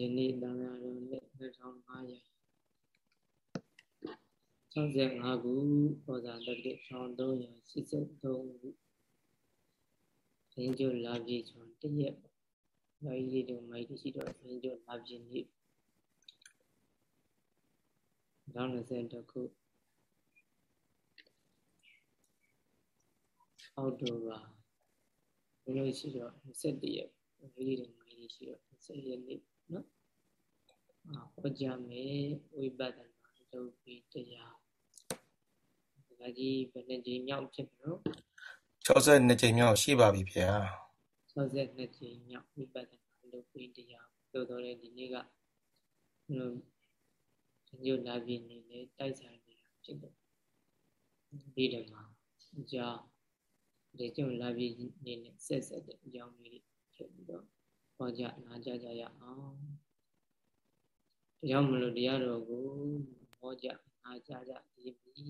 ယနေ့တန်ခါတော်နှစ်2500 65ခုပေါ်သာတက္က1383ခုရင်းကျိုးလာပြေချွန်တရက်မိုင်းလေးတို့မိုင်းတရှိတော့ရင်းကျိုးလာပြေနေ့2020ခုအောက်တိုဘာဘယ်လိုရှိတော့21ရက်မိုင်းလေးတို့မိုင်းလေးရှိတော့20ရက်နေ့ နော်အာဟောကြားမယ်ဝိပဿနာလုပ်ပြီးတရားဒါကြီးဘယ်နှကြိမ်မြောက်ဖြစ်မလို့62ကြိမ်မြောက်ရှိပါပြီဗျာ62ကြိမ်မြောက်ဝိပဿနာလုပ်ပြီးတရားသို့တော်လည်းဒီနေ့ကဟိုညို့လာပြင်းနေနဲ့တိုက်ဆိုင်နေတာဖြစ်တယ်ဒီတမှာအကြောင်းဒီကျုံလာပြင်းနေနဲ့ဆက်ဆက်တဲ့အကြောင်းလေးဖြစ်ပြီးတော့ ဟောကြနာကြကြရအောင်တရားမလို့တရားတော်ကိုဟောကြနာကြကြဒီပြီ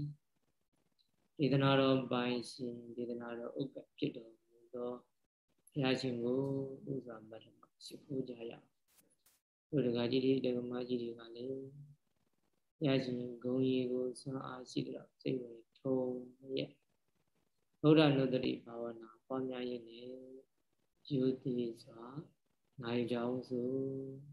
ဒေသနာတော်ပိုင်ရှင်ဒေသနာတော်ဥပ္ပဖြစ်တော်မူသောဘုရားရှင်ကိုဥစွာမတ်မရှိခိုးကြရအောင်ဘုရားကြီးတွေဒကမကြီးတွေကလည်းဘုရားရှင်ဂုံရီကိုဆွမ်းအားရှိတဲ့စိတ်ဝင်ထုံရဲ့ဘုရားနုတ္တိဘာဝနာပွားများရင်းနဲ့ယူတည်စွာ နိုင်ကြအောင်စို့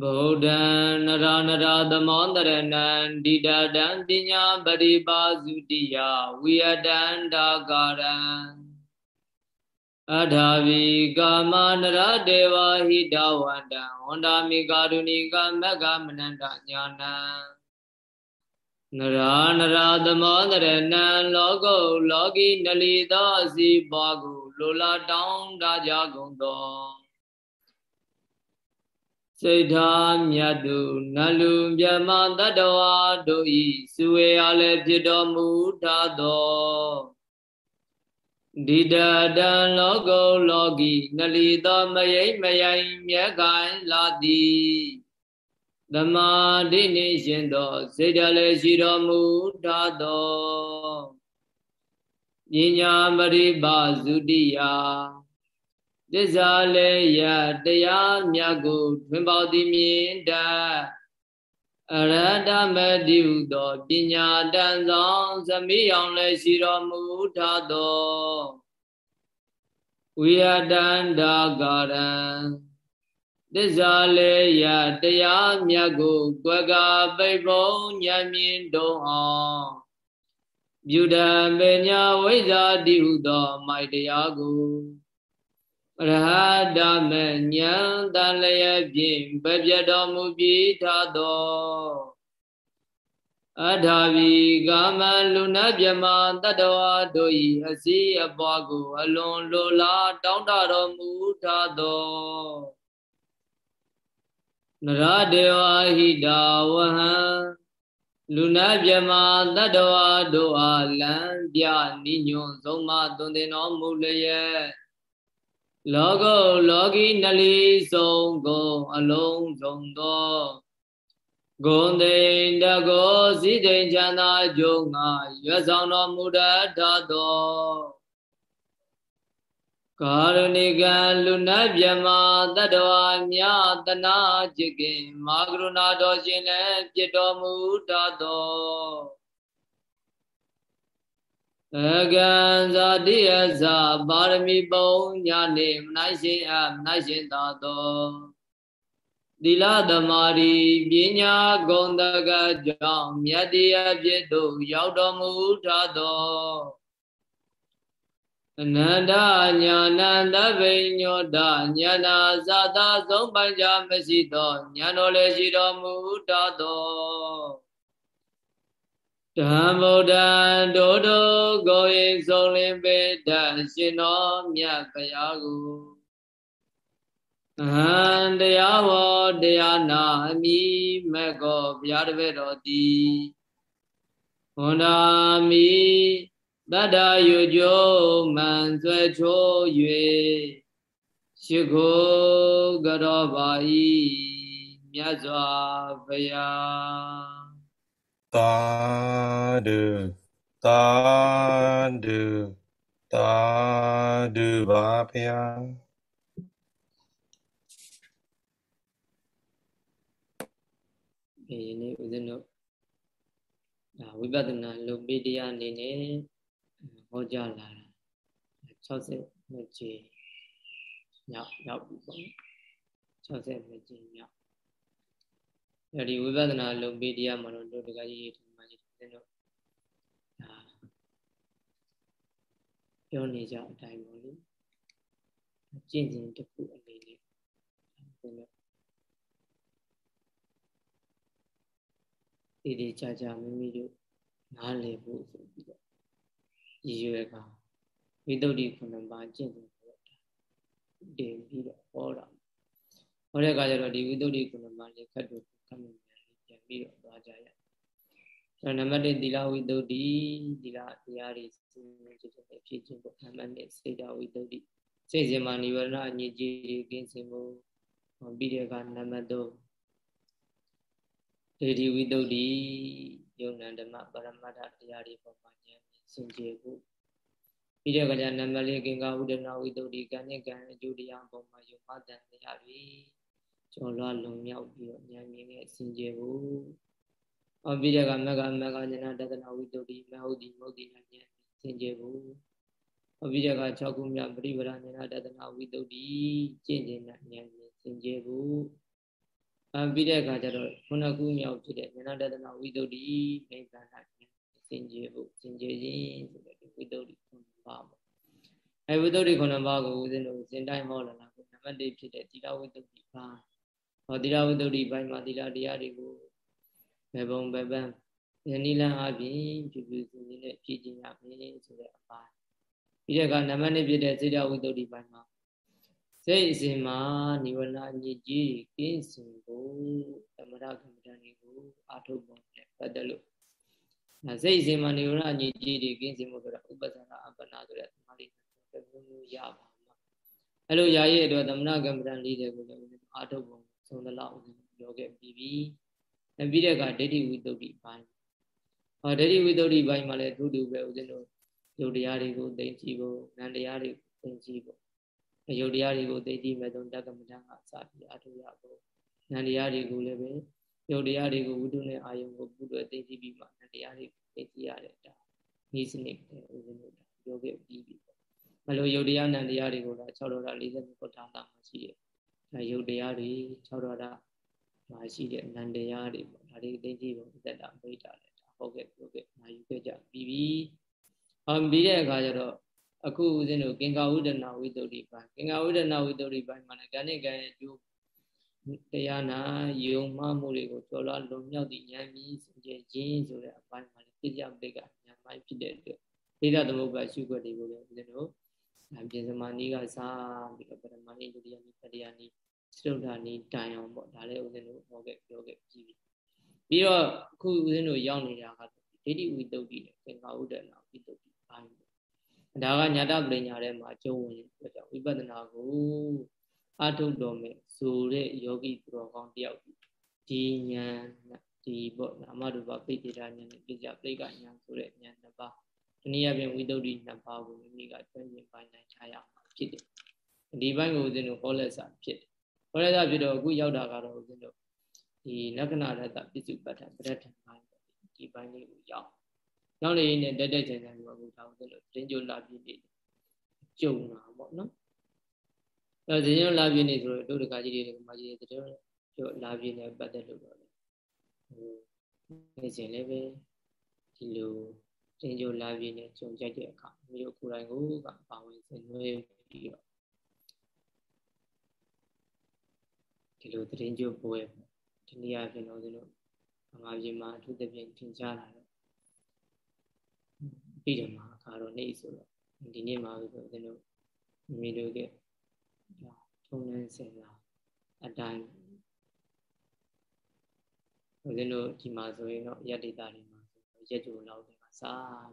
ဗုဒ္ဓံနရနရသမောတရဏံဒိဋ္ဌတံပညာပရိပါစုတိယဝိယတံဒါကာရံအထာဝီကာမနရဒေဝဟိတဝန္တံဝန္တာမိကာရုဏိကမက္ကမနန္တညာနံ နရာနရာသမောတရဏံလောကုလောကီနလီသောအစီပွားကိုလိုလားတောင်းတကြကုန်သောစိတ်ထားမြတ်သူနလူမြမတတဝါတို့ဤစုဝေအားလည်းဖြစ်တော်မူထသောဒီတတံလောကုလောကီနလီသောမယိမယိမြဲကိုင်လာသည် သမာဓိနှင့်ရှင်သောစိတ်ဓာတ်လည်းရှိတော်မူထသောပညာပရိပါစုတိယသစ္စာလည်းရတရားမြတ်ကိုထွင်ပေါသည်မြင်တတ်အရဟတမတိဟုသောပညာတန်ဆောင်သမိအောင်လည်းရှိတော်မူထသောဝိယတန္တာကာရံ သစ္စာလည်းရတရားမြတ်ကိုကွယ်ကာပိတ်ပုံဉာဏ်မြင်တုံအောင်မြူတံပညာဝိဇ္ဇာတိဟုသောမိုက်တရားကိုရဟတမဉာဏ်တန်လျက်ဖြင့်ပပြတော်မူပြီးထသောအထာဝီကာမလူနာမြမတတဝါတို့၏အစည်းအပွားကို အလွန်လိုလားတောင်းတတော်မူထသော နရဒေဝဟိတာဝဟံလူနာမြမတတဝါတို့အားလံပြနိညွန်ဆုံးမသွန်သင်တော်မူလျက်လောကုလောကီနလီဆုံးကုန်အလုံးစုံသောဂုံတိန်တကောစည်းတိန်ချမ်းသာကြုံငါရွတ်ဆောင်တော်မူတတ်သော ကာရဏိကံလူနတ်မြမတတ္တဝါမြတနာจิตကင်မာကရုဏာတော်ရှင်လည်းပြတော်မူတတ်သောအကံဇာတိယဇာပါရမီပုံညာနေမနိုင်ရှင်အမနိုင်ရှင်သာသောသီလသမာဓိပညာဂုဏ်တကကြောင့်မြတ်တရားပြည့်သို့ရောက်တော်မူထသော အနန္တညာနန္တဗိညောတညာနာဇာတာဆုံးပัญจမရှိသောညာတော်လည်းရှိတော်မူထသောဓမ္မုဒ္ဒံဒိုဒိုကိုရင်ဆုံးလင်းပေတရှင်တော်မြတ်ဘုရားကိုအဟံတရားဝတရားနာအမိမဲ့ကောဘုရားတပည့်တော်သည်ဟွန်နာမိ တတ္တယုကျိုးမှန်ဆွဲချိုး၍ရှိခိုးကြောပါ၏မြတ်စွာဘုရားသာဓုသာဓုသာဓုပါဗျာဒီနေ့ဦးဇင်းတို့ဒါဝိပဿနာလုပ်ပေးတရားအနေနဲ့ ဟောကြားလာတာ60နှစ်ကြည်ရောက်ရောက်ပြီပေါ့60နှစ်ကြည်ရောက်အဲဒီဝိပဿနာလုပ်ပေးတရားမှာတော့တို့တကကြီးဒီမှာကြီးဦးဇင်းတို့ဒါပြောနေကြအတိုင်းပေါ့လေကျင့်စဉ်တစ်ခုအနေနဲ့ဦးဇင်းတို့တည်တည်ကြကြမိမိတို့နားလည်ဖို့ဆိုပြီးတော့ ရည်ရွယ်ကဝိတ္တုဒ္ဓိခုနှစ်ပါးကျင့်တယ်ဆိုတော့တင်ပြီးတော့ဟောတာဟောတဲ့အခါကျတော့ဒီဝိတ္တုဒ္ဓိခုနှစ်ပါးလေးခတ်တို့ခတ်မြန်ပြန်ပြီးတော့သွားကြရအဲနံပါတ်1သီလဝိတ္တုဒ္ဓိသီလတရားတွေစိတ်ကြည်တဲ့ဖြစ်ခြင်းပေါ့နံပါတ်2စေတဝိတ္တုဒ္ဓိစိတ်စင်မာနိဝရဏအညစ်အကြေးတွေကင်းစင်ဖို့ပြီးတဲ့အခါနံပါတ်3ဒေဒီဝိတုဒ္ဓိယုံနံဓမ္မပရမတ္ထတရားတွေပေါ်မှာဉာဏ်ဖြင့် စင်ကြယ်ဖို့ပြီးတဲ့အခါကျနံပါတ်၄ကင်္ဂဝိဒနာဝိတုဒ္ဓိကံနဲ့ကံအကျိုးတရားပေါ်မှာယုံမှတ်တဲ့တရားတွေကျော်လွှားလုံမြောက်ပြီးတော့ဉာဏ်မြင်နဲ့စင်ကြယ်ဖို့အပြီးတဲ့အခါမကမကဉာဏတဒနာဝိတုဒ္ဓိမဟုတ်ဒီမဟုတ်ဒီဉာဏ်ဖြင့်စင်ကြယ်ဖို့အပြီးတဲ့အခါ၆ခုမြောက်ပရိပဒဉာဏတဒနာဝိတုဒ္ဓိကျင့်ကျင်တဲ့ဉာဏ်ဖြင့်စင်ကြယ်ဖို့အဲပြီးတဲ့အခါကျတော့ခုနကူမြောက်ဖြစ်တဲ့ဉာဏတဒနာဝိတ္တုနိဗ္ဗာန် စင်ကြယ်ဖို့စင်ကြယ်ခြင်းဆိုတဲ့ဝိတ္တုခုနပါပေါ့အဲဝိတ္တုခုနပါကိုဦးဇင်းတို့စင်တိုင်းဟောလာတာကိုနံပါတ်1ဖြစ်တဲ့သီလဝိတ္တုပါဟောသီလဝိတ္တုဘိုင်းမှာသီလတရားတွေကိုဘယ်ပုံဘယ်ပန်းယနိလန်းအပြင်ဖြူဖြူစင်စင်နဲ့ဖြည့်ခြင်းရမယ်ဆိုတဲ့အပိုင်းပြီးတဲ့အခါနံပါတ်2ဖြစ်တဲ့စေတဝိတ္တုဘိုင်းမှာစိတ်အစဉ်မှာနိဝရဏညစ်ကြေးကင်းစင်ဖို့သမထကမ္မဋ္ဌာန်းတွေကိုအာထုတ်ပုံနဲ့ပတ်သက်လို့ စိတ်အစဉ်မှာနိဝရဏညစ်ကြေးတွေကင်းစင်ဖို့ဆိုတာဥပ္ပဇ္ဇနာအပ္ပနာဆိုတဲ့သမာဓိတစ်မျိုးမျိုးရပါမှာအဲ့လိုရရဲ့အတွက်သမထကမ္မဋ္ဌာန်းလေးတွေကိုလည်းအာထုတ်ပုံသုံးသလောက်ပြောခဲ့ပြီးပြီ။ပြီးတဲ့အခါဒိဋ္ဌိဝိတ္တုပိုင်းဟောဒိဋ္ဌိဝိတ္တုပိုင်းမှာလည်းအထူးတူပဲဦးဇင်းတို့ယုတ်တရားတွေကိုသိသိဖို့နံတရားတွေကိုသိသိဖို့အယုတ်တရားတွေကိုသိသိမဲ့ဆုံးတက္ကမတန်ကစပြီးအထုရဖို့ဉာဏ်တရားတွေကိုလည်းပဲ ယုတ်တရားတွေကိုဝိတုနဲ့အာယုံကိုပူတွဲသိသိပြီးမှဉာဏ်တရားတွေသိသိရတဲ့ဒါဤစနစ်တဲ့ဥစဉ်တို့ပြောခဲ့ပြီးပြီပေါ့မလို့ယုတ်တရားဉာဏ်တရားတွေကိုတော့6တော်တာ40ခုထာတာမှာရှိတယ်ဒါယုတ်တရားတွေ6တော်တာမှာရှိတဲ့ဉာဏ်တရားတွေပေါ့ဒါတွေသိသိဖို့သက်တာမိတ်တာလေဒါဟုတ်ကဲ့ပြောခဲ့နာယူခဲ့ကြပြီးပြီဟောပြီးတဲ့အခါကျတော့အခုဦးဇင်းတို့ကင်္ကာဝိဒနာဝိတ္တုရိပိုင်းကင်္ကာဝိဒနာဝိတ္တုရိပိုင်းမှာလည်းကံနဲ့ကံရဲ့အကျိုး တရားနာယုံမှမှုတွေကိုကျော်လွှားလွန်မြောက်သည့်ဉာဏ်မြည်စင်ကြယ်ခြင်းဆိုတဲ့အပိုင်းမှာလည်းပြည့်ကြပိတ်ကဉာဏ်ပိုင်းဖြစ်တဲ့အတွက်ဒိဋ္ဌသမုပ္ပါရှုွက်တွေကိုလည်းဦးဇင်းတို့ပြင်စမာနီးကစားပြီးတော့ပရမဏိဒုတိယနိတတိယနိစတုဒ္ဓနိတိုင်အောင်ပေါ့ဒါလည်းဦးဇင်းတို့ဟောခဲ့ပြောခဲ့ပြီးပြီပြီးတော့အခုဦးဇင်းတို့ရောက်နေတာကဒိဋ္ဌိဝိတ္တုတိနဲ့ကင်္ကာဝိဒနာဝိတ္တုတိပိုင်းဒါကညာတပရိညာထဲမှာအကျုံးဝင်တဲ့ကြောင့်ဝိပဿနာကို အထုတ်တော်မယ်ဆိုတဲ့ယောဂီသူတော်ကောင်းတယောက်ဒီဉာဏ်ဒီပေါ့နာမရူပပိဋကဉာဏ်နဲ့ပြကြပိဋကဉာဏ်ဆိုတဲ့ဉာဏ်နှစ်ပါးတနည်းအားဖြင့်ဝိသုဒ္ဓိနှစ်ပါးကိုမိမိကကျွမ်းကျင်ပိုင်းနိုင်ထားရမှာဖြစ်တယ်ဒီဘက်ကိုဦးဇင်းတို့ဟောလက်စာဖြစ်တယ်ဟောလက်စာဖြစ်တော့အခုရောက်တာကတော့ဦးဇင်းတို့ဒီလက္ခဏာရတ္တပစ္စုပ္ပတ္ထပရထံပိုင်းဒီပိုင်းလေးကိုရောက်နောက်နေနဲ့တက်တက်ချင်ချင်ဒီမှာကိုဒါဆိုလို့တင်းကျိုးလာပြည့်နေကြုံတာပေါ့နော် အဲတင်းကျိုးလာပြည့်နေဆိုတော့တို့တကကြီးတွေကမကြီးတဲ့တင်းကျိုးလာပြည့်နေပတ်သက်လို့တော့ဟိုနေစဉ်လည်းပဲဒီလိုတင်းကျိုးလာပြည့်နေကြုံကြတဲ့အခါမျိုးကိုယ်တိုင်ကိုကပါဝင်ဆင်နွှဲပြီးတော့ဒီလိုတင်းကျိုးပွဲဒီနေရာပြင်တော့ဒီလိုဗမာပြည်မှာအထူးသဖြင့်ထင်ရှားလာတယ်ပြီးတယ်မှာအခါတော့နေဆိုတော့ဒီနေ့မှာပဲကျွန်တော်မိမိတို့က ထုံးနှန်းစင်လာအတိုင်းဦးဇင်းတို့ဒီမှာဆိုရင်တော့ရက်ဒေတာတွေမှာဆိုရက်ကြိုလောက်တယ်ကစား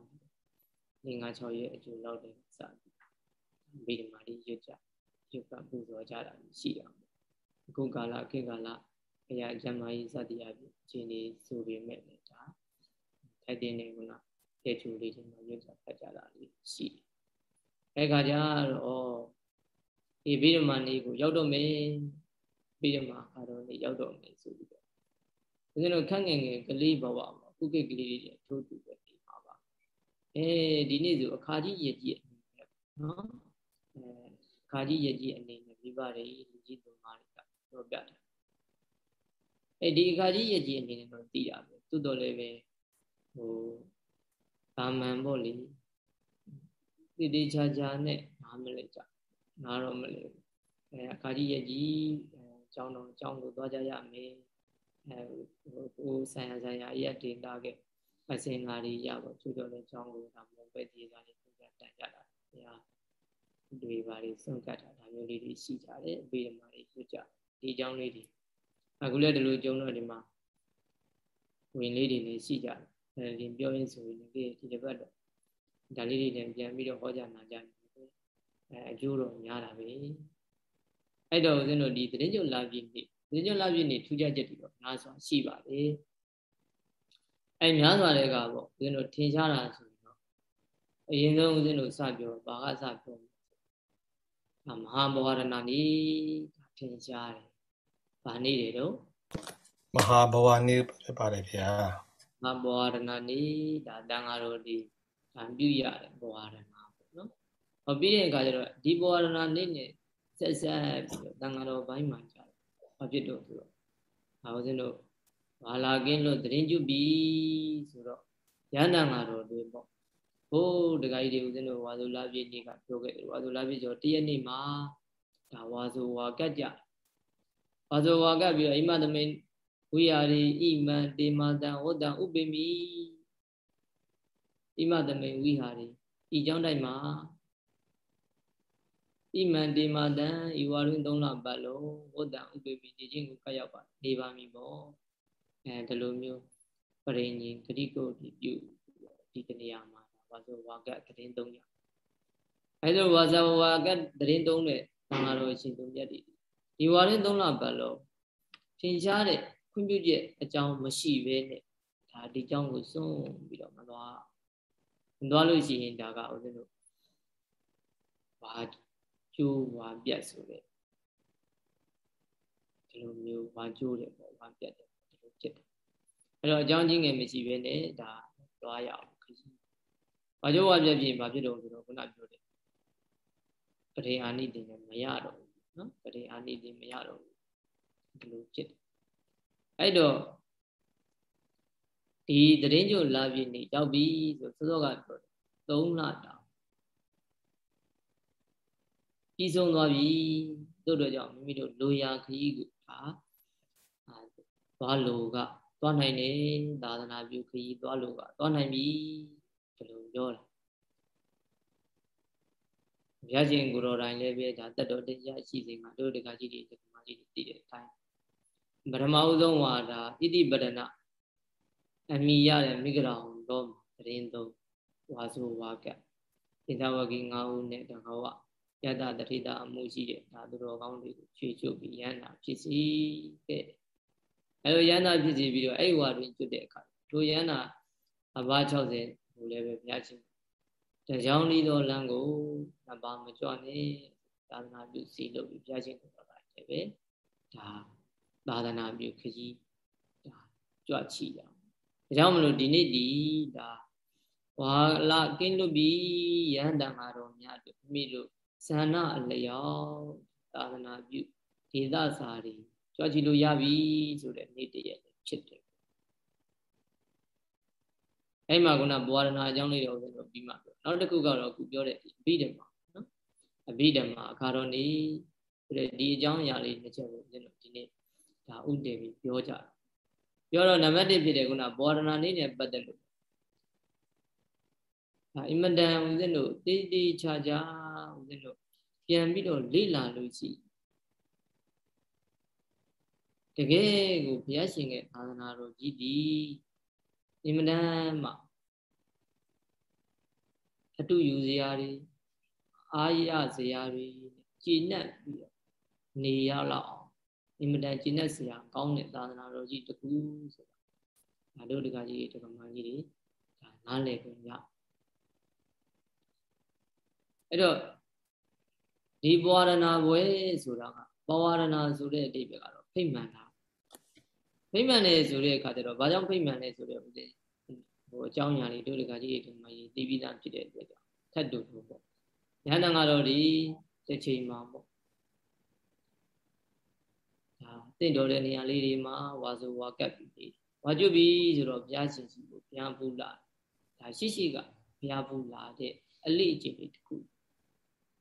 ပြီး5 6ရက်အကျိုးလောက်တယ်ကစားပြီးပြီးဒီမှာဒီရွတ်ကြရွတ်ကပူဇော်ကြတာရှိတာပေါ့အခုကာလခေတ်ကာလအရာကျမ်းမာရေးစသည်အပြင်ခြေနေဆိုပေမဲ့လည်းဒါထိုက်တဲ့နေကုလားတဲ့ကျူလေးတွေမှာရွတ်ကြဖတ်ကြတာလေးရှိတယ်အဲခါကျတော့ ဒီဗိဓမာနေကိုရောက်တော့မယ်ဗိဓမာခါတော့နေရောက်တော့မယ်ဆိုပြီးတော့ဦးဇင်းတို့ခန့်ငယ်ငယ်ကလေးဘဝမှာခုကိကလေးတွေထိုးတူပဲဒီမှာပါအဲဒီနေ့ဆိုအခါကြီးရကြီးအနေနဲ့နော်အဲအခါကြီးရကြီးအနေနဲ့မိဘတွေလူကြီးသူမတွေကပြောပြတယ်အဲဒီအခါကြီးရကြီးအနေနဲ့တော့သိတာပဲသို့တော်လည်းပဲဟိုတာမန်ပေါ့လေတည်တည်ချာချာနဲ့နားမလဲကြ နားတော့မလဲအဲအခါကြီးရကြီးအဲကျောင်းတော်ကျောင်းကိုသွားကြရမယ်အဲဟိုဆိုင်ရာဆိုင်ရာအရက်တင်တာကအစင်လာတွေရပါချို့တော့လည်းကျောင်းကိုဒါမျိုးပဲဒီစားလေးပြန်တန်ကြတာဘုရားတွေပါလေးစွန့်ကတ်တာဒါမျိုးလေးတွေရှိကြတယ်အပေးဓမ္မတွေရွတ်ကြဒီကျောင်းလေးတွေအခုလည်းဒီလိုကျုံတော့ဒီမှာဝင်လေးတွေနေရှိကြတယ်အဲဒီပြောရင်းဆိုရင်ဒီဒီတစ်ပတ်တော့ဒါလေးတွေလည်းပြန်ပြီးတော့ဟောကြားနာကြတယ် အဲအကျိုးတော့များတာပဲအဲ့တော့ဦးဇင်းတို့ဒီသတင်းကြုံလာပြည့်နေ့သတင်းကြုံလာပြည့်နေ့ထူးခြားချက်တွေတော့များစွာရှိပါလေအဲများစွာတွေကပေါ့ဦးဇင်းတို့ထင်ရှားတာဆိုရင်တော့အရင်ဆုံးဦးဇင်းတို့စပြောဘာကစပြောမဟာဘဝရဏနေထင်ရှားတယ်။ဘာနေတယ်တော့မဟာဘဝနေပါတယ်ဗျာ။မဟာဘဝရဏနေဒါတန်ဃာတော်ဒီဗံပြုရတယ်ဘဝရဏပေါ့နော်။ဟောပြီးတဲ့အခါကျတော့ဒီဘဝရဏနေနဲ့ဆက်ဆက်ပြီးတော့တန်ဃာတော်ဘိုင်းမှာကြာတယ်။ဘာဖြစ်တော့ဆိုတော့ဘာလို့စင်းတို့ဘာလာကင်းလို့တရင်ကျွပြီဆိုတော့ရဟန္တာငါတော်တွေပေါ့ဟိုးတခါကြီးတွေဦးဇင်းတို့ဝါဆိုလာပြည့်နေ့ကပြောခဲ့တယ်ဝါဆိုလာပြည့်ကျော်တရက်နေ့မှာဒါဝါဆိုဝါကတ်ကြဝါဆိုဝါကတ်ပြီးတော့အိမသမင်းဝိယာရီဣမံတေမာတံဝတ္တံဥပိမိဣမသမင်းဝိဟာရီဤเจ้าတိုက်မှာ ဣမံတေမာတံဤဝါရင်းသုံးလပတ်လုံးဝတ္တံဥပိမိဒီချင်းကိုကတ်ရောက်ပါနေပါမည်ပေါ့အဲဒီလိုမျိုးပရိညင်ဂတိကိုဒီပြုဒီတနေရာမှာဝါဇဝါကသတင်းသုံးရအဲဒါဝါဇဝါကသတင်းသုံးတဲ့သံဃာတော်ရှင်သူမြတ်တွေဒီဝါရင်သုံးလပတ်လုံးထင်ရှားတဲ့ခွင့်ပြုချက်အကြောင်းမရှိဘဲနဲ့ဒါဒီကြောင်းကိုစွန့်ပြီးတော့မသွားမသွားလို့ရှိရင်ဒါကဦးဇင်းတို့ဝါ ကျိုးဝါပြတ်ဆိုတဲ့ဒီလိုမျိုးဝါကျိုးတယ်ပေါ့ဝါပြတ်တယ်ဒီလိုဖြစ်တယ်အဲ့တော့အကြောင်းချင်းငယ်မရှိဘဲနဲ့ဒါသွားရအောင်ဘာကြောဝါပြပြဘာဖြစ်တော့ဆိုတော့ခုနပြောတယ်ပရိအာနိတင်လည်းမရတော့ဘူးနော်ပရိအာနိတင်မရတော့ဘူးဒီလိုဖြစ်တယ်အဲ့တော့ဒီတရင်ကျုံလာပြည့်နေရောက်ပြီဆိုစောစောကပြောတယ်3လတောင် ပြီးဆုံးသွားပြီတို့တို့ကြောင့်မိမိတို့လိုရာခရီးကိုဟာသွားလို့ကသွားနိုင်တယ်သာသနာပြုခရီးသွားလို့ကသွားနိုင်ပြီဒီလိုပြောတာဘုရားရှင်ကိုတော်တိုင်းလည်းပဲဒါတတ်တော်တရားရှိစေမှာတို့တက္ကကြီးတွေတက္ကမကြီးတွေသိတဲ့အတိုင်းပထမဦးဆုံးဟာဒါဣတိပဒနာအမိရတဲ့မိဂရာဟုံတော့တရင်သုံးဝါဆိုဝါကဣဒဝဂီ၅ဦးနဲ့တကော ယတတထိတာအမှုရှိတဲ့ဒါသူတော်ကောင်းတွေကိုချွေချုပ်ပြီးရဟန္တာဖြစ်စီတဲ့အဲလိုရဟန္တာဖြစ်စီပြီးတော့အဲ့ဝါတွင်ကျွတ်တဲ့အခါတို့ရဟန္တာအဘာ60ကိုလည်းပဲဘုရားရှင်တရားဤသောလမ်းကိုနပါမကြွနဲ့သာသနာပြုစီလို့ပြီးဘုရားရှင်ကိုတော်တာတယ်ပဲဒါသာသနာပြုခကြီးဒါကြွချီတာဒါကြောင့်မလို့ဒီနေ့ဒီဒါဝါလာကင်းလွတ်ပြီးယဟန္တာငါတော်များတို့မိတို့ ဇာနာအလျောက်သာသနာပြုဒေသစာတွေကြွချီလို့ရပြီဆိုတဲ့နေ့တည်းရဲ့ဖြစ်တယ်အဲ့မှာကဘဝရဏအကြောင်းလေးတွေဥစဉ်တော့ပြီးမှပြောနောက်တစ်ခုကတော့အခုပြောတဲ့အဘိဓမ္မာနော်အဘိဓမ္မာအခါတော်နေဆိုတဲ့ဒီအကြောင်းအရာလေးတစ်ချက်ကိုဥစဉ်တော့ဒီနေ့ဒါဥတည်ပြီးပြောကြတာပြောတော့နံပါတ်1ဖြစ်တဲ့ခုနဘဝရဏလေးနဲ့ပတ်သက်လို့ဒါအင်မတန်ဥစဉ်တို့တေးတေးချာချာ ဥစဉ်တို့ပြန်ပြီးတော့လေ့လာလို့ရှိတကယ်ကိုဘုရားရှင်ရဲ့သာသနာတော်ကြီးဒီအင်မတန်မှအတူယူစရာတွေအာရစရာတွေကြည်နက်ပြီးတော့နေရလောက်အောင်အင်မတန်ကြည်နက်စရာကောင်းတဲ့သာသနာတော်ကြီးတကူဆိုတာဒါတို့တကကြီးတကမကြီးတွေဒါနားလည်ကြရ အဲ့တော့ဒီပဝရဏဘွယ်ဆိုတာကပဝရဏဆိုတဲ့အတိပ္ပယ်ကတော့ဖိမှန်တာဖိမှန်တယ်ဆိုတဲ့အခါကျတော့ဘာကြောင့်ဖိမှန်လဲဆိုတော့ဦးဇင်းဟိုအကြောင်းအရာတွေတို့လကကြီးတွေမှာရေးသိပြီးသားဖြစ်တဲ့အတွက်ကြောင့်ထပ်တူလို့ပေါ့ဉာဏ်တန်ကတော့ဒီတစ်ချိန်မှာပေါ့ဒါတင့်တော်တဲ့နေရာလေးတွေမှာဝါဆိုဝါကပ်ပြီးဝါကျွတ်ပြီးဆိုတော့ဘုရားရှင်ကြီးကိုဘုရားပူလာဒါရှိရှိကဘုရားပူလာတဲ့အလေးအကျင့်တွေတခု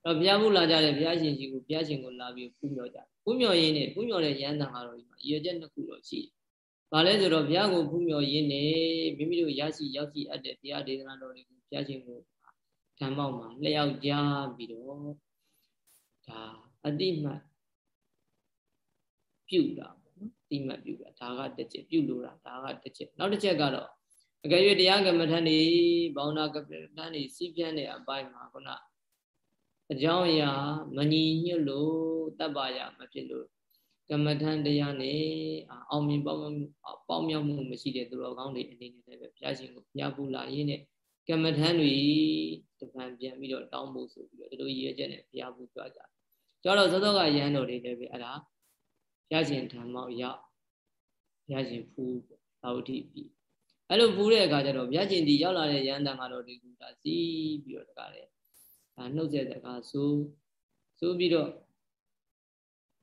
တော့ဘုရားပူလာကြတဲ့ဘုရားရှင်ကြီးကိုဘုရားရှင်ကိုလာပြီးပူမြော်ကြပူမြော်ရင်းနဲ့ပူမြော်တဲ့ရဟန္တာကတော့ဒီမှာရည်ချက်နှစ်ခုတော့ရှိတယ်။ဘာလဲဆိုတော့ဘုရားကိုပူမြော်ရင်းနဲ့မိမိတို့ရရှိရောက်ရှိအပ်တဲ့ဘုရားဒေသနာတော်တွေကိုဘုရားရှင်ကိုဓမ္မောက်မှာလျှောက်ကြားပြီးတော့ဒါအတိမတ်ပြုတာတိမှတ်ပြုတာဒါကတစ်ချက်ပြုလို့တာဒါကတစ်ချက်နောက်တစ်ချက်ကတော့အကယ်၍တရားကမ္မထန်နေဘောင်းနာကမ္မထန်နေစီးပြန်းတဲ့အပိုင်းမှာခုန အကြောင်းအရာမညီညွတ်လို့တပ်ပါရမဖြစ်လို့ကမ္မထန်တရားနဲ့အောင်မြင်ပေါင်းပေါင်းမြောက်မှုမရှိတဲ့သူတော်ကောင်းတွေအနေနဲ့လည်းပဲဘုရားရှင်ကိုဘုရားပူလာရင်းနဲ့ကမ္မထန်တွေတပံပြန်ပြီးတော့တောင်းဖို့ဆိုပြီးတော့ဒီလိုရည်ရွယ်ချက်နဲ့ဘုရားပူကြွကြတယ်။ကျောင်းတော်သောသောကရဟန်းတော်တွေလည်းပဲအဲ့ဒါဘုရားရှင်ဓမ္မောက်ရောက်ဘုရားရှင်ဖူးသာဝတိပြီအဲ့လိုဖူးတဲ့အခါကျတော့ဘုရားရှင်ဒီရောက်လာတဲ့ရဟန်းတန်ကတော့ဒီကူတာစီးပြီးတော့တကားတယ် ဒါနှုတ်ဆက်တဲ့အခါဆိုဆိုပြီးတော့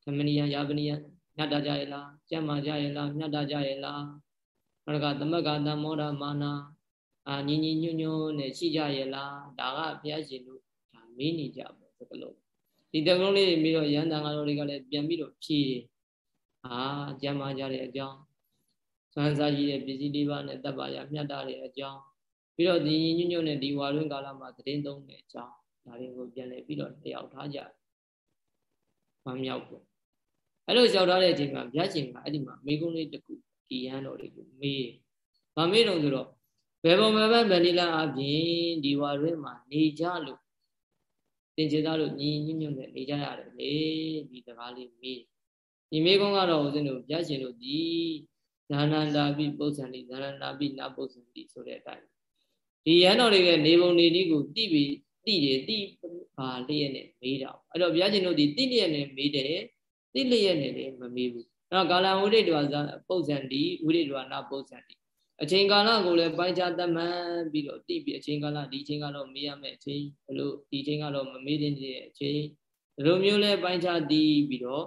သမဏိယယာပနိယမြတ်တာကြရဲ့လားကြံ့မာကြရဲ့လားမြတ်တာကြရဲ့လားနောက်ကသမက္ကတမောဒမာနာအာညီညီညွတ်ညွတ်နဲ့ရှိကြရဲ့လားဒါကဘုရားရှင်တို့ဒါမေးနေကြပါစကလုံးဒီတကလုံးလေးပြီးတော့ရဟန်းတန်ကတော့တွေကလည်းပြန်ပြီးတော့ဖြေအာကြမ်းမာကြတဲ့အကြောင်းစွမ်းစားကြီးတဲ့ပစ္စည်းလေးပါးနဲ့တပ်ပါရမြတ်တာတဲ့အကြောင်းပြီးတော့ဒီညညွတ်နဲ့ဒီဝါရင်းကာလမှာသတင်းသုံးတဲ့အကြောင်း ဒါတွေကိုပြန်လဲပြီးတော့တယောက်ထားကြမမြောက်ဘူးအဲ့လိုလျှောက်ထားတဲ့အချိန်မှာဘုရားရှင်ကအဲ့ဒီမှာမိကုံးလေးတစ်ခုဒီရန်တော်တွေကိုမေးဗာမေးတော့ဆိုတော့ဘယ်ပုံဘယ်ဘက်ဗဏိလာအပြင်ဒီဝါရင်းမှာနေကြလို့သင်္ချေသားတို့ညီညွတ်ညွတ်နဲ့နေကြရတယ်လေဒီတကားလေးမေးဒီမေကုန်းကတော့ဦးဇင်းတို့ဘုရားရှင်တို့ဒီဇာနန္တာပိပု္ပ္ပံတိဇာနန္တာပိနပု္ပ္ပံတိဆိုတဲ့အတိုင်းဒီရဟန်းတော်တွေကနေပုံနေနည်းကိုတိပြီး တိတယ်တိပါလျက်နဲ့မေးတာအဲ့တော့ဘုရားရှင်တို့ဒီတိလျက်နဲ့မေးတယ်တိလျက်နဲ့လည်းမမေးဘူးအဲ့တော့ကာလဝိရိတဝဇာပု္ပ္ပံတိဝိရိတဝနာပု္ပ္ပံတိအချိန်ကာလကိုလည်းပိုင်းခြားသတ်မှတ်ပြီးတော့တိပြီးအချိန်ကာလဒီအချိန်ကတော့မေးရမယ့်အချိန်ဘလို့ဒီအချိန်ကတော့မမေးတဲ့အချိန်ဒီလိုမျိုးလဲပိုင်းခြားတည်ပြီးတော့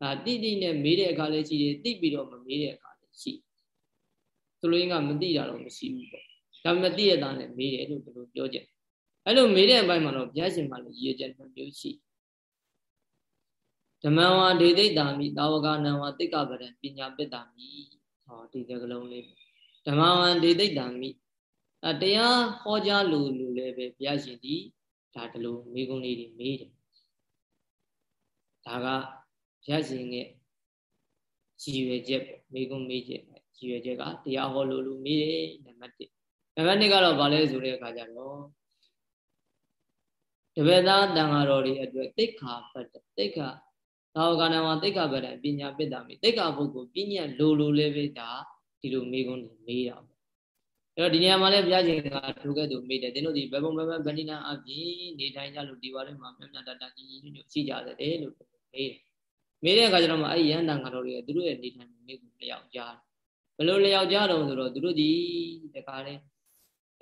ဒါတိတိနဲ့မေးတဲ့အခါလည်းရှိတယ်တိပြီးတော့မမေးတဲ့အခါလည်းရှိသူလိုရင်းကမတိတာတော့မရှိဘူးပေါ့ဒါပေမဲ့တိရတာနဲ့မေးတယ်လို့ဒီလိုပြောချက် အဲ့လိုမေးတဲ့အပိုင်းမှာတော့ဘုရားရှင်မှလည်းရည်ချက်နှစ်မျိုးရှိဓမ္မဝါဒေသိတာမိတာဝကနံဝါတိက္ကပဒံပညာပိတ္တာမိဟောဒီစကလုံးလေးဓမ္မဝါဒေသိတာမိအတရားဟောကြားလို့လို့လည်းပဲဘုရားရှင်ဒီဒါဒီလိုမိကုံးလေးတွေမေးတယ်ဒါကရရှင်ရဲ့ရည်ရွယ်ချက်ပေါ့မိကုံမေးချက်ရည်ရွယ်ချက်ကတရားဟောလို့လို့မေးတယ်နံပါတ်1နံပါတ်2ကတော့ဗာလဲဆိုတဲ့အခါကျတော့ တပည့်သားတန်ဃာတော်တွေအတွက်တိတ်ခါပတ်တိတ်ခါသာဝကနာမှာတိတ်ခါပတ်တယ်ပညာပိတ္တမိတိတ်ခါပုဂ္ဂိုလ်ပညာလိုလိုလေးပဲဒါဒီလိုမေးခွန်းမေးတာပေါ့အဲ့တော့ဒီနေရာမှာလည်းဘုရားရှင်ကထိုကဲ့သို့မေးတယ်တင်းတို့ဒီဘယ်ပုံဘယ်ဘက်ဗဏိနာအပြင်နေထိုင်ကြလို့ဒီဝါတွေမှာမြတ်မြတ်တတကြီးကြီးညွတ်ညွတ်ရှိကြတယ်လို့မေးတယ်မေးတဲ့အခါကျတော့မှအဲ့ရဟန္တာငါတော်တွေကသူတို့ရဲ့နေထိုင်မှုမျိုးကိုလျောက်ကြားဘယ်လိုလျောက်ကြားတော့ဆိုတော့သူတို့ဒီတခါလေ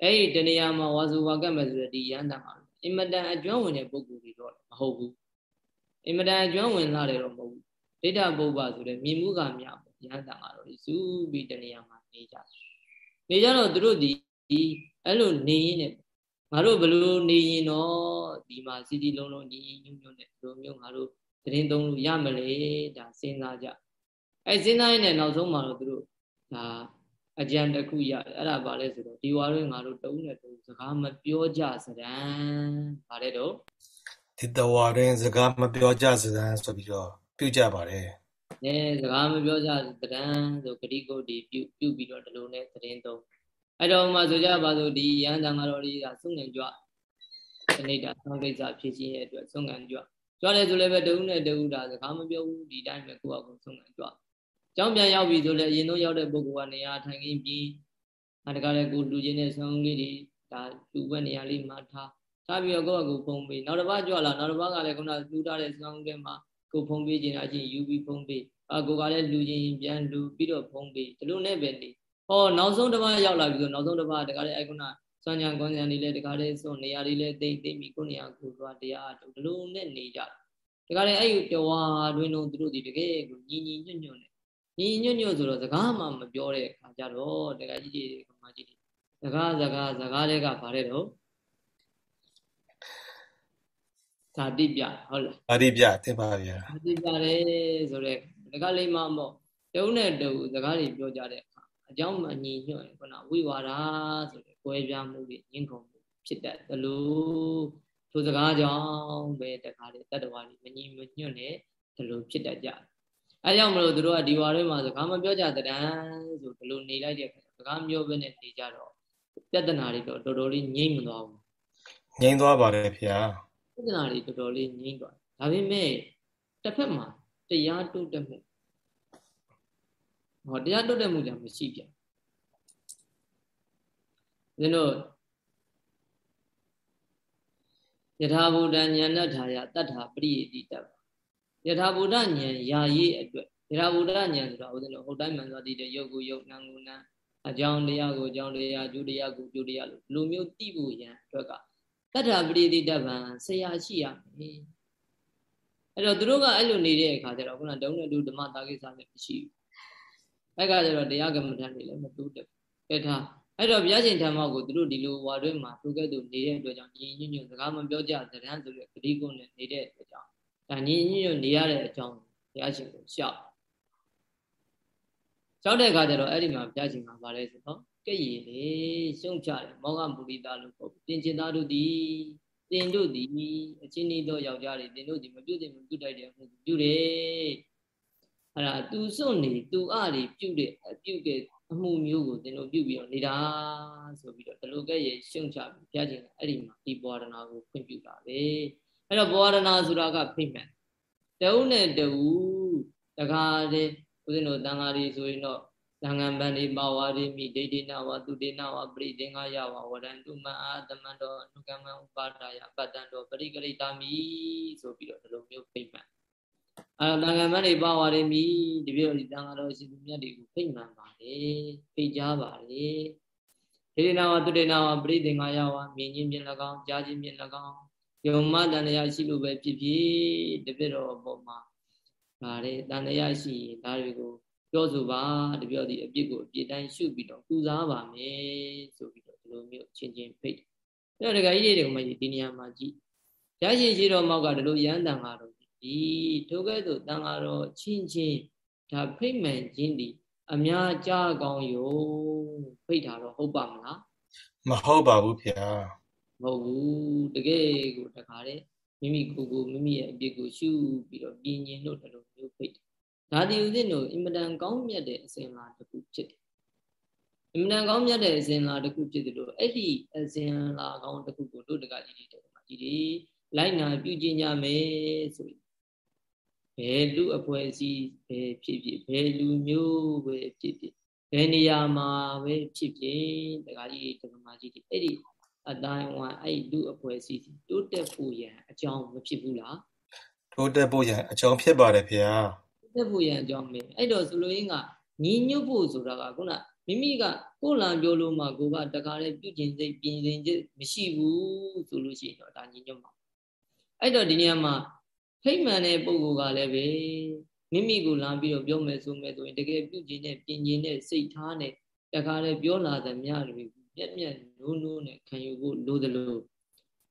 အဲ့ဒီတနေရာမှာဝါစုဝါကတ်မဲ့ဆိုတဲ့ဒီရဟန္တာက အင်မတန်အကျွမ်းဝင်တဲ့ပုဂ္ဂိုလ်တွေတော့မဟုတ်ဘူးအင်မတန်အကျွမ်းဝင်လာတယ်တော့မဟုတ်ဘူးဒိဋ္ဌပုပ္ပဆိုတဲ့မြင်မှုကမြပေါ့ရဟန္တာကတော့ဒီစူးပြီးတနေရာမှာနေကြနေကြတော့သူတို့ဒီအဲ့လိုနေရင်းနဲ့ငါတို့ဘယ်လိုနေရင်တော့ဒီမှာစီစီလုံးလုံးညီညွတ်ညွတ်နဲ့ဘယ်လိုမျိုးငါတို့သတင်းသုံးလို့ရမလဲဒါစဉ်းစားကြအဲစဉ်းစားရင်းနဲ့နောက်ဆုံးမှာတော့သူတို့ဒါ အကြံတစ်ခုရတယ်အဲ့ဒါဘာလဲဆိုတော့ဒီဝါရင်းငါတို့တုံးနဲ့တုံးစကားမပြောကြစရန်ဘာလဲတော့ဒီတဝါရင်းစကားမပြောကြစရန်ဆိုပြီးတော့ပြုကြပါတယ်အဲစကားမပြောကြစရန်ဆိုဂတိကုတ်ဒီပြုပြုပြီးတော့ဒီလိုနဲ့သတင်းသုံးအဲ့တော့မှဆိုကြပါစို့ဒီရဟန်းတန်ဃာတော်ကြီးကစုံငံကြွဒီနေ့တာသံကိစ္စဖြစ်ခြင်းရဲ့အတွက်စုံငံကြွကြွတယ်ဆိုလည်းပဲတဦးနဲ့တဦးဒါစကားမပြောဘူးဒီတိုင်းပဲကိုယ့်အကူဆုံးခံကြွ ကျောင်းပြန်ရောက်ပြီဆိုလည်းအရင်ဆုံးရောက်တဲ့ပုဂ္ဂိုလ်ကနေရာထိုင်ခင်းပြီးအဲတကားလည်းကိုလူချင်းနဲ့ဆောင်းလေးတွေဒါလူဘက်နေရာလေးမှာထားထားပြီးတော့ကိုယ့်အကူဖုံးပေးနောက်တစ်ပတ်ကြွလာနောက်တစ်ပတ်ကလည်းခုနလူထားတဲ့စောင်းထဲမှာကိုဖုံးပေးခြင်းအချင်းယူပြီးဖုံးပေးအကိုကလည်းလူချင်းပြန်လူပြီးတော့ဖုံးပေးဒီလိုနဲ့ပဲနေဟောနောက်ဆုံးတစ်ပတ်ရောက်လာပြီဆိုနောက်ဆုံးတစ်ပတ်တခါလေအဲ့ခုနစွမ်းကြံကွန်ကြံတွေလည်းတခါလေစွန်နေရာတွေလည်းတိတ်တိတ်ပြီးကိုနေရာကိုသွားတရားအထုတ်ဒီလိုနဲ့နေကြတခါလေအဲ့ဒီတဝါတွင်လုံးသူတို့ဒီတကယ်ကိုညီညီညွတ်ညွတ်နဲ့ ညီညွတ်ညွတ်ဆိုတော့စကားမှမပြောတဲ့အခါကျတော့တခါကြီးကြီးကမကြီးကြီးစကားစကားစကားတွေကဗါတဲ့တော့ဓာတိပြဟုတ်လားဓာတိပြတင်ပါဗျာဓာတိပြတယ်ဆိုတော့တခါလေးမှမို့တုံးနဲ့တူစကားတွေပြောကြတဲ့အခါအကြောင်းမညီညွတ်ရင်ခုနဝိဝါဒဆိုတဲ့ကွဲပြားမှုတွေညှင်းခုန်မှုဖြစ်တတ်သလိုထိုစကားကြောင့်ပဲတခါလေတတ္တဝါတွေမညီမညွတ်နဲ့ဒီလိုဖြစ်တတ်ကြ အဲကြောင့်မလို့တို့ကဒီဝါတွေမှာစကားမပြောကြတဲ့တန်းဆိုဒီလိုနေလိုက်တဲ့အခါစကားပြောဘဲနဲ့နေကြတော့ပြဿနာတွေတော့တော်တော်လေးငြိမ့်မသွားဘူးငြိမ့်သွားပါတယ်ခင်ဗျာပြဿနာတွေတော်တော်လေးငြိမ့်သွားဒါပေမဲ့တစ်ဖက်မှာတရားတိုးတက်မှုဟောတရားတိုးတက်မှုကြမရှိပြန်ဦးဇင်းတို့ယထာဘူတဉာဏ္ဍထာယတတ္ထာပရိယတိတ္တ ယထာဘူတဉာဏ်ယာရေးအတွက်ယထာဘူတဉာဏ်ဆိုတာဦးဇင်းတို့ဟုတ်တိုင်းမှန်စွာသိတဲ့ယုတ်ကိုယုတ်နံကိုနံအကြောင်းတရားကိုအကြောင်းတရားကျိုးတရားကိုကျိုးတရားလို့လူမျိုးသိဖို့ရန်အတွက်ကတတ္ထာပရိယတိတ္တဗံဆရာရှိရမယ်အဲ့တော့သူတို့ကအဲ့လိုနေတဲ့အခါကျတော့ခုနတုံးနဲ့တူဓမ္မတာကိစ္စလည်းမရှိဘူးအဲ့ကကျတော့တရားကမ္မထန်တွေလည်းမတိုးတက်ဘူးအဲ့ဒါအဲ့တော့ဘုရားရှင်ဓမ္မကိုသူတို့ဒီလိုဝါတွင်းမှာသူကဲ့သို့နေတဲ့အတွက်ကြောင့်ညီညွတ်ညွတ်စကားမပြောကြသရန်ဆိုတဲ့ဂတိကုန်းနဲ့နေတဲ့အတွက်ကြောင့် ဒါညီညွတ်ညွတ်နေရတဲ့အကြောင်းဘုရားရှင်ကိုရှောက်ရှောက်တဲ့အခါကျတော့အဲ့ဒီမှာဘုရားရှင်ကဗာလဲဆိုတော့ကဲ့ရည်လေရှုံချတယ်မောဟမူရိတာလို့ပေါ့တင်ကျင်သားတို့သည်တင်တို့သည်အချင်းဤသောယောက်ျားတွေတင်တို့သည်မပြုတ်တင်မပြုတ်တိုက်တယ်ဟုတ်ပြုတယ်အဲ့ဒါသူစွန့်နေသူအတွေပြုတ်တဲ့အပြုတ်တဲ့အမှုမျိုးကိုသင်တို့ပြုပြီးတော့နေတာဆိုပြီးတော့ဒီလိုကဲ့ရဲ့ရှုံချပြီးဘုရားရှင်ကအဲ့ဒီမှာဒီဘောရနာကိုဖွင့်ပြတာပဲ အဲ့တော့ဘောရနာဆိုတာကဖိမှန်တအုပ်နဲ့တအူတကားတဲ့ဦးဇင်းတို့တန်ဃာတွေဆိုရင်တော့သံဃံပန်ဒီပါဝါရိမိဒိဋ္ဌိနဝသူတေနဝပရိသင်္ဃယဝဝရန္တုမအာသမန္တောအနုကမ္မဥပါဒယပတ္တံတောပရိကရိတာမိဆိုပြီးတော့ဒီလိုမျိုးဖိမှန်အဲတန်ခါမတ်တွေပါဝါတွေမိတပြည့်ဒီတန်ခါတော်ရှင်သူမြတ်တွေကိုဖိတ်မှန်ပါတယ်ဖိတ်ကြားပါတယ်ဒေဒနာဝတုဒေနာဝပရိသင်္ဃာယဝမြင်ချင်းဖြင့်၎င်းကြားချင်းဖြင့်၎င်း ယုံမတန်တရားရှိလို့ပဲဖြစ်ဖြစ်တပြည့်တော်အပေါ်မှာဒါတဲ့တန်တရားရှိရင်ဒါတွေကိုပြောဆိုပါတပြည့်ဒီအပြစ်ကိုအပြစ်တိုင်းရှုပြီးတော့ကုစားပါမယ်ဆိုပြီးတော့ဒီလိုမျိုးချင်းချင်းဖိတ်အဲ့တော့ဒကာကြီးတွေကမှဒီနေရာမှာကြည့်ရရှိရှိတော်မောက်ကဒီလိုရန်တန်ကတော့ဒီထိုကဲ့သို့တန်ဃာတော်ချင်းချင်းဒါဖိတ်မှန်ခြင်းဒီအများကြားကောင်းယုံဖိတ်တာတော့ဟုတ်ပါမလားမဟုတ်ပါဘူးဗျာ မဟုတ်ဘူးတကယ်ကိုတခါတည်းမိမိကိုယ်ကိုမိမိရဲ့အပြစ်ကိုရှုပြီးတော့ပြင်းရင်လို့တလို့မျိုးဖိတ်ဒါဒီဥစဉ်တို့အင်မတန်ကောင်းမြတ်တဲ့အစဉ်လာတစ်ခုဖြစ်တယ်အင်မတန်ကောင်းမြတ်တဲ့အစဉ်လာတစ်ခုဖြစ်တယ်လို့အဲ့ဒီအစဉ်လာကောင်းတစ်ခုကိုတို့တကကြီးတွေတကကြီးတွေလိုက်နာပြုကျင့်ကြမယ်ဆိုရင်ဘယ်လူအဖွဲ့အစည်းပဲဖြစ်ဖြစ်ဘယ်လူမျိုးပဲဖြစ်ဖြစ်ဘယ်နေရာမှာပဲဖြစ်ဖြစ်တခါကြီးတက္ကမကြီးတွေအဲ့ဒီ အတိုင်းဝိုင်းအဲ့လူအဖွဲ့အစည်းတိုးတက်ဖို့ရန်အကြောင်းမဖြစ်ဘူးလားတိုးတက်ဖို့ရန်အကြောင်းဖြစ်ပါတယ်ဖေဟာတိုးတက်ဖို့ရန်အကြောင်းမင်းအဲ့တော့ဆိုလိုရင်းကညီညွတ်ဖို့ဆိုတာကခုနမိမိကကိုယ်လံပြောလို့မှကိုကတခါလေပြုကျင်စိတ်ပြင်စင်စိတ်မရှိဘူးဆိုလို့ရှိရင်တော့ဒါညီညွတ်မှာအဲ့တော့ဒီနေရာမှာဖိတ်မှန်တဲ့ပုဂ္ဂိုလ်ကလည်းပဲမိမိကိုလာပြီးတော့ပြောမယ်ဆိုမယ်ဆိုရင်တကယ်ပြုကျင်တဲ့ပြင်ကျင်တဲ့စိတ်ထားနဲ့တခါလေပြောလာသမျှတွေ မျက်မျက်နိုးနိုးနဲ့ခံယူဖို့လိုသလို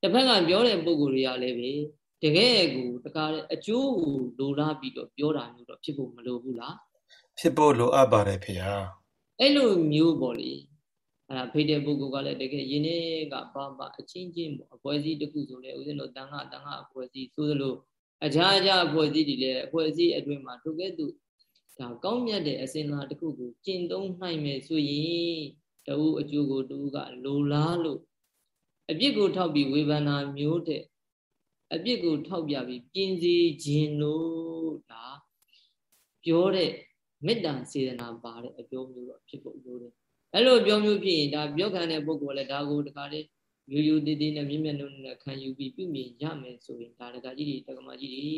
တစ်ဖက်ကပြောတဲ့ပုဂ္ဂိုလ်တွေကလည်းပဲတကယ်ကိုတခါလေအကျိုးကိုလိုလားပြီးတော့ပြောတာမျိုးတော့ဖြစ်ဖို့မလိုဘူးလားဖြစ်ဖို့လိုအပ်ပါတယ်ဖေဟာအဲ့လိုမျိုးပေါ့လေအဲ့ဒါဖိတဲ့ပုဂ္ဂိုလ်ကလည်းတကယ်ယင်းနေကဘာဘာအချင်းချင်းပေါ့အပွဲစည်းတစ်ခုဆိုလေဦးဇင်းတို့တန်ခါတန်ခါအပွဲစည်းဆိုသလိုအခြားအခြားအဖွဲ့အစည်းတွေလည်းအဖွဲ့အစည်းအတွင်းမှာထိုကဲ့သို့ဒါကောင်းမြတ်တဲ့အစဉ်လာတစ်ခုကိုကျင့်သုံးနိုင်မယ်ဆိုရင် တဝူအကျိုးကိုတူကလိုလားလို့အပြစ်ကိုထောက်ပြီးဝေဖန်တာမျိုးတဲ့အပြစ်ကိုထောက်ပြပြီးပြင်းစီခြင်းလို့ဒါပြောတဲ့မေတ္တာစေတနာပါတဲ့အပြောမျိုးတော့ဖြစ်ဖို့လိုတယ်အဲ့လိုပြောမျိုးဖြစ်ရင်ဒါပြောခံတဲ့ပုဂ္ဂိုလ်လည်းဒါကိုတခါလေးရိုးရိုးသေးသေးနဲ့မြင့်မြတ်လို့နဲ့ခံယူပြီးပြုမြင်ရမယ်ဆိုရင်ဒါတကကြီးတွေတက္ကမကြီးတွေ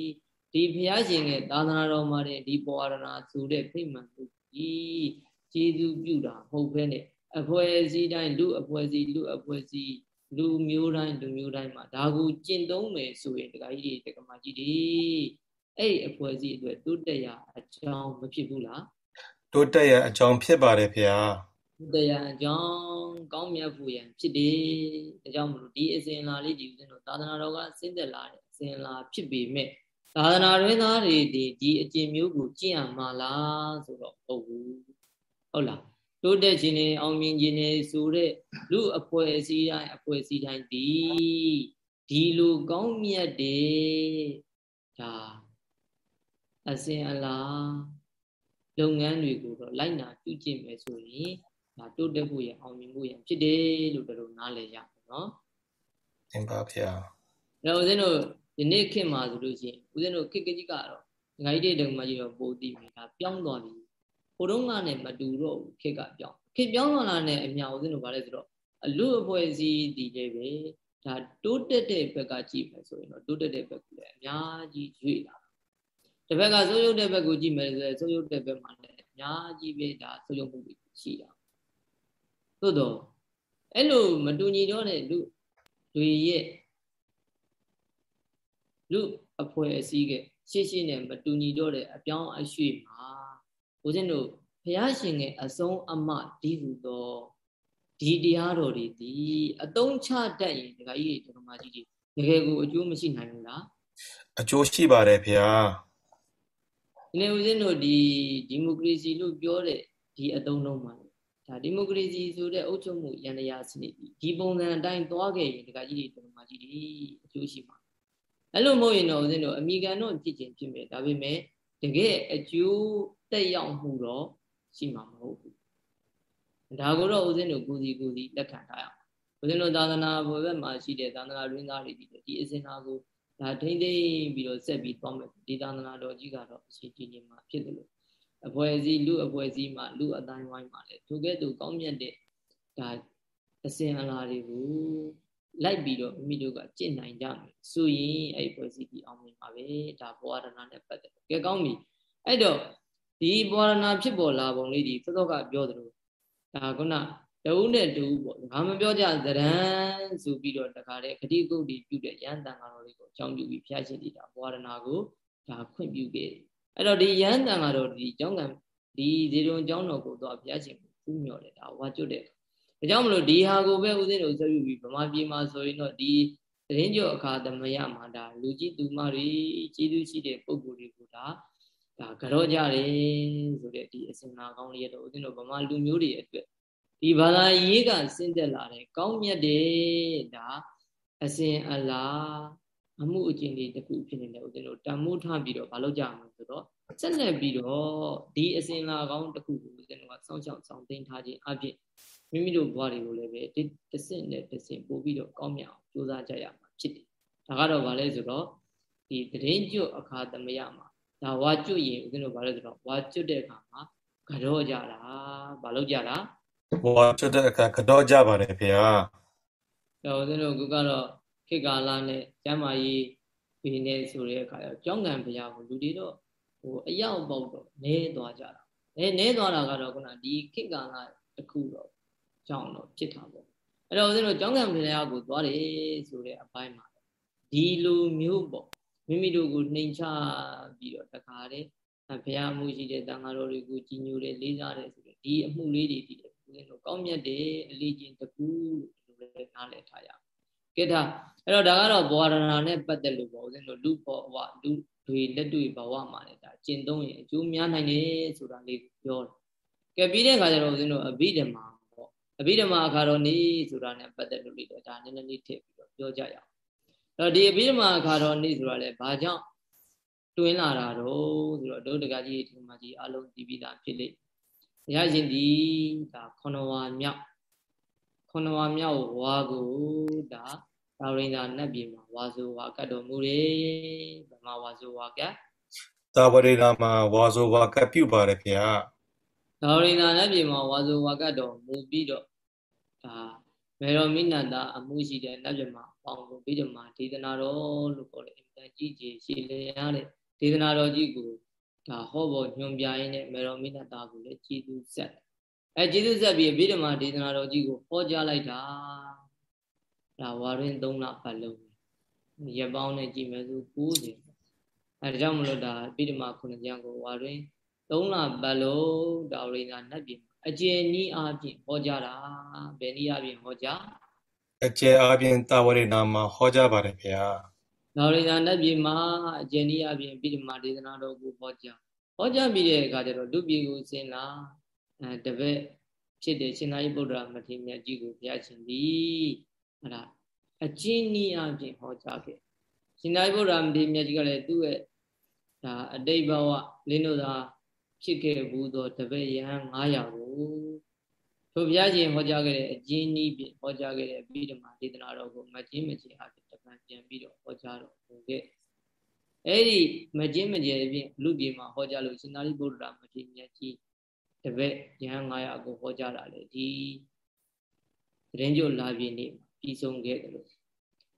ဒီဘုရားရှင်ရဲ့သာသနာတော်မှာတဲ့ဒီပေါ်ရဏဆိုတဲ့ဖိမှန်မှုကြီးကျေးဇူးပြုတာမဟုတ်ဘဲနဲ့ အဖွဲ့အစည်းတိုင်းလူအဖွဲ့အစည်းလူအဖွဲ့အစည်းလူမျိုးတိုင်းလူမျိုးတိုင်းမှာဒါကိုကျင့်သုံးမယ်ဆိုရင်တကကြီးတွေတက္ကမကြီးတွေအဲ့ဒီအဖွဲ့အစည်းအတွက်တိုးတက်ရအကြောင်းမဖြစ်ဘူးလားတိုးတက်ရအကြောင်းဖြစ်ပါတယ်ဗျာတိုးတက်ရအကြောင်းကောင်းမြတ်ဖို့ရန်ဖြစ်တယ်ဒါကြောင့်မလို့ဒီအစဉ်လာလေးဒီဦးဇင်းတို့သာသနာတော်ကဆင်းသက်လာတဲ့အစဉ်လာဖြစ်ပေမဲ့သာသနာ့ရင်းသားတွေဒီဒီအကျင့်မျိုးကိုကျင့်ရမှာလားဆိုတော့ဟုတ်ဘူးဟုတ်လား တိုးတက်ခြင်းနဲ့အောင်မြင်ခြင်းနဲ့ဆိုတဲ့လူအဖွဲ့အစည်းတိုင်းအဖွဲ့အစည်းတိုင်းဒီဒီလိုကောင်းမြတ်တဲ့ဒါအစဉ်အလာလုပ်ငန်းတွေကိုတော့လိုက်နာပြုကျင့်မယ်ဆိုရင်ဒါတိုးတက်ဖို့ရအောင်မြင်ဖို့ရဖြစ်တယ်လို့တို့နားလည်ရပါနော်သင်ပါဗျာဒါဦးဇင်းတို့ဒီနေ့ခေတ်မှာဆိုလို့ရှိရင်ဦးဇင်းတို့ခေတ်ကကြီးကတော့ငါကြီးတဲ့တုံမကြီးတော့ပိုသိပြီဒါပြောင်းသွားပြီ ဟိုတုန်းကနဲ့မတူတော့ဘူးခေတ်ကပြောင်းခေတ်ပြောင်းသွားတာနဲ့အများဦးဇင်းတို့ဗါလဲဆိုတော့အလူအဖွဲ့အစည်းတည်တယ်ပဲဒါတိုးတက်တဲ့ဘက်ကကြည့်မယ်ဆိုရင်တော့တိုးတက်တဲ့ဘက်ကလည်းအများကြီးရွေ့လာတစ်ဘက်ကစိုးရုပ်တဲ့ဘက်ကိုကြည့်မယ်ဆိုရင်စိုးရုပ်တဲ့ဘက်မှာလည်းအများကြီးပဲဒါစိုးရုပ်မှုတွေရှိတာသို့တော့အဲ့လိုမတူညီတော့တဲ့လူတွေရဲ့လူအဖွဲ့အစည်းကရှေ့ရှေ့နဲ့မတူညီတော့တဲ့အပြောင်းအရွှေ့မှာ ဦးဇင်းတို့ဘုရားရှင်ရဲ့အဆုံးအမဒီဟုသောဒီတရားတော်တွေဒီအတုံးချတတ်ရင်ဒကာကြီးတွေဒကာမကြီးတွေတကယ်ကိုအကျိုးမရှိနိုင်ဘူးလားအကျိုးရှိပါတယ်ဗျာဒီနေ့ဦးဇင်းတို့ဒီဒီမိုကရေစီလို့ပြောတဲ့ဒီအတုံးလုံးမှာဒါဒီမိုကရေစီဆိုတဲ့အုပ်ချုပ်မှုရန်တရားစနစ်ဒီပုံစံအတိုင်းသွားခဲ့ရင်ဒကာကြီးတွေဒကာမကြီးတွေအကျိုးရှိမှာအဲ့လိုမဟုတ်ရင်တော့ဦးဇင်းတို့အမိကန်တော့ဖြစ်ခြင်းဖြစ်မယ်ဒါပေမဲ့တကယ်အကျိုး တက်ရောက်မှုတော့ရှိမှာမဟုတ်ဘူးဒါကိုတော့ဦးဇင်းတို့ကိုစီကိုစီလက်ခံထားရအောင်ဦးဇင်းတို့သာသနာဘဝဘက်မှာရှိတဲ့သာသနာရင်းသားတွေဒီဒီအစဉ်သားကိုဒါထိမ့်သိမ့်ပြီးတော့ဆက်ပြီးသွားမယ်ဒီသာသနာတော်ကြီးကတော့အရှိတည်နေမှာဖြစ်တယ်လို့အဖွဲ့အစည်းလူအဖွဲ့အစည်းမှာလူအတိုင်းဝိုင်းမှာလည်းထိုကဲ့သို့ကောင်းမြတ်တဲ့ဒါအစဉ်အလာတွေကိုလိုက်ပြီးတော့မိမိတို့ကကျင့်နိုင်ကြမယ်ဆိုရင်အဲ့ဖွဲ့စည်းပြီးအောင်မြင်ပါပဲဒါဘဝရဏနဲ့ပတ်သက်ကြကောင်းပြီအဲ့တော့ ဒီဘဝရဏဖြစ်ပေါ်လာပုံလေးဒီသောသောကပြောသလိုဒါကုဏတဝုနဲ့တူပေါ့ငါမပြောကြသရံဆိုပြီးတော့တခါတည်းဂတိကုတ်တီပြုတဲ့ရန်တန်ဃာတော်တွေကိုအကြောင်းပြုပြီးဖျားရှင်တည်တာဘဝရဏကိုဒါခွင့်ပြုခဲ့အဲ့တော့ဒီရန်တန်ဃာတော်ဒီအကြောင်းကံဒီဇေတုံအကြောင်းတော်ကိုတော့ဖျားရှင်ကိုဖူးမြော်တယ်ဒါဝါကျွတ်တဲ့ဒါကြောင့်မလို့ဒီဟာကိုပဲဦးဇင်းတို့ဆက်ယူပြီးဗမာပြည်မှာဆိုရင်တော့ဒီသတင်းကြောအခါသမယမှာဒါလူကြီးသူမတွေကြီးသူရှိတဲ့ပုံကိုယ်တွေကိုဒါ ဒါကြောကြတယ်ဆိုတဲ့ဒီအစင်နာကောင်းလေးရတော့ဦးဇင်းတို့ဗမာလူမျိုးတွေအတွက်ဒီဘာသာရေးကဆင်းသက်လာတယ်ကောင်းမြတ်တယ်ဒါအစင်အလားအမှုအကျင့်တွေတခုဖြစ်နေတယ်ဦးဇင်းတို့တန်မိုးထားပြီးတော့မလုပ်ကြမှာဆိုတော့ဆက်လက်ပြီးတော့ဒီအစင်လာကောင်းတခုကိုဦးဇင်းတို့ကစောင့်ရှောက်ဆောင်သိမ်းထားခြင်းအဖြစ်မိမိတို့ဘဝတွေကိုလည်းပဲဒီတစ်ဆင့်နဲ့တစ်ဆင့်ပို့ပြီးတော့ကောင်းမြတ်အောင်ကြိုးစားကြရမှာဖြစ်တယ်။ဒါကတော့ဗာလဲဆိုတော့ဒီတရင်ကျွတ်အခါသမယမှာ ဒါဝါကျွတ်ရင်ဦးဇင်းတို့ဗာလဲဆိုတော့ဝါကျွတ်တဲ့အခါမှာကြောကြတာဘာလို့ကြတာဝါကျွတ်တဲ့အခါကြောကြပါတယ်ဖေဟာ။ဒါဦးဇင်းတို့ကကတော့ခေတ်ကာလနဲ့ကျမ်းမာရေးဒီနေ့ဆိုတဲ့အခါကျကျောင်းကံဘုရားကိုလူတွေတော့ဟိုအရောက်ပေါက်တော့နဲသွားကြတာ။နဲနဲသွားတာကတော့ခုနဒီခေတ်ကာလတစ်ခုတော့ကြောင့်တော့ဖြစ်တာပေါ့အဲ့တော့ဦးဇင်းတို့ကျောင်းကံဖရာကိုသွားတယ်ဆိုတဲ့အပိုင်းမှာဒီလိုမျိုးပေါ့ မိမိတို့ကိုနှိမ်ချပြီးတော့တခါတည်းဘုရားမှုရှိတဲ့တန်ဃာတော်တွေကိုကြီးညိုတယ်လေးစားတယ်ဆိုတော့ဒီအမှုလေးတွေဒီဦးဇင်းတို့ကောင်းမြတ်တဲ့အလေးချင်းတကူလို့လည်းနားလည်ထားရအောင်ကဲဒါအဲ့တော့ဒါကတော့ဘဝရဏနဲ့ပတ်သက်လို့ပေါ့ဦးဇင်းတို့လူဘောဝလူတွေလက်တွေ့ဘဝမှာလည်းဒါကျင့်သုံးရင်အကျိုးများနိုင်တယ်ဆိုတာလေးပြောတယ်ကဲပြီးတဲ့အခါကျတော့ဦးဇင်းတို့အဘိဓမ္မာအဘိဓမ္မာအခါတော်နေဆိုတာနဲ့ပတ်သက်လို့လေးတော့ဒါနည်းနည်းလေးထည့်ပြီးတော့ပြောကြရအောင်အဲ့ တော့ဒီအဘိဓမ္မာအခါတော်နေဆိုတာလဲဘာကြောင့်တွင်းလာတာတော့ဆိုတော့ဒုဒကကြီးဒီမှာကြီးအလုံးတည်ပြီးသားဖြစ်လိမ့်ဘုရားရှင်ဒီဒါခဏဝါမြောက်ခဏဝါမြောက်ဝါကိုဒါသာဝရိန္ဒာနတ်ပြည်မှာဝါဆိုဝါကတ်တော်မူတယ်ဗမာဝါဆိုဝါကတ်သာဝရိန္ဒာမှာဝါဆိုဝါကတ်ပြုပါတယ်ဗျာသာဝရိန္ဒာနတ်ပြည်မှာဝါဆိုဝါကတ်တော်မူပြီးတော့ဒါမေရောမိနတအမှုရှိတဲ့နတ်မြမ ပေါင်းကိုဗိဓမာဒေသနာတော်လို့ခေါ်တယ်အင်တန်ကြီးကြီးရှည်လျားတဲ့ဒေသနာတော်ကြီးကိုဒါဟောပေါ်ညွန်ပြရင်းနဲ့မေရောမိနတကိုလည်းကြည်သူဆက်အဲကြည်သူဆက်ပြီးဗိဓမာဒေသနာတော်ကြီးကိုဟောကြားလိုက်တာဒါဝါရင်၃လပတ်လုံးရပောင်းနဲ့ကြည်မယ်ဆို90အဲဒါကြောင့်မလို့ဒါဗိဓမာခုနှစ်ကျမ်းကိုဝါရင်၃လပတ်လုံးဒါရိနာနတ်ပြည်အကျဉ်းဤအပြင်ဟောကြားတာဘယ်နည်းအပြင်ဟောကြား အကျဉ်းအပြင်တာဝရိနာမှာဟောကြားပါတယ်ဗျာဒါရိနာနတ်ပြည်မှာအကျဉ်းဤအပြင်ဗိဓမာဒေသနာတော်ကိုဟောကြားဟောကြားပြီးတဲ့အခါကျတော့လူပြည်ကိုစင်လာအဲတပည့်ဖြစ်တဲ့ရှင်သာရိပုတ္တရာမထေရမြတ်ကြီးကိုဘုရားရှင်သည်အဲ့ဒါအကျဉ်းနည်းအပြင်ဟောကြားခဲ့ရှင်သာရိပုတ္တရာမထေရမြတ်ကြီးကလည်းသူ့ရဲ့ဒါအတိတ်ဘဝလင်းတို့သာဖြစ်ခဲ့ဘူးသောတပည့်ယဟန်900ကို ထိုဘုရားရှင်ဟောကြားခဲ့တဲ့အကျဉ်းနည်းဖြင့်ဟောကြားခဲ့တဲ့အပြီးဓမ္မဒေသနာတော်ကိုမကျင်းမကျင်းအဖြစ်တပံပြန်ပြီးတော့ဟောကြားတော်မူခဲ့အဲ့ဒီမကျင်းမကျဲဖြင့်လူပြေမှာဟောကြားလို့ရှင်သာရိပုတ္တရာမထေရမြတ်ကြီးတပည့်ယဟန်900ကိုဟောကြားတာလေဒီသတင်းကြိုလာပြည့်နေ့ပြီးဆုံးခဲ့တယ်လို့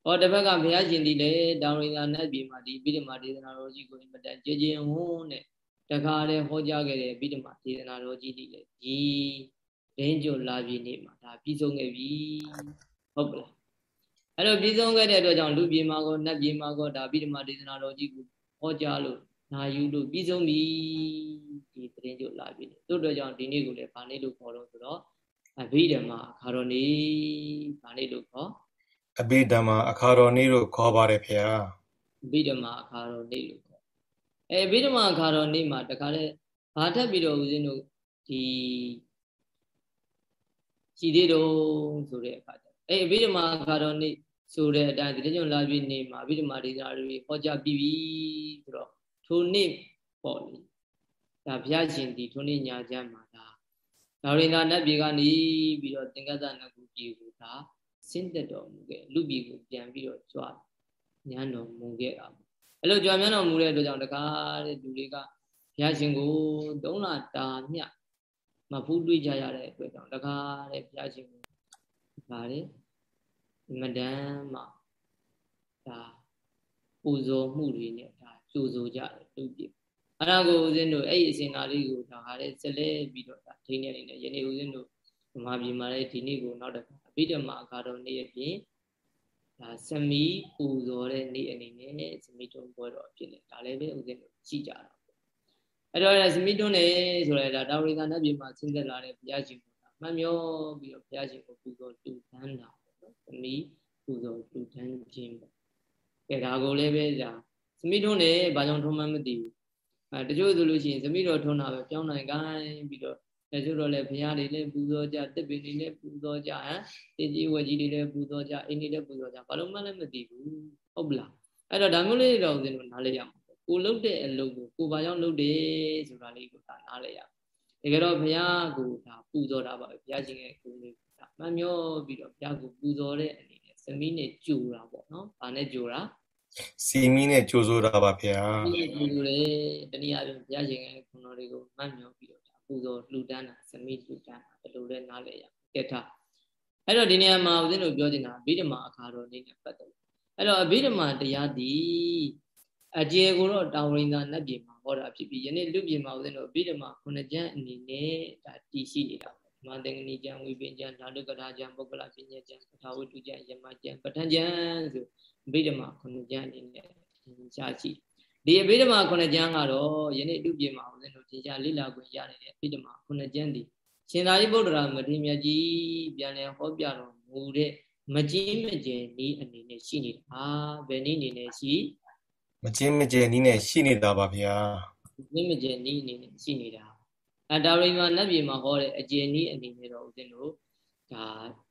ဟောတစ်ဘက်ကဘုရားရှင်ဒီလေတောင်ရိသာနတ်ပြည်မှာဒီပိဋကမဒေသနာတော်ကြီးကိုအင်မတန်ကြည်ကျင်ဝန်းနဲ့တခါတည်းဟောကြားခဲ့တဲ့ပိဋကမဒေသနာတော်ကြီးဒီလေဒီ သတင်းကြိုလာပြည့်နေ့မှာဒါပြီးဆုံးခဲ့ပြီဟုတ်ပလားအဲ့တော့ပြီးဆုံးခဲ့တဲ့အတွက်ကြောင့်လူပြည်မှာကောနတ်ပြည်မှာကောဒါပိဋကမဒေသနာတော်ကြီးကိုဟောကြားလို့နာယူလို့ပြီးဆုံးပြီဒီသတင်းကြိုလာပြီတို့အတွက်ကြောင့်ဒီနေ့ကိုလည်းဗာနေ့လို့ခေါ်တော့ဆိုတော့အဘိဓမ္မာအခါတော်နေ့ဗာနေ့လို့ခေါ်အဘိဓမ္မာအခါတော်နေ့လို့ခေါ်ပါတယ်ဖေဟာအဘိဓမ္မာအခါတော်နေ့လို့ခေါ်အဲအဘိဓမ္မာအခါတော်နေ့မှာတခါလဲဘာထပ်ပြီးတော့ဦးဇင်းတို့ဒီ ရှိသေးတော့ဆိုတဲ့အခါကျအဲအဘိဓမ္မာအခါတော်နေ့ဆိုတဲ့အတိုင်းတတိယလာပြည့်နေ့မှာအဘိဓမ္မာဒေသနာတွေဟောကြားပြီးပြီဆိုတော့ထိုနေ့ပေါ့လေဒါဘုရားရှင်ဒီထိုနေ့ညာချမ်းမှာဒါဒါရိန္ဒနတ်ပြည်ကနေပြီးတော့သင်္ကသနကုပြည်ကိုဒါဆင်းသက်တော်မူခဲ့လူပြည်ကိုပြန်ပြီးတော့ကြွညံတော်မူခဲ့တာပေါ့အဲ့လိုကြွညံတော်မူတဲ့အတွက်ကြောင့်တကားတဲ့လူတွေကဘုရားရှင်ကိုသုံးလတာမြ မဖူးတွေ့ကြရတဲ့အတွက်ကြောင့်တကားတဲ့ဘုရားရှင်ကိုဗါတယ်မဒန်းမှာဒါပူဇော်မှုတွေနဲ့ဒါကြိုးဆိုကြတယ်လူပြည်အဲ့ဒါကိုဦးဇင်းတို့အဲ့ဒီအစဉ်သားလေးကိုဒါဟာတဲ့ဆက်လက်ပြီးတော့ဒါထိနေနေတယ်ယနေ့ဦးဇင်းတို့ဗမာပြည်မှာလည်းဒီနေ့ကိုနောက်တစ်ခါအဘိဓမ္မာအခါတော်နေ့အပြင်ဒါစမီပူဇော်တဲ့နေ့အနေနဲ့စမီတုံးပွဲတော်အဖြစ်နဲ့ဒါလည်းပဲဦးဇင်းတို့ကြည့်ကြတာ အဲ့တော့စမီတုံးနေဆိုရဲဒါတာဝရိကနတ်ပြည်မှာဆင်းသက်လာတဲ့ဘုရားရှင်ကိုမှတ်မျောပြီးတော့ဘုရားရှင်ကိုပူဇော်တူတန်းတာပေါ့နော်စမီပူဇော်တူတန်းခြင်းပေါ့ကဲဒါကိုလည်းပဲဒါစမီထုံးနေဘာကြောင့်ထုံးမှမသိဘူးအဲတချို့ဆိုလို့ရှိရင်စမီတော်ထုံးတာပဲပြောင်းနိုင်ကိုင်းပြီးတော့တချို့တော့လည်းဘုရားတွေလည်းပူဇော်ကြတစ်ပင်တွေလည်းပူဇော်ကြဟမ်တင်းကြီးဝကြီးတွေလည်းပူဇော်ကြအိမ်တွေလည်းပူဇော်ကြဘာလို့မှလည်းမသိဘူးဟုတ်ပလားအဲ့တော့ဒါမျိုးလေးတော့ဦးဇင်းတို့နားလဲရမှာ ကိုလုတ်တဲ့အလုပ်ကိုကိုဘာကြောင့်လုပ်တယ်ဆိုတာလေးကိုဒါနားလဲရတကယ်တော့ဘုရားကိုဒါပူဇော်တာပါပဲဘုရားရှင်ရဲ့ကိုယ်လေးဒါမှန်မျောပြီးတော့ဘုရားကိုပူဇော်တဲ့အနေနဲ့စမီးနဲ့ကြိုတာပေါ့နော်။ဘာနဲ့ကြိုတာစီမီနဲ့ကြိုးဆိုတာပါဗျာဒီကြိုးဆိုလေတနည်းအားဖြင့်ဘုရားရှင်ရဲ့ခုတော်တွေကိုမှတ်မြော်ပြီးတော့ဒါပူဇော်လှူဒန်းတာစမိလှူဒန်းတာဘယ်လိုလဲနားလဲရကဲထားအဲ့တော့ဒီနေရာမှာဦးဇင်းတို့ပြောချင်တာအဘိဓမ္မာအခါတော်နေ့နဲ့ပတ်သက်အဲ့တော့အဘိဓမ္မာတရားဒီ အကျေကိုတော့တောင်ဝိန္ဒနတ်ပြည်မှာဟောတာဖြစ်ပြီးယနေ့လူပြည်မှာဦးဇင်းတို့အဘိဓမ္မာခုနှစ်ကျမ်းအနေနဲ့ဒါတည်ရှိနေတာမန္တန်ကဏီကျမ်းဝိပင်ကျမ်းဓာတုကထာကျမ်းပုဂ္ဂလပညာကျမ်းကထာဝတ္ထုကျမ်းယမကျမ်းပဋ္ဌာန်းကျမ်းဆိုအဘိဓမ္မာခုနှစ်ကျမ်းအနေနဲ့ရှားရှိဒီအဘိဓမ္မာခုနှစ်ကျမ်းကတော့ယနေ့အတုပြေမှာဦးဇင်းတို့သင်ကြားလေ့လာခွင့်ရနေတဲ့အဘိဓမ္မာခုနှစ်ကျမ်းဒီရှင်သာရိပုတ္တရာမထေရမြတ်ကြီးပြန်လည်ဟောပြတော်မူတဲ့မကြီးမကျယ်နည်းအနေနဲ့ရှိနေတာဘယ်နည်းအနေနဲ့ရှိ မကြီးမကျယ်နည်းနဲ့ရှိနေတာပါဗျာမကြီးမကျယ်နည်းအနေနဲ့ရှိနေတာအတာရိမာနတ်ပြည်မှာဟောတဲ့အကျယ်နည်းအနေနဲ့တော့ဦးဇင်းတို့ဒါ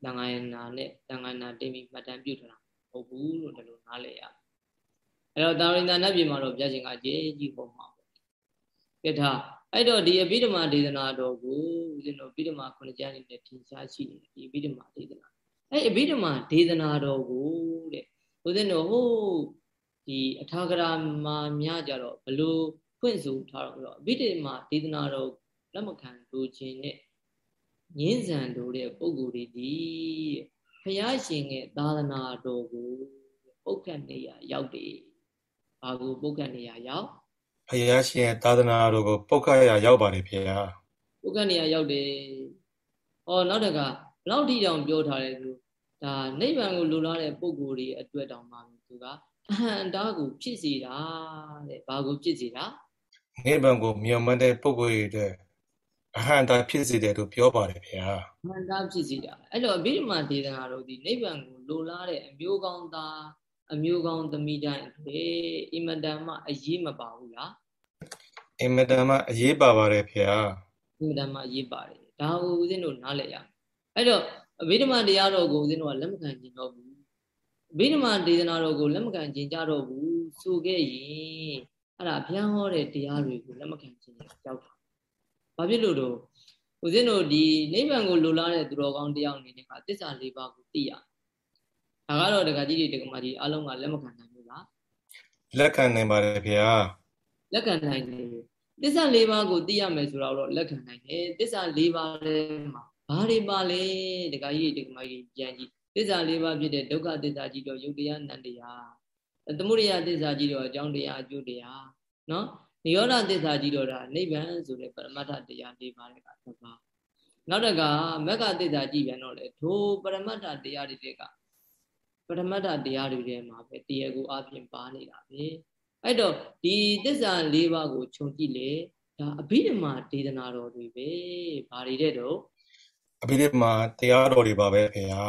တန်ခါယနာနဲ့တန်ခါနာတိတ်ပြီးမှတ်တမ်းပြုထားတာမဟုတ်ဘူးလို့ဒီလိုနားလည်ရအဲ့တော့တာရိနာနတ်ပြည်မှာတော့ဘုရားရှင်ကကြေကြီးဟောမှာပေါ့ကဲဒါအဲ့တော့ဒီအဘိဓမ္မာဒေသနာတော်ကိုဦးဇင်းတို့အဘိဓမ္မာခုနှစ်ကျမ်းလေးနဲ့ထင်ရှားရှိနေတယ်ဒီအဘိဓမ္မာဒေသနာအဲ့အဘိဓမ္မာဒေသနာတော်ကိုတဲ့ဦးဇင်းတို့ဟို ဒီအထာဂရာမှာများကြတော့ဘလို့ဖွင့်ဆိုထားတော့အဘိဓမ္မာဒေသနာတော်လက်မခံလို့ခြင်းနဲ့ငင်းဆန်လို့တဲ့ပုံကိုယ်တွေဒီဖယားရှင်ရဲ့သာသနာတော်ကိုပုတ်ခတ်နေရရောက်တယ်ဘာကိုပုတ်ခတ်နေရရောက်ဖယားရှင်ရဲ့သာသနာတော်ကိုပုတ်ခတ်ရရောက်ပါတယ်ဖေဟာပုတ်ခတ်နေရရောက်တယ်ဟောနောက်တကဘလောက်ထိတောင်ပြောထားတယ်သူဒါနိဗ္ဗာန်ကိုလိုလားတဲ့ပုဂ္ဂိုလ်တွေအတွက်တောင်မှသူက အဟံတာကိုဖြစ်စေတာတဲ့ဘာကိုဖြစ်စေတာနိဗ္ဗာန်ကိုမြင်မှန်းတဲ့ပုဂ္ဂိုလ်တွေအတွက်အဟံတာဖြစ်စေတယ်လို့ပြောပါတယ်ဗျာအဟံတာဖြစ်စေတာအဲ့တော့အဘိဓမ္မာဒေသနာတို့ဒီနိဗ္ဗာန်ကိုလိုလားတဲ့အမျိုးကောင်းသားအမျိုးကောင်းသမီးတိုင်းတွေအင်မတန်မှအရေးမပါဘူးလားအင်မတန်မှအရေးပါပါတယ်ဗျာအင်မတန်မှအရေးပါတယ်ဒါကိုဦးဇင်းတို့နားလည်ရအဲ့တော့အဘိဓမ္မာတရားတော်ကိုဦးဇင်းတို့ကလက်မခံကျင်တော့ဘူး အဘိဓမ္မာဒေသနာတော်ကိုလက်မခံကျင်ကြတော့ဘူးဆိုခဲ့ရင်အဲ့ဒါဘုရားဟောတဲ့တရားတွေကိုလက်မခံကျင်ကြောက်တာဘာဖြစ်လို့တော့ဦးဇင်းတို့ဒီနိဗ္ဗာန်ကိုလိုလားတဲ့သူတော်ကောင်းတယောက်အနေနဲ့ကသစ္စာ၄ပါးကိုသိရဒါကတော့တက္ကကြီးတွေတက္ကမကြီးအားလုံးကလက်မခံနိုင်ဘူးလားလက်ခံနိုင်ပါတယ်ဗျာလက်ခံနိုင်တယ်သစ္စာ၄ပါးကိုသိရမယ်ဆိုတော့လက်ခံနိုင်တယ်သစ္စာ၄ပါးထဲမှာဘာတွေပါလဲတက္ကကြီးတွေတက္ကမကြီးပြန်ကြည့် သစ္စာ၄ပါးဖြစ်တဲ့ဒုက္ခသစ္စာကြီးတော့ယုတ်တရားနန္တရားသမုဒယသစ္စာကြီးတော့အကြောင်းတရားအကျိုးတရားနော်နိရောဓသစ္စာကြီးတော့ဒါနိဗ္ဗာန်ဆိုတဲ့ပရမတ္ထတရား၄ပါးတဲ့ကတစ်ပါးနောက်တကမက္ခသစ္စာကြည့်ပြန်တော့လေဒိုပရမတ္ထတရားတွေကပရမတ္ထတရားတွေထဲမှာပဲတရားကိုအပြင်ပါနေတာပဲအဲ့တော့ဒီသစ္စာ၄ပါးကိုခြုံကြည့်လေဒါအဘိဓမ္မာဒေသနာတော်တွေပဲဘာတွေတဲ့တော့အဘိဓမ္မာတရားတော်တွေပါပဲခင်ဗျာ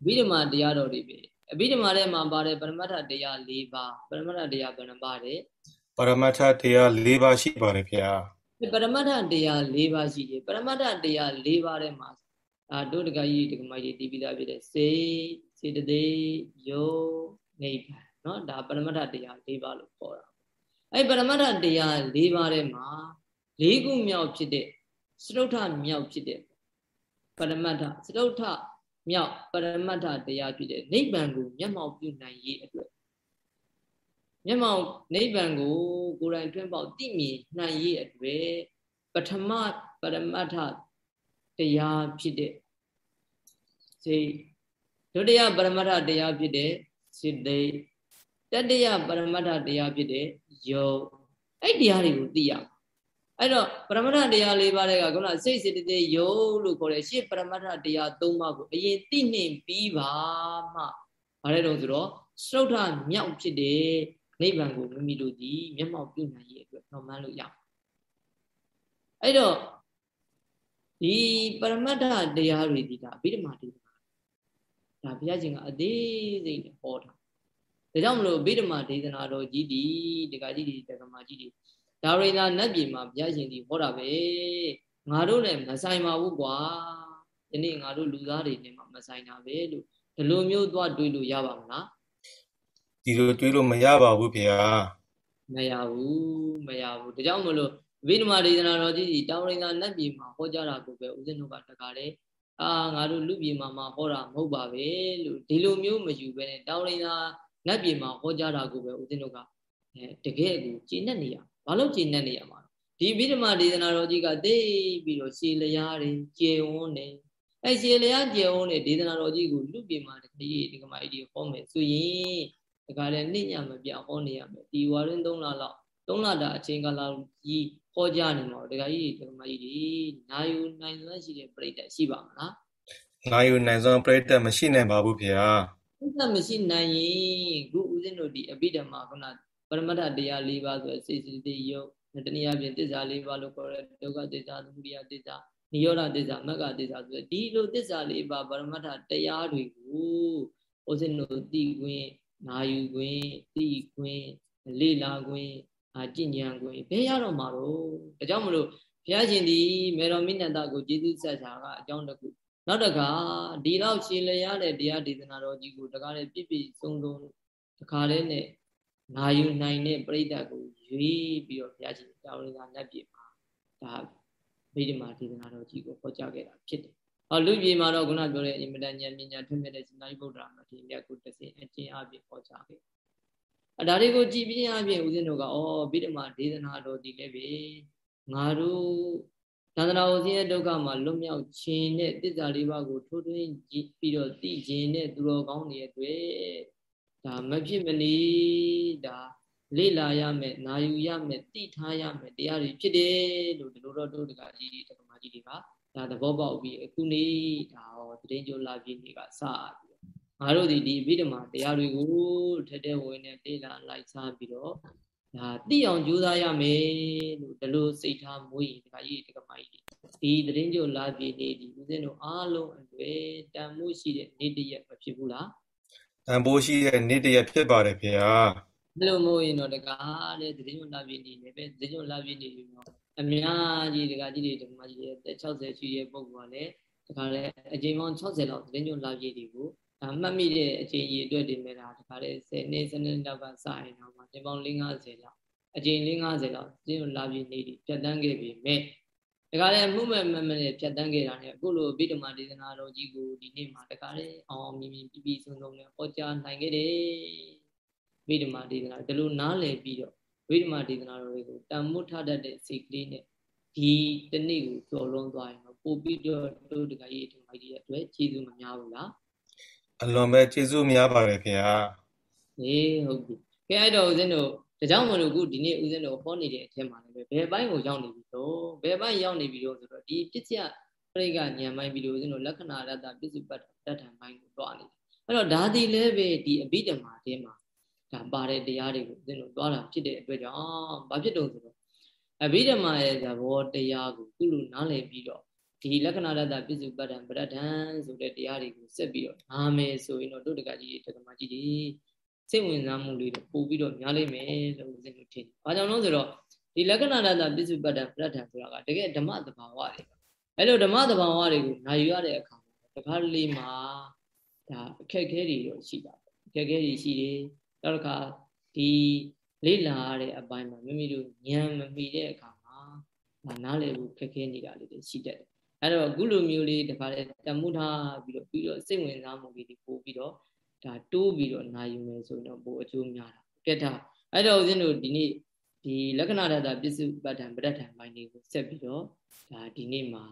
အဘိဓမ္မာတရားတော်တွေပဲအဘိဓမ္မာထဲမှာပါတယ်ပရမတ္ထတရား၄ပါးပရမတ္ထတရားဘယ်နှပါးတဲ့ပရမတ္ထတရား၄ပါးရှိပါတယ်ခင်ဗျာပရမတ္ထတရား၄ပါးရှိတယ်ပရမတ္ထတရား၄ပါးထဲမှာအာဒုဒကကြီးဒကမကြီးတည်ပြီးသားဖြစ်တဲ့စေစေတသိက်ယောနိဗ္ဗာန်เนาะဒါပရမတ္ထတရား၄ပါးလို့ခေါ်တာအဲ့ပရမတ္ထတရား၄ပါးထဲမှာ၄ခုမြောက်ဖြစ်တဲ့စတုထမြောက်ဖြစ်တဲ့ပရမတ္ထစတုထ မြောက်ပရမတ္ထတရားဖြစ်တဲ့နိဗ္ဗာန်ကိုမျက်မှောက်ပြုနိုင်ရေးအတွက်မျက်မှောက်နိဗ္ဗာန်ကိုကိုယ်တိုင်တွင်းပေါက်သိမြင်နိုင်ရေးအတွက်ပထမပရမတ္ထတရားဖြစ်တဲ့စိတ်ဒုတိယပရမတ္ထတရားဖြစ်တဲ့စိတ်သိတတိယပရမတ္ထတရားဖြစ်တဲ့ယုတ်အဲ့တရားတွေကိုသိရ အဲ့တော့ပရမတ္ထတရား၄ပါးတွေကခုနစိတ်စေတသိက်ယုတ်လို့ခေါ်တဲ့ရှေ့ပရမတ္ထတရား၃ပါးကိုအရင်သိနှင်ပြီးပါမှဘာလဲတော့ဆိုတော့စရုထမြောက်ဖြစ်တဲ့နိဗ္ဗာန်ကိုမိမိတို့ဒီမျက်မှောက်ပြုနိုင်ရအတွက်နှောမှန်းလို့ရအဲ့တော့ဒီပရမတ္ထတရားတွေဒီကအဘိဓမ္မာတရားဒါဘုရားရှင်ကအသေးစိတ်နဲ့ဟောတာဒါကြောင့်မလို့ဗိဓမာဒေသနာတော်ကြီးဒီတက္ကကြီးဒီတက္ကမကြီးဒီ ဒါရိနာနတ်ပြည်မှာဘုရားရှင်ဒီဟောတာပဲငါတို့နဲ့မဆိုင်ပါဘူးကွာဒီနေ့ငါတို့လူသားတွေနဲ့မှမဆိုင်တာပဲလို့ဒီလိုမျိုးသွားတွေးလို့ရပါမလားဒီလိုတွေးလို့မရပါဘူးဗျာမရဘူးမရဘူးဒါကြောင့်မလို့ဗိဓမာဒေသနာတော်ကြီးဒီတောင်ရိနာနတ်ပြည်မှာဟောကြားတာကိုပဲဦးဇင်းတို့ကတခါလေအာငါတို့လူပြည်မှာမှဟောတာမဟုတ်ပါပဲလို့ဒီလိုမျိုးမယူပဲနဲ့တောင်းရင်းသာနတ်ပြည်မှာဟောကြားတာကိုပဲဦးဇင်းတို့ကအဲတကယ်ကိုကျင့်နေနေရ ဘာလို့ကျင့်နေနေရမှာဒီဗိဓမာဒေသနာတော်ကြီးကသိပြီးတော့ရှည်လျားတယ်ကျေဝန်းတယ်အဲရှည်လျားကျေဝန်းတဲ့ဒေသနာတော်ကြီးကိုလူပြည်မှာတကယ်ဒီကမကြီးဟောမယ်ဆိုရင်ဒါကလည်းနှိမ့်ညမပြဟောနေရမယ်ဒီဝါရင်း၃လလောက်၃လတာအချိန်ကာလကြီးဟောကြားနေမှာဒကာကြီးဒကာမကြီးဒီနာယူနိုင်စွမ်းရှိတဲ့ပြိတ္တရှိပါမလားနာယူနိုင်စွမ်းပြိတ္တမရှိနိုင်ပါဘူးဖေဟာပြိတ္တမရှိနိုင်ရင်ခုဦးဇင်းတို့ဒီအဘိဓမ္မာခုန ပရမတ္ထတရား၄ပါးဆိုစေစတိယုတ်တနည်းအားဖြင့်သစ္စာ၄ပါးလို့ခေါ်တဲ့ဒုက္ခသစ္စာသမုဒယသစ္စာနိရောဓသစ္စာမဂ္ဂသစ္စာဆိုတဲ့ဒီလိုသစ္စာ၄ပါးပရမတ္ထတရားတွေကိုဦးဇင်းတို့သိခွင့်နာယူခွင့်သိခွင့်လေ့လာခွင့်အာကြင်ဉဏ်ကိုဘယ်ရတော့မှာတော့ဒါကြောင့်မလို့ဘုရားရှင်ဒီမေတော်မိနန္တကိုကျေးဇူးဆက်တာကအကြောင်းတစ်ခုနောက်တခါဒီလောက်ရှည်လျရတဲ့တရားဒေသနာတော်ကြီးကိုတကားလည်းပြည့်ပြည့်စုံစုံတခါလေးနဲ့ နာယူနိုင်တဲ့ပြိဋ္ဌာကိုရွေးပြီးတော့ဘုရားရှင်တောင်းရင်းသာလက်ပြမှာဒါဗိဓမာဒေသနာတော်ကြီးကိုဟောကြားခဲ့တာဖြစ်တယ်။ဟောလူပြည်မှာတော့ခုနပြောတဲ့အင်မတန်ဉာဏ်ပညာထွန်းမြတ်တဲ့ရှင်သာရိပုတ္တရာမထေရမြတ်ကိုတဆင်အကျဉ်းအပြည့်ဟောကြားခဲ့အဲဒါတွေကိုကြည်ပြင်းအပြင်ဦးဇင်းတို့ကဩဗိဓမာဒေသနာတော်ဒီလည်းပဲငါတို့သာသနာ့ဦးဇင်းရဲ့ဒုက္ခမှာလွတ်မြောက်ခြင်းနဲ့တစ္ဆာလေးပါးကိုထိုးထွင်းပြီးတော့သိခြင်းနဲ့သူတော်ကောင်းတွေအတွက် ဒါမဖြစ်မနေဒါလေ့လာရမယ်နာယူရမယ်သိထားရမယ်တရားတွေဖြစ်တယ်လို့ဒီလိုတော့တို့တကကြီးတက္ကမကြီးတွေကဒါသဘောပေါက်ပြီးအခုနေ့ဒါဟောတရင်ကျိုးလာပြီးနေကစပြီးငါတို့ဒီဒီအဘိဓမ္မာတရားတွေကိုထက်တဲ့ဝင်နဲ့လေ့လာလိုက်စားပြီးတော့ဒါသိအောင်ကြိုးစားရမယ်လို့ဒီလိုစိတ်ထားမွေးရင်တခါကြီးတက္ကမကြီးဒီတရင်ကျိုးလာပြီးနေဒီဦးဇင်းတို့အားလုံးအတွေ့တန်မှုရှိတဲ့နေ့တရက်မဖြစ်ဘူးလား တန်ဖိုးရှိတဲ့နေ့တရက်ဖြစ်ပါတယ်ဖေဟာအဲ့လိုမို့ရင်တော့တကားတဲ့တရင်ကျိုးလာပြီးနေတယ်ပဲတရင်ကျိုးလာပြီးနေပြီတော့အများကြီးတကားကြီးတွေတက္ကမကြီးတွေတက်60ရှိတဲ့ပုံကလည်းတကားလည်းအချိန်ပေါင်း60လောက်တရင်ကျိုးလာပြီးတွေကိုဒါမှတ်မိတဲ့အချိန်ကြီးအတွက်တင်မဲ့တာတခါလေ10နှစ်10နှစ်လောက်ကစရင်တော့မှတင်ပေါင်း50လောက်အချိန်50လောက်ကျင်းလာပြီးနေပြီဖြတ်တန်းခဲ့ပြီမဲ့ တခါလေမှုမဲ့မမဲ့ဖြတ်တန်းခဲ့တာ ਨੇ အခုလိုဗိဓမာဒေသနာတော်ကြီးကိုဒီနေ့မှာတခါလေအောင်အောင်မြင်မြင်ပြပြဆုံးဆုံးနဲ့ဟောကြားနိုင်ခဲ့တယ်ဗိဓမာဒေသနာဒီလိုနားလည်ပြီးတော့ဗိဓမာဒေသနာတော်တွေကိုတန်မို့ထတတ်တဲ့စိတ်ကလေးနဲ့ဒီတနေ့ကိုကျော်လွန်သွားရင်တော့ပို့ပြီးတော့တို့တခါကြီးဒီမိုက်ကြီးရဲ့အတွက်ကျေးဇူးမများဘူးလားအလွန်ပဲကျေးဇူးများပါတယ်ခင်ဗျာအေးဟုတ်ပြီခဲအဲ့တော့ဦးဇင်းတို့ ဒါကြောင့်မလို့ခုဒီနေ့ဦးဇင်းတို့ဟောနေတဲ့အထက်မှာလည်းဘယ်ဘိုင်းကိုရောက်နေပြီတော့ဘယ်ဘိုင်းရောက်နေပြီတော့ဆိုတော့ဒီပစ္စယပရိကဉာဏ်ပိုင်းပြီးလို့ဦးဇင်းတို့လက္ခဏာရတ္တပစ္စုပ္ပတ္တတ္ထံပိုင်းကိုတွားနေတယ်အဲ့တော့ဒါဒီလည်းပဲဒီအဘိဓမ္မာတဲမှာဒါပါတဲ့တရားတွေကိုဦးဇင်းတို့တွားတာဖြစ်တဲ့အတွက်ကြောင့်ဘာဖြစ်တုံဆိုတော့အဘိဓမ္မာရဲ့သဘောတရားကိုကုလူနားလည်ပြီးတော့ဒီလက္ခဏာတ္တပစ္စုပ္ပတ္တံပရဒံဆိုတဲ့တရားတွေကိုဆက်ပြီးတော့နားမယ်ဆိုရင်တော့တို့တကကြီးတက္ကမကြီးတွေ စိတ်ဝင်စားမှုလေးတွေပို့ပြီးတော့များလိမ့်မယ်လို့ဦးဇင်းတို့ထင်တယ်။ဘာကြောင့်လဲဆိုတော့ဒီလက္ခဏာတ္တပစ္စုပ္ပတ္တံပရဒံဆိုတာကတကယ်ဓမ္မသဘာဝတွေအဲ့လိုဓမ္မသဘာဝတွေကိုနာယူရတဲ့အခါမှာတခါလေးမှာဒါအခက်အခဲတွေတော့ရှိတာပေါ့အခက်အခဲတွေရှိတယ်နောက်တစ်ခါဒီလေ့လာရတဲ့အပိုင်းမှာမိမိတို့ဉာဏ်မမီတဲ့အခါမှာဒါနားလည်ဖို့ခက်ခဲနေတာလေးတွေရှိတတ်တယ်အဲ့တော့အခုလိုမျိုးလေးတခါလေတမှုထားပြီးတော့ပြီးတော့စိတ်ဝင်စားမှုလေးတွေပို့ပြီးတော့ ဒါတိုးပြီးတော့နာယူမယ်ဆိုရင်တော့ပိုအကျိုးများတာကဲဒါအဲ့တော့ဦးဇင်းတို့ဒီနေ့ဒီလက္ခဏာတတာပစ္စုပ္ပတ္တံပဋ္ဌာန်ပိုင်းလေးကိုဆက်ပြီးတော့ဒါဒီနေ့မှာ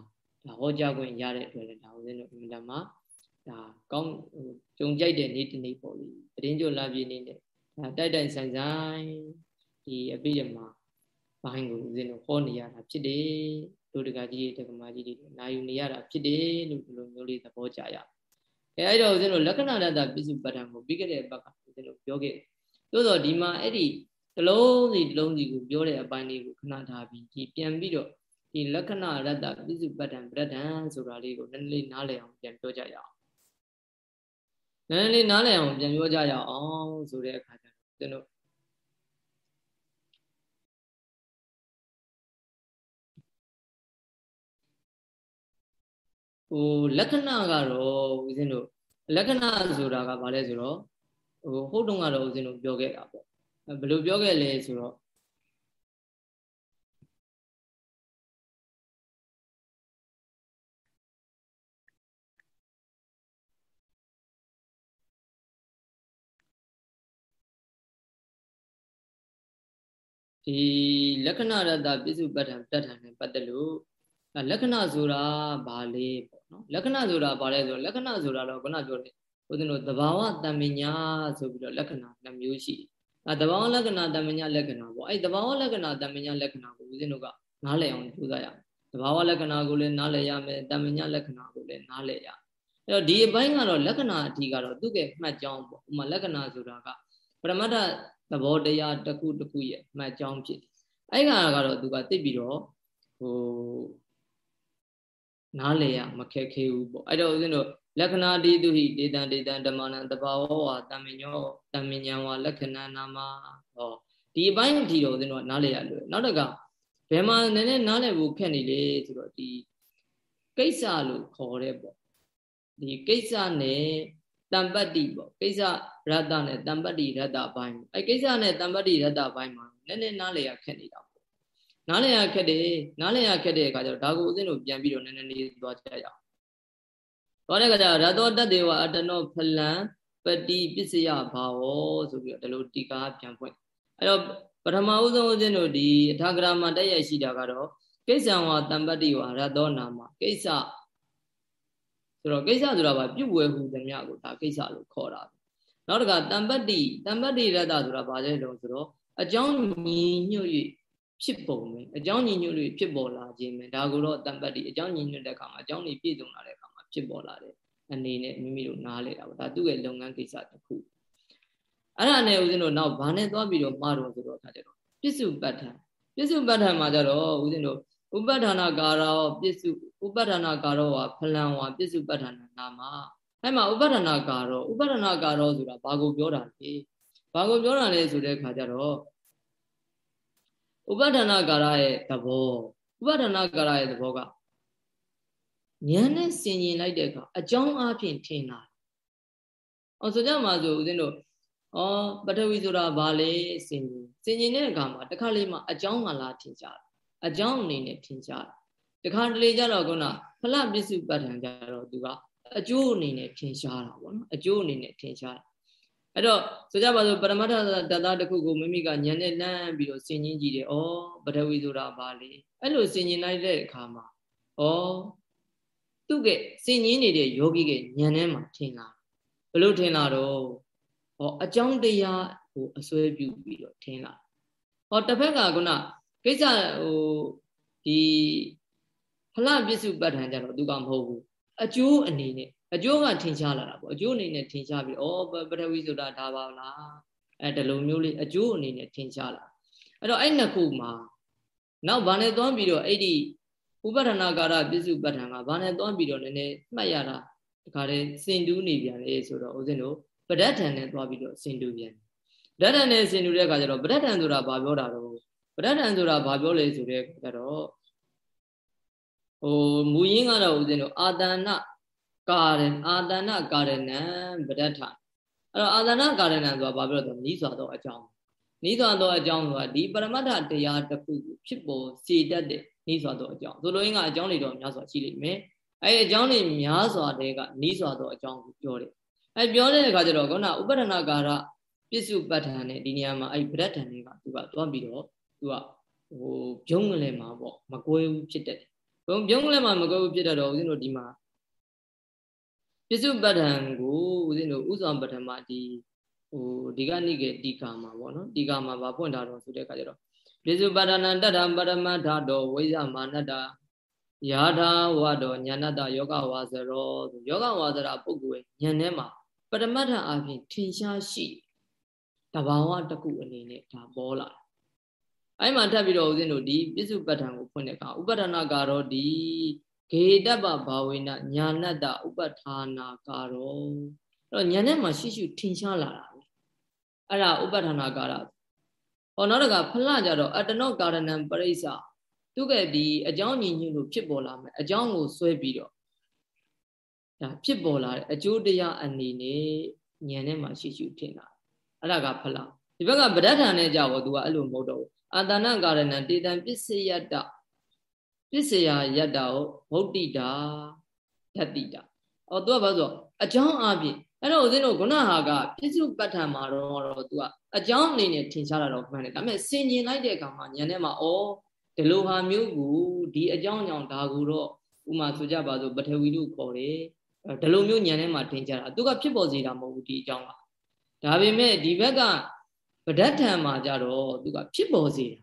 ဒါဟောကြားခွင့်ရတဲ့အတွက်လည်းဒါဦးဇင်းတို့အင်မတန်မှဒါကောင်းကြုံကြိုက်တဲ့နေ့တစ်နေ့ပေါ့လေတရင်ကြိုလာပြည့်နေနဲ့ဒါတိုက်တိုက်ဆိုင်ဆိုင်ဒီအပိဓမ္မာဘိုင်းကိုဦးဇင်းတို့ဟောနေရတာဖြစ်တယ်တို့တကကြီးတကမာကြီးတွေနာယူနေရတာဖြစ်တယ်လို့ဒီလိုမျိုးလေးသဘောကျရအဲ အဲ့တော့ဦးဇင်းတို့လက္ခဏာတ္တပစ္စုပ္ပတ္တံကိုပြီးခဲ့တဲ့ဘက်ကဦးဇင်းတို့ပြောခဲ့သို့တော့ဒီမှာအဲ့ဒီတလုံးစီတလုံးစီကိုပြောတဲ့အပိုင်းလေးကိုခဏထားပြီးဒီပြန်ပြီးတော့ဒီလက္ခဏာရတ္တပစ္စုပ္ပတ္တံပရဒံဆိုတာလေးကိုနည်းနည်းလေးနားလည်အောင်ပြန်ပြောကြရအောင်နည်းနည်းလေးနားလည်အောင်ပြန်ပြောကြရအောင်ဆိုတဲ့အခါကျတော့ဦးဇင်းတို့ ဟိုလက္ခဏာကတော့ဦးဇင်းတို့လက္ခဏာဆိုတာကဘာလဲဆိုတော့ဟိုဟုတ်တုန်းကတော့ဦးဇင်းတို့ပြောခဲ့တာပေါ့ဘယ်လိုပြောခဲ့လဲဆိုတော့ဒီလက္ခဏာရတ္တပစ္စုပ္ပတ္ထံတတ္ထံနဲ့ပတ်သက်လို့လက္ခဏာဆိုတာဘာလဲပေါ့ နော်လက္ခဏာဆိုတာဘာလဲဆိုတော့လက္ခဏာဆိုတာတော့ခုနပြောတယ်ဦးဇင်းတို့သဘာဝတမ္ပညာဆိုပြီးတော့လက္ခဏာနှစ်မျိုးရှိအဲသဘာဝလက္ခဏာတမ္ပညာလက္ခဏာပေါ့အဲသဘာဝလက္ခဏာတမ္ပညာလက္ခဏာကိုဦးဇင်းတို့ကနားလည်အောင်ကြိုးစားရမယ်သဘာဝလက္ခဏာကိုလည်းနားလည်ရမယ်တမ္ပညာလက္ခဏာကိုလည်းနားလည်ရအဲ့တော့ဒီအပိုင်းကတော့လက္ခဏာအထီးကတော့သူ့ရဲ့မှတ်ကြောင်းပေါ့ဥမာလက္ခဏာဆိုတာကပရမတ္ထသဘောတရားတစ်ခုတစ်ခုရဲ့မှတ်ကြောင်းဖြစ်တယ်အဲ့ကကတော့သူကသိပြီးတော့ဟို နားလေရမခက်ခဲဘူးပေါ့အဲ့တော့ဦးဇင်းတို့လက္ခဏာတိတုဟိဒေတံဒေတံဓမ္မနံတဘာဝဝါတမညောတမညံဝါလက္ခဏာနာမဟောဒီအပိုင်းအထိတော့ဦးဇင်းတို့နားလေရလို့နောက်တကဘယ်မှာနည်းနည်းနားလည်ဖို့ခက်နေလေဆိုတော့ဒီကိစ္စလို့ခေါ်တဲ့ပေါ့ဒီကိစ္စနဲ့တံပတ္တိပေါ့ကိစ္စရတ္တနဲ့တံပတ္တိရတ္တဘိုင်းအဲကိစ္စနဲ့တံပတ္တိရတ္တဘိုင်းမှာနည်းနည်းနားလေရခက်နေတာ နားလည်ရခက်တယ်နားလည်ရခက်တဲ့အခါကျတော့ဒါကိုဦးဇင်းတို့ပြန်ပြီးတော့နည်းနည်းလေးသွားကြရအောင်သွားတဲ့အခါကျရတောတတ္တေဝအတနောဖလံပတိပစ္စယဘာဝဆိုပြီးတော့ဒီလိုတီကာပြန်ဖွင့်အဲ့တော့ပထမဦးဆုံးဦးဇင်းတို့ဒီအထာဂရမှာတက်ရရှိတာကတော့ကိစ္စံဝတံပတ္တိဝရတောနာမကိစ္စဆိုတော့ကိစ္စဆိုတာဗာပြုတ်ဝဲဟုသမျှကိုဒါကိစ္စလို့ခေါ်တာနောက်တကတံပတ္တိတံပတ္တိရတ္တဆိုတာဗာလဲလို့ဆိုတော့အကြောင်းညီညွတ်၍ ဖြစ်ပုံပဲအကြောင်းညီညွတ်၍ဖြစ်ပေါ်လာခြင်းပဲဒါကိုတော့တံပတ္တိအကြောင်းညီညွတ်တဲ့အခါမှာအကြောင်းတွေပြည့်စုံလာတဲ့အခါမှာဖြစ်ပေါ်လာတဲ့အနေနဲ့မိမိတို့နားလဲတာပေါ့ဒါသူ့ရဲ့လုပ်ငန်းကိစ္စတစ်ခုအဲ့ဒါနဲ့ဦးဇင်းတို့နောက်ဘာနဲ့သွားပြီးတော့မှားတော့ဆိုတော့အခါကျတော့ပစ္စုပ္ပတ္ထံပစ္စုပ္ပတ္ထံမှာကျတော့ဦးဇင်းတို့ဥပ္ပဒါနာကာရောပစ္စုဥပ္ပဒါနာကာရောဝဖလံဝပစ္စုပ္ပဒါနာနာမှာအဲ့မှာဥပ္ပဒါနာကာရောဥပ္ပဒါနာကာရောဆိုတာဘာကိုပြောတာလဲဘာကိုပြောတာလဲဆိုတဲ့အခါကျတော့ ဥပ္ပဒါနာကာရရဲ့သဘောဥပ္ပဒါနာကာရရဲ့သဘောကဉာဏ်နဲ့ဆင်ញင်လိုက်တဲ့အခါအကြောင်းအဖြစ်ထင်လာ။အော်ဆိုကြမှာဆိုဦးဇင်းတို့ဩပထဝီဆိုတာဘာလဲဆင်ញင်ဆင်ញင်တဲ့အခါမှာတစ်ခါလေးမှအကြောင်းကလာထင်ကြတယ်အကြောင်းအနေနဲ့ထင်ရှားတယ်တခါတလေကြတော့ခုနဖလပစ္စုပ္ပတ္ထံကြတော့သူကအကျိုးအနေနဲ့ထင်ရှားတာပေါ့နော်အကျိုးအနေနဲ့ထင်ရှားတယ် အဲ့တော့ဆိုကြပါစို့ပရမတ္ထတတတစ်ခုကိုမိမိကညံနဲ့လမ်းပြီးတော့ဆင်ញင်းကြည့်တယ်။ဩပထဝီဆိုတာဘာလဲ။အဲ့လိုဆင်ញင်းလိုက်တဲ့အခါမှာဩသူ့ကဆင်ញင်းနေတဲ့ယောဂီကညံထဲမှာထင်လာဘလို့ထင်လာတော့ဟောအကြောင်းတရားကိုအစွဲပြုပြီးတော့ထင်လာဟောတစ်ဖက်ကခုနကိစ္စဟိုဒီဖလပစ္စုပ္ပတ္ထံကြတော့သူကမဟုတ်ဘူးအကျိုးအနေနဲ့ အကျိုးကထင်ရှားလာတာပေါ့အကျိုးအနေနဲ့ထင်ရှားပြီးဩပထဝီဆိုတာဒါပါလားအဲတလုံးမျိုးလေးအကျိုးအနေနဲ့ထင်ရှားလာအဲ့တော့အဲ့နှစ်ခုမှာနောက်ဘာနဲ့သွားပြီးတော့အဲ့ဒီဥပဒနာကာရပစ္စုပ္ပတ္ထံကဘာနဲ့သွားပြီးတော့နည်းနည်းမှတ်ရတာဒီခါလေးစင်တူးနေပြန်လေဆိုတော့ဦးဇင်းတို့ပဋ္ဌာန်နဲ့သွားပြီးတော့စင်တူးပြန်ပဋ္ဌာန်နဲ့စင်တူးတဲ့အခါကျတော့ပဋ္ဌာန်ဆိုတာဘာပြောတာတော့ပဋ္ဌာန်ဆိုတာဘာပြောလဲဆိုတဲ့ကြတော့ဟိုမူရင်းကတော့ဦးဇင်းတို့အာတဏ ကာရဏအာတဏကာရဏံပဋ္ဌာန်အဲ့တော့အာတဏကာရဏံဆိုတာဘာပြောတော့နီးစွာသောအကြောင်းနီးစွာသောအကြောင်းဆိုတာဒီပရမတ္ထတရားတစ်ခုဖြစ်ပေါ်စေတတ်တဲ့နီးစွာသောအကြောင်းဆိုလိုရင်းကအကြောင်းတွေတော့များစွာရှိလိမ့်မယ်အဲအကြောင်းတွေများစွာတဲ့ကနီးစွာသောအကြောင်းကိုပြောတယ်အဲပြောတဲ့အခါကျတော့ခုနဥပဒနာကာရပစ္စုပ္ပတ္ထန်နဲ့ဒီနေရာမှာအဲ့ဗရဒ္ဒန်တွေကသူကသွားပြီးတော့သူကဟိုပြုံးကလေးမှာပေါ့မကွဲဘူးဖြစ်တတ်တယ်ဘုံပြုံးကလေးမှာမကွဲဘူးဖြစ်တတ်တော့ဦးဇင်းတို့ဒီမှာ ပစ္စုပ္ပတံကိုဦးဇင်းတို့ဥဆောင်ပထမဒီဟိုဒီကနိကေတီကာမှာပေါ့နော်တီကာမှာဗာပွင့်တာတော့ဆိုတဲ့အခါကျတော့ပစ္စုပ္ပတနံတတ္ထပရမတ္ထတော်ဝိဇမာနတ္တယာထာဝါတော်ညာဏတ္တယောဂဝါစရောဆိုယောဂဝါစရာပုဂ္ဂိုလ်ရဲ့ဉာဏ်ထဲမှာပရမတ္ထအပြင်ထင်ရှားရှိတဘာဝတခုအနေနဲ့ဒါပေါ်လာအဲ့မှာထပ်ပြီးတော့ဦးဇင်းတို့ဒီပြစ္စုပ္ပတ္ထံကိုဖွင့်တဲ့အခါဥပဒနာကတော့ဒီ ဂေတပဘာဝေနညာဏတ္တဥပဌာနာကတော့အဲ့တော့ညာနဲ့မှာရှိရှိထင်ရှားလာတာပဲအဲ့ဒါဥပဌာနာကာရဟောနောက်တကဖလကြတော့အတနောကာရဏံပရိစ္ဆသူကဒီအကြောင်းညီညွတ်လို့ဖြစ်ပေါ်လာမယ်အကြောင်းကိုဆွဲပြီးတော့ဒါဖြစ်ပေါ်လာတဲ့အကျိုးတရားအနေနဲ့ဉာဏ်နဲ့မှရှိရှိထင်တာအဲ့ဒါကဖလဒီဘက်ကဗဒဋ္ဌာန်နဲ့ကြောက်တော့ तू ကအဲ့လိုမဟုတ်တော့ဘူးအာတဏကာရဏံတေတံပစ္စယတ္တ ပစ္စယယတ္တကိုဗုဒ္ဓိတာဓတ္တိတာအော်သူကဘာဆိုအကြောင်းအပြင်အဲ့တော့ဦးဇင်းတို့ခုနဟာကပြစ္စုပ္ပတ္ထမှာတော့တော့သူကအကြောင်းအနေနဲ့ထင်ရှားတာတော့မှန်တယ်ဒါပေမဲ့ဆင်ញင်လိုက်တဲ့အခါမှာဉာဏ်ထဲမှာဩဒီလိုဟာမျိုးကိုဒီအကြောင်းကြောင့်ဒါကိုတော့ဥမာဆိုကြပါစို့ပထဝီလို့ခေါ်တယ်ဒီလိုမျိုးဉာဏ်ထဲမှာထင်ရှားတာသူကဖြစ်ပေါ်စေတာမဟုတ်ဘူးဒီအကြောင်းကဒါပေမဲ့ဒီဘက်ကပဋ္ဌာန်မှာကြတော့သူကဖြစ်ပေါ်စေတာ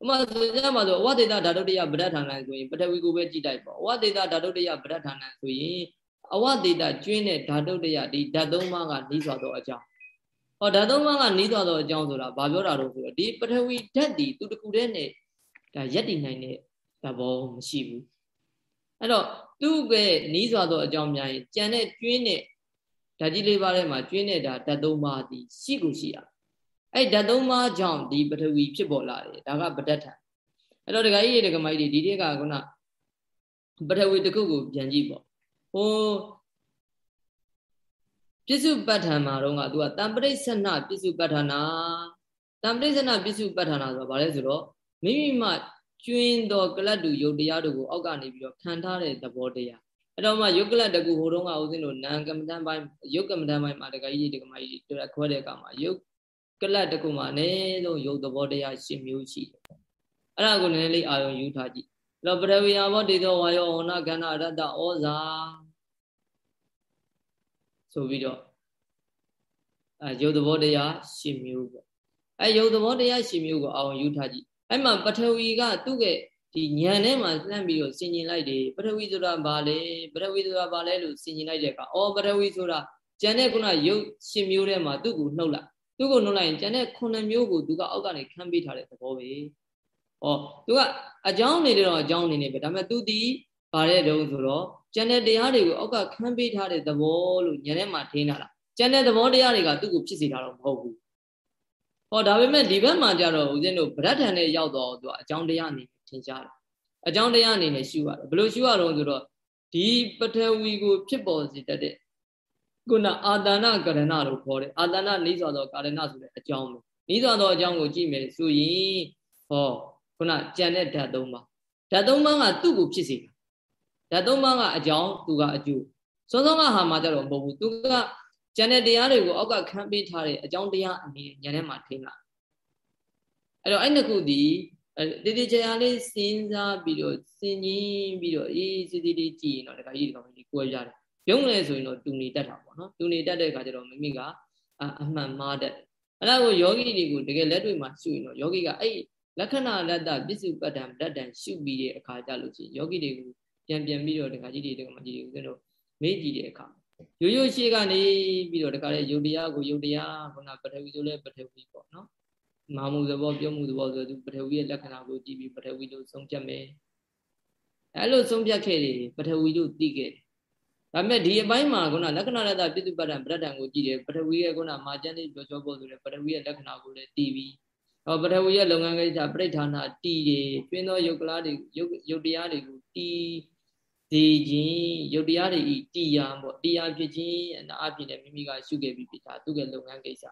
ဥမာဆိုကြမှာဆိုအဝဒေတာဓာတုတ္တယပဋ္ဌာန်ဆိုရင်ပထဝီကိုပဲကြည့်လိုက်ပေါ့အဝဒေတာဓာတုတ္တယပဋ္ဌာန်ဆိုရင်အဝဒေတာကျွင်းတဲ့ဓာတုတ္တယဒီဓာတ်သုံးပါးကနှီးစွာသောအကြောင်းဟောဓာတ်သုံးပါးကနှီးစွာသောအကြောင်းဆိုတာဘာပြောတာတော့ဆိုတော့ဒီပထဝီဓာတ်ဒီသူတခုတည်းနဲ့ဒါရက်တည်နိုင်တဲ့သဘောမရှိဘူးအဲ့တော့သူ့ရဲ့နှီးစွာသောအကြောင်းများရင်ကြံတဲ့ကျွင်းတဲ့ဓာတ်ကြီးလေးပါးထဲမှာကျွင်းတဲ့ဓာတ်သုံးပါးဒီရှိကိုရှိရ အဲ့ဓာတ်သုံးပါးကြောင့်ဒီပထဝီဖြစ်ပေါ်လာတယ်ဒါကပဋ္ဌာန်အဲ့တော့ဒကာကြီးတွေဒကာမကြီးတွေဒီတွေကခုနပထဝီတစ်ခုကိုပြန်ကြည့်ပေါ့ဟိုပြစ္စုပ္ပတ္ထန်မှာတော့ကသူကတံပရိစ္ဆနပြစ္စုပ္ပတ္ထနာတံပရိစ္ဆနပြစ္စုပ္ပတ္ထနာဆိုတာဘာလဲဆိုတော့မိမိမှကျွင်းတော်ကလတ်တူယုတ်တရားတို့ကိုအောက်ကနေပြီးတော့ခံထားတဲ့သဘောတရားအဲ့တော့မှယုတ်ကလတ်တကူဟိုတုန်းကဦးဇင်းတို့နံကမ္မဋ္ဌာန်းပိုင်းယုတ်ကမ္မဋ္ဌာန်းပိုင်းမှာတခါကြီးတခါမကြီးတွေ့ခွဲတဲ့အခါမှာယုတ် ကလတ်တကူမှာအနည်းဆုံးယုတ်သဘောတရား၈မျိုးရှိတယ်အဲ့ဒါကိုနည်းနည်းလေးအာရုံယူထားကြည့်တော့ပထဝီအဘောတေသောဝါယောဝဏကန္နာရတ္တဩဇာဆိုပြီးတော့အဲယုတ်သဘောတရားရှင်မျိုးပေါ့အဲယုတ်သဘောတရားရှင်မျိုးကိုအောင်ယူထားကြည့်အဲ့မှာပထဝီကသူ့ရဲ့ဒီညံထဲမှာလှမ်းပြီးတော့ဆင်ញင်လိုက်တယ်ပထဝီဆိုတာဘာလဲပထဝီဆိုတာဘာလဲလို့ဆင်ញင်လိုက်တဲ့အခါအော်ပထဝီဆိုတာကျန်တဲ့ခုနယုတ်ရှင်မျိုးထဲမှာသူ့ကိုနှုတ်လိုက် သူ့ကိုနှုတ်လိုက်ရင်ကျန်တဲ့ခုနှစ်မျိုးကိုသူကအောက်ကနေခန်းပေးထားတဲ့သဘောပဲ။ဩသူကအကြောင်းနေတယ်တော့အကြောင်းနေနေပဲဒါပေမဲ့သူဒီဗါတဲ့တုံးဆိုတော့ကျန်တဲ့တရားတွေကိုအောက်ကခန်းပေးထားတဲ့သဘောလို့ညနေမှာထင်းတာလားကျန်တဲ့သဘောတရားတွေကသူ့ကိုဖြစ်စေတာတော့မဟုတ်ဘူး။ဟောဒါပေမဲ့ဒီဘက်မှာကြတော့ဦးဇင်းတို့ဗရဒ္ထန်နဲ့ရောက်တော့သူကအကြောင်းတရားအနေနဲ့ထင်ရှားတယ်။အကြောင်းတရားအနေနဲ့ရှုရတယ်ဘယ်လိုရှုရတော့ဆိုတော့ဒီပထဝီကိုဖြစ်ပေါ်စေတတ်တဲ့ ခုနအာတဏကရဏလို့ခေါ်တယ်အာတဏနေစွာသောကာရဏဆိုတဲ့အကြောင်းပဲနေစွာသောအကြောင်းကိုကြည့်မယ်ဆိုရင်ဟောခုနကြံတဲ့ဓာတ်သုံးပါးဓာတ်သုံးပါးကသူ့ကိုဖြစ်စေတာဓာတ်သုံးပါးကအကြောင်းသူကအကျိုးစောစောကဟာမှာကြတော့မဟုတ်ဘူးသူကကြံတဲ့တရားတွေကိုအောက်ကခံပေးထားတဲ့အကြောင်းတရားအနေနဲ့ညနေမှာထင်တာအဲ့တော့အဲ့နှစ်ခုဒီတေတေချာချာလေးစဉ်းစားပြီးတော့စဉ်းကြီးပြီးတော့အေးစစ်စစ်လေးကြည့်ရင်တော့တခါကြီးဒီကောင်ကြီးကိုယ်ရတယ် ယုံလဲဆိုရင်တော့တူနေတတ်တာပေါ့နော်တူနေတတ်တဲ့အခါကျတော့မိမိကအမှန်မှားတတ်အဲ့ဒါကိုယောဂီတွေကိုတကယ်လက်တွေ့မှာရှုရင်တော့ယောဂီကအဲ့လက္ခဏာလတ္တပစ္စုပတ္တံတတ္တံရှုပြီးတဲ့အခါကျလို့ရှိရင်ယောဂီတွေကိုပြန်ပြန်ပြီးတော့တခါကြီးတွေတခါမကြီးတွေဦးဇင်းတို့မေ့ကြည့်တဲ့အခါရိုးရိုးရှိကနေပြီးတော့တခါလေယုတ်တရားကိုယုတ်တရားခုနပထဝီဆိုလဲပထဝီပေါ့နော်မာမှုသဘောပြောမှုသဘောဆိုသူပထဝီရဲ့လက္ခဏာကိုကြည့်ပြီးပထဝီလို့ဆုံးဖြတ်မယ်အဲ့လိုဆုံးဖြတ်ခဲ့တယ်ပထဝီလို့သိခဲ့တယ် ဒါပေမဲ့ဒီအပိုင်းမှာခုနလက္ခဏာရတပြစ္စုပ္ပတ္တပရဒ္ဒံကိုကြည့်တယ်ပထဝီရဲ့ခုနမာကျန်လေးပြောပြောဖို့ဆိုတယ်ပထဝီရဲ့လက္ခဏာကိုလည်းသိပြီးဟောပထဝီရဲ့လုပ်ငန်းကိစ္စပြိဋ္ဌာနာတည်တယ်တွင်းသောယုတ်ကလားတွေယုတ်ယုတ်တရားတွေကိုတည်ဒီချင်းယုတ်တရားတွေဤတည်ရပေါ့တည်ရဖြစ်ချင်းအနာအဖြစ်နဲ့မိမိကရှုခဲ့ပြီးဖြစ်တာသူ့ရဲ့လုပ်ငန်းကိစ္စ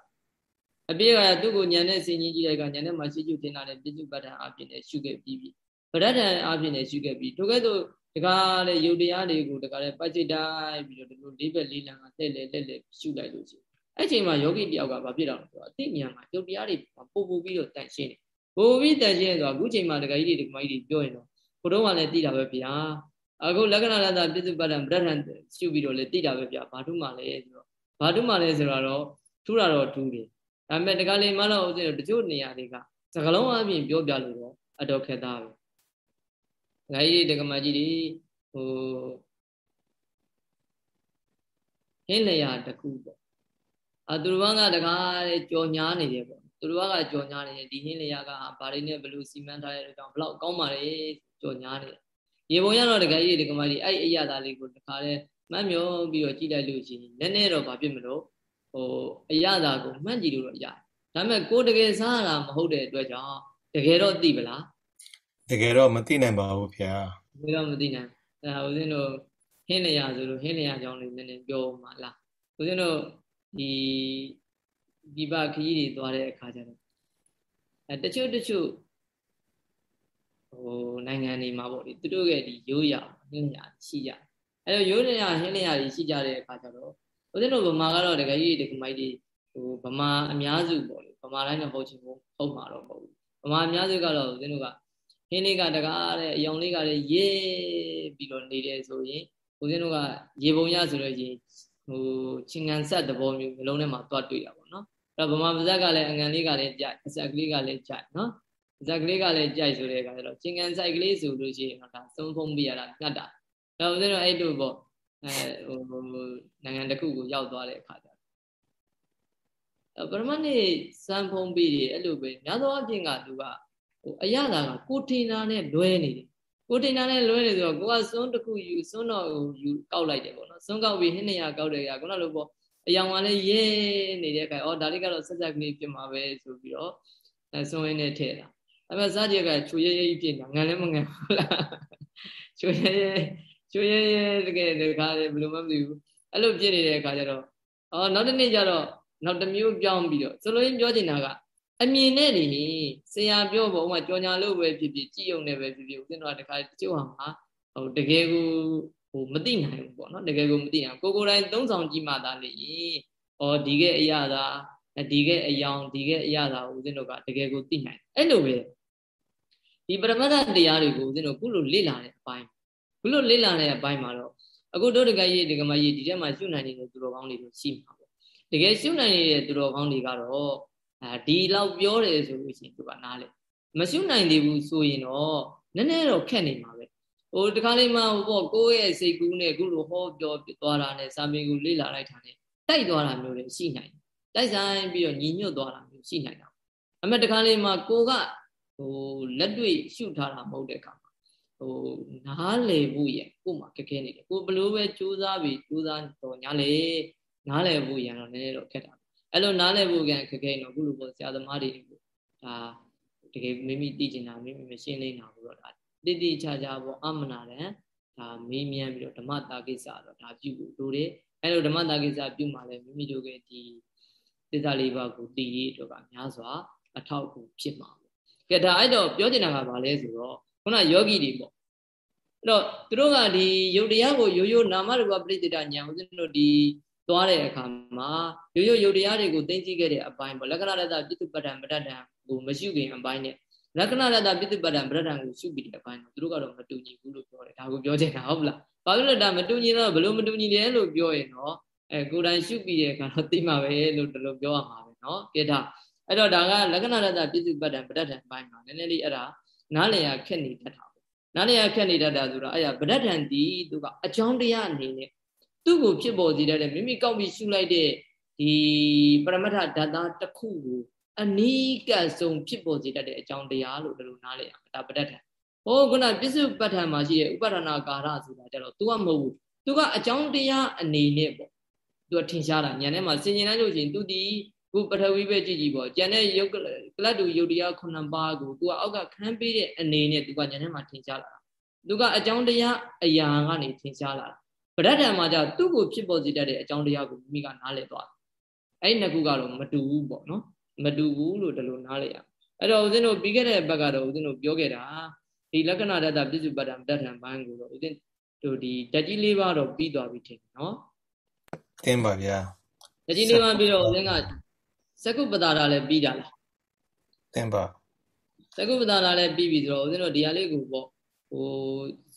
အပြည့်ကသူ့ကိုညံတဲ့စင်ကြီးကြီးတွေကညံတဲ့မှာရှိကျုတင်လာတဲ့ပြစ္စုပ္ပတ္တအဖြစ်နဲ့ရှုခဲ့ပြီးပြီပရဒ္ဒံအဖြစ်နဲ့ရှုခဲ့ပြီးထိုကဲ့သို့ တကားတဲ့ယုတ်တရားတွေကိုတကားတဲ့ပတ်စိတ်တိုင်းပြီးတော့ဒီလိုလေးဘက်လေးလံကလှည့်လေလှည့်လေရှုလိုက်လို့ရှိရင်အဲ့ချိန်မှာယောဂီတယောက်ကဘာဖြစ်တော့လဲဆိုတော့အသိဉာဏ်မှာယုတ်တရားတွေပို့ပို့ပြီးတော့တန်ရှင်းတယ်ပို့ပြီးတန်ရှင်းဆိုတော့အခုချိန်မှာတကားကြီးတွေဒီမကြီးတွေပြောရင်တော့ဘုတော့ကလည်းသိတာပဲဗျာအခုလက္ခဏာလတ္တပြစ္စုပ္ပတ္တဗရဒ္ဒံရှုပြီးတော့လည်းသိတာပဲဗျာဘာထုမှလည်းဆိုတော့ဘာထုမှလည်းဆိုတော့ထူတာတော့ထူတယ်ဒါပေမဲ့တကားလေးမှတော့ဥစဉ်တချို့နေရာတွေကစကလုံးအပြင်ပြောပြလို့တော့အတော်ခက်သားပဲ။ ငါကြီးတက္ကမကြီးတွေဟိုဟင်းလျာတခုပေါ့။အာသူတော်ကတကားတဲ့ကြော်ညားနေတယ်ပေါ့။သူတော်ကကြော်ညားနေတယ်ဒီဟင်းလျာကဘာတွေနဲ့ဘယ်လိုစီမံထားရတဲ့ကြောင့်ဘလောက်ကောင်းပါလေကြော်ညားနေတယ်။ရေပုံရတော့တကယ်ကြီးတက္ကမကြီးအဲ့အရာသားလေးကိုတခါတဲ့မှတ်မျောပြီးတော့ကြည့်လိုက်လို့ရှိရင်နည်းနည်းတော့ဘာဖြစ်မလို့ဟိုအရာသားကိုမှတ်ကြည့်လို့တော့ရတယ်။ဒါပေမဲ့ကိုတကယ်စားတာမဟုတ်တဲ့အတွက်ကြောင့်တကယ်တော့သိပလား။ တကယ်တော့မသိနိုင်ပါဘူးဗျာတကယ်တော့မသိနိုင်အဲဦးဇင်းတို့ဟင်းလျာဆိုလို့ဟင်းလျာကြောင်းလေးနည်းနည်းပြောမှလားဦးဇင်းတို့ဒီဒီပခကြီးတွေသွားတဲ့အခါကျတော့အဲတချို့တချို့ဟိုနိုင်ငံတွေမှာပေါ့ဒီသူတို့ရဲ့ဒီရိုးရာဟင်းလျာရှိကြအဲတော့ရိုးရာဟင်းလျာတွေရှိကြတဲ့အခါကျတော့ဦးဇင်းတို့ဗမာကတော့တကယ်ကြီးတကယ်မိုက်တွေဟိုဗမာအများစုပေါ့လေဗမာတိုင်းတော့ဟုတ်ချင်ဘူးဟုတ်မှာတော့မဟုတ်ဘူးဗမာအများစုကတော့ဦးဇင်းတို့က ဟင်းလေးကတကားတဲ့အယောင်လေးကလည်းရေးပြီးတော့နေတယ်ဆိုရင်ဦးဇင်းတို့ကရေပုံရဆိုလို့ရင်ဟိုချင်းငံဆက်သဘောမျိုးမျိုးလုံးထဲမှာတွားတွေ့တာပေါ့နော်အဲ့တော့ဗမာပါဇက်ကလည်းအငံလေးကလည်းကြိုက်အဆက်ကလေးကလည်းကြိုက်နော်ဇက်ကလေးကလည်းကြိုက်ဆိုတဲ့အခါကျတော့ချင်းငံဆိုင်ကလေးဆိုလို့ရှိရင်တော့ဒါသုံးဖုံးပြရတာငတ်တာအဲ့ဦးဇင်းတို့အဲ့တို့ပေါ့အဲဟိုနိုင်ငံတစ်ခုကိုရောက်သွားတဲ့အခါကျပရမတ်နေစံဖုံးပြီးအဲ့လိုပဲများသောအားဖြင့်ကသူကဟို အရသာကကိုတင်နာနဲ့လွဲနေတယ်ကိုတင်နာနဲ့လွဲနေဆိုတော့ကိုကစွန်းတစ်ခုယူစွန်းတော့ယူကောက်လိုက်တယ်ပေါ့နော်စွန်းကောက်ပြီးဟင်းနေရကောက်တယ်ကခုနလိုပေါ့အယောင်ကလည်းရဲနေတဲ့အခါအော်ဒါလေးကတော့ဆက်ဆက်ကလေးဖြစ်မှာပဲဆိုပြီးတော့အဲစွန်းရင်းနဲ့ထည့်တာအဲ့မဲ့စားကြကချူရဲရဲဖြစ်နေတာငံလည်းမငံဘူးလားချူရဲရဲချူရဲရဲတကယ်တခါလေဘယ်လိုမှမသိဘူးအဲ့လိုဖြစ်နေတဲ့အခါကျတော့အော်နောက်တစ်နေ့ကျတော့နောက်တစ်မျိုးပြောင်းပြီးတော့ဆိုလိုရင်းပြောချင်တာက အမြင်နဲ့နေဆရာပြောပေါ့ဥမာကြော်ညာလို့ပဲဖြစ်ဖြစ်ကြည်ုံနဲ့ပဲဖြစ်ဖြစ်ဦးဇင်းတို့ကတခါတချို့ဟာမှာဟိုတကယ်ကိုဟိုမသိနိုင်ဘူးပေါ့နော်တကယ်ကိုမသိနိုင်ကိုကိုယ်တိုင်သုံးဆောင်ကြည့်မှသာလေဩဒီကအရာသာဒီကအယောင်ဒီကအရာသာဦးဇင်းတို့ကတကယ်ကိုသိနိုင်အဲ့လိုပဲဒီပရမတ္ထတရားတွေကိုဦးဇင်းတို့ခုလိုလေ့လာတဲ့အပိုင်းခုလိုလေ့လာတဲ့အပိုင်းမှာတော့အခုတို့တကယ်ကြီးတကယ်မကြီးဒီထဲမှာရှုနိုင်နေတဲ့သူတော်ကောင်းတွေရှိမှာပေါ့တကယ်ရှုနိုင်နေတဲ့သူတော်ကောင်းတွေကတော့ အဲဒီလောက်ပြောတယ်ဆိုလို့ရှိရင်သူကနားလေမရှုနိုင်သေးဘူးဆိုရင်တော့နည်းနည်းတော့ခက်နေမှာပဲဟိုတခါလေးမှဟိုပေါ့ကိုယ့်ရဲ့စိတ်ကူးနဲ့အခုလိုဟောပြောသွားတာနဲ့စာပေကိုလေ့လာလိုက်တာနဲ့တိုက်သွားတာမျိုးတွေရှိနိုင်တယ်တိုက်ဆိုင်ပြီးတော့ညီညွတ်သွားတာမျိုးရှိနိုင်တာအမေတခါလေးမှကိုကဟိုလက်တွေ့ရှုထားတာမဟုတ်တဲ့အခါမှာဟိုနားလေဖို့ရကို့မှာခက်ခဲနေတယ်ကိုဘလို့ပဲစူးစမ်းပြီးစူးစမ်းတော့ညာလေနားလေဖို့ရတော့နည်းနည်းတော့ခက်တာ အဲ့လိုနားလေဖို့ကခက်ခဲနေတော့အခုလိုပေါ့ဆရာသမားတွေကိုဒါတကယ်မိမိသိကျင်တာမိမိမရှင်းလိမ့်တာဘူးတော့ဒါတိတိကျကျပေါ့အမနာတယ်ဒါမေးမြန်းပြီးတော့ဓမ္မတာကိစ္စတော့ဒါပြုဖို့လိုတယ်အဲ့လိုဓမ္မတာကိစ္စပြုမှလည်းမိမိတို့ရဲ့ဒီသစ္စာလေးပါးကိုတည်ရတော့ကများစွာ အထောက်အကူဖြစ်မှာပေါ့ကဲဒါအဲ့တော့ပြောချင်တာကဘာလဲဆိုတော့ခုနယောဂီတွေပေါ့အဲ့တော့သူတို့ကဒီယုတ်တရားကိုရိုးရိုးနာမရူပပရိသေတဉာဏ်ဦးဇင်းတို့ဒီ သွားတဲ့အခါမှာရိုးရိုးယုတ်တရားတွေကိုသိသိခဲ့တဲ့အပိုင်းပေါ့လက္ခဏာတ္တပြစ္စုပ္ပတ္တံပဋ္ဌာန်ကိုမရှိခင်အပိုင်းနဲ့လက္ခဏာရတပိဋိပဒံဗရဒံကိုရှုပြီးတဲ့အပိုင်းတော့သူတို့ကတော့မတူညီဘူးလို့ပြောတယ်ဒါကိုပြောချင်တာဟုတ်လားဘာဖြစ်လို့ဒါမတူညီတော့ဘလို့မတူညီတယ်လို့ပြောရင်တော့အဲကိုယ်တိုင်ရှုပြီးတဲ့အခါတော့သိမှာပဲလို့ဒီလိုပြောရမှာပဲเนาะကဲဒါအဲ့တော့ဒါကလက္ခဏာရတပိဋိပဒံဗရဒံအပိုင်းမှာနည်းနည်းလေးအဲ့ဒါနားလည်ရခက်နေတတ်တာပေါ့နားလည်ရခက်နေတတ်တာဆိုတော့အဲ့ဒါဗရဒံဒီသူကအကြောင်းတရားအနေနဲ့ သူ့ကိုဖြစ်ပေါ်စေတဲ့မိမိကောက်ပြီးရှုလိုက်တဲ့ဒီပရမတ္ထဓာတ်သားတစ်ခုကိုအနိကဆုံးဖြစ်ပေါ်စေတတ်တဲ့အကြောင်းတရားလို့ဒီလိုနားလည်ရမယ်ဒါပဋ္ဌာန်းဟိုခုနပစ္စုပ္ပတ္ထန်မှာရှိတဲ့ဥပဒနာကာရဆိုတာကြတော့ तू ကမဟုတ်ဘူး तू ကအကြောင်းတရားအနေနဲ့ပေါ့ तू ကထင်ရှားတာညံထဲမှာဆင်ញင်လိုက်လို့ရှိရင် तू ဒီခုပထဝီပဲကြည့်ကြည့်ပေါ့ကျန်တဲ့ယုတ်ကလတ်တူယုတ်တရားခုနှစ်ပါးကို तू ကအောက်ကခန်းပေးတဲ့အနေနဲ့ तू ကညံထဲမှာထင်ရှားလာတာ तू ကအကြောင်းတရားအရာကနေထင်ရှားလာတာ ပဋ္ဌာန်မှာじゃသူ့ကိုဖြစ်ပေါ်စေတတ်တဲ့အကြောင်းတရားကိုမိမိကနားလည်သွားတယ်အဲ့ဒီနှစ်ခုကတော့မတူဘူးပေါ့နော်မတူဘူးလို့ဒီလိုနားလည်ရအဲ့တော့ဦးဇင်းတို့ပြီးခဲ့တဲ့ဘက်ကတော့ဦးဇင်းတို့ပြောခဲ့တာဒီလက္ခဏာတတပြစ္စုပ္ပတ္တံတထံဘန်းကိုတော့ဦးဇင်းတို့ဒီဓာတ်ကြီးလေးပါတော့ပြီးသွားပြီထင်တယ်နော်တင်းပါဗျာဓာတ်ကြီးလေးပါပြီးတော့ဦးဇင်းကသကုပ္ပတာရလည်းပြီးတာလားတင်းပါသကုပ္ပတာရလည်းပြီးပြီဆိုတော့ဦးဇင်းတို့ဒီဟာလေးကိုပေါ့ဟို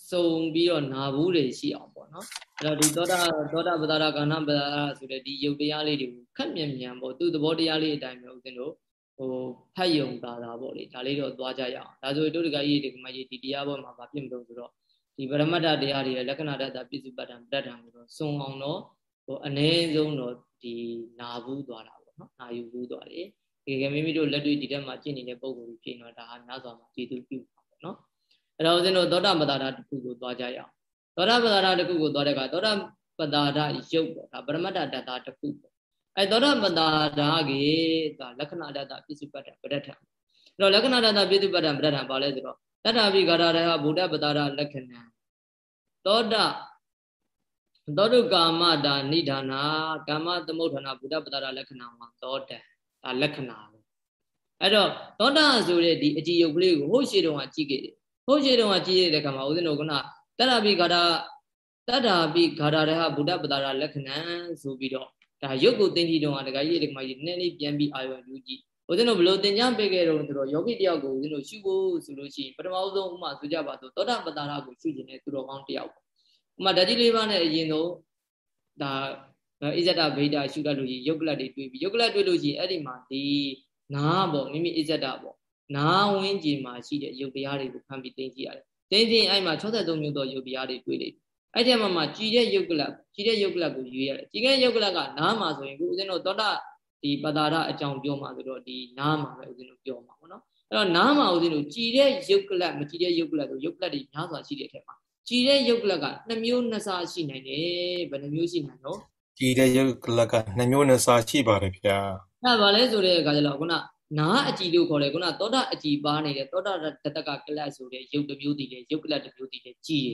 စုံပြီးတော့နာဘူးတွေရှိအောင် ပေါ့နော်အဲ့တော့ဒီသောတာသောတာပဒါရကာဏပဒါရဆိုတဲ့ဒီယုတ်တရားလေးတွေကိုခက်မြန်မြန်ပေါ့သူ့သဘောတရားလေးအတိုင်းပဲဦးဇင်းတို့ဟိုဖတ်ယုံတာတာပေါ့လေဒါလေးတော့သွားကြရအောင်ဒါဆိုတို့တကကြီးဒီကမကြီးဒီတရားပေါ်မှာဗာပြစ်မလို့ဆိုတော့ဒီပရမတ္တတရားတွေလက္ခဏာတ္တပြစ္စုပ္ပတ္တံပဋ္ဌာန်ကိုတော့စုံအောင်တော့ဟိုအ ਨੇ ဆုံးတော့ဒီနာဘူးသွားတာပေါ့နော်နာယူဘူးသွားတယ်ဒီကမိမိတို့လက်တွေ့ဒီတက်မှာကျင့်နေတဲ့ပုံကိုဖြစ်နေတော့ဒါဟာနားစွာမှာကျေသူပြုပါပေါ့နော်အဲ့တော့ဦးဇင်းတို့သောတာပတ္တာတစ်ခုကိုသွားကြရအောင် သောတာပတ္တာတစ်ခုကိုသွားတဲ့အခါသောတာပတ္တာရုပ်ပေါ့ဒါပရမတ္တတ္တာတစ်ခုပေါ့အဲသောတာပတ္တာကေဒါလက္ခဏာတ္တပြစ္စုပ္ပတ္တပဋ္ဌာန်အဲ့တော့လက္ခဏာတ္တပြစ္စုပ္ပတ္တပဋ္ဌာန်ဘာလဲဆိုတော့တတ္တာပိဂါရရဟဗုဒ္ဓပတ္တာလက္ခဏာသောတာသောတုကာမတာနိဒာနာကာမသမုဋ္ဌာနာဗုဒ္ဓပတ္တာလက္ခဏာမှာသောတံဒါလက္ခဏာပဲအဲ့တော့သောတာဆိုတဲ့ဒီအကြည်ယုတ်ကလေးကိုဟိုရှိတုန်းကကြည့်ခဲ့တယ်ဟိုရှိတုန်းကကြည့်ရတဲ့ခါမှာဦးဇင်းတို့က တတ္တာပိဂါရတတ္တာပိဂါရရဟဗုဒ္ဓပတ္တာလက္ခဏာဆိုပြီးတော့ဒါရုပ်ကိုသိသိတုန်းကတခါကြီးတခါမကြီးနည်းနည်းပြန်ပြီးအာရုံယူကြည့်ဦးဇင်းတို့ဘလို့သင်ကြားပေးခဲ့တော့ဆိုတော့ယောဂီတယောက်ကိုဦးဇင်းတို့ရှုဖို့ဆိုလို့ရှိရင်ပထမဆုံးဥမာဆိုကြပါဆိုသောတာပတ္တာရကိုရှုခြင်းနဲ့သူတော်ကောင်းတယောက်ပေါ့ဥမာဓာကြီးလေးပါးနဲ့အရင်ဆုံးဒါဣဇဒဗိဒရှုတတ်လို့ရှိရင်ယုတ်ကလတ်တွေတွေ့ပြီးယုတ်ကလတ်တွေ့လို့ရှိရင်အဲ့ဒီမှာဒီနာပေါ့မိမိဣဇဒပေါ့နာဝင်းကျင်မှာရှိတဲ့ယုတ်တရားတွေကိုဖန်ပြီးသိကြည့်ရတယ် သိကြည့်အဲ့မှာ63မျိုးသောယုတ်တရားတွေတွေ့လိမ့်အဲ့ဒီမှာမှာကြည်တဲ့ယုတ်ကလတ်ကြည်တဲ့ယုတ်ကလတ်ကိုရွေးရတယ်ကြည်တဲ့ယုတ်ကလတ်ကနားမှာဆိုရင်ခုဦးဇင်းတို့သောတာဒီပတာရအကြောင်းပြောမှာဆိုတော့ဒီနားမှာပဲဦးဇင်းတို့ပြောမှာပေါ့နော်အဲ့တော့နားမှာဦးဇင်းတို့ကြည်တဲ့ယုတ်ကလတ်မကြည်တဲ့ယုတ်ကလတ်ဆိုယုတ်ကလတ်တွေများစွာရှိတဲ့အထက်မှာကြည်တဲ့ယုတ်ကလတ်က2မျိုး2စားရှိနိုင်တယ်ဘယ်နှမျိုးရှိနိုင်တော့ကြည်တဲ့ယုတ်ကလတ်က2မျိုး2စားရှိပါတယ်ဗျာအဲ့ဒါဗာလဲဆိုတဲ့အခါကျတော့ခုန နာအကြည်လို့ခေါ်တယ်ခုနသောတာအကြည်ပါနေတဲ့သောတာတတကကလတ်ဆိုတဲ့ယုတ်တစ်မျိုးတည်တယ်ယုတ်ကလတ်တစ်မျိုးတည်တယ်ကြည်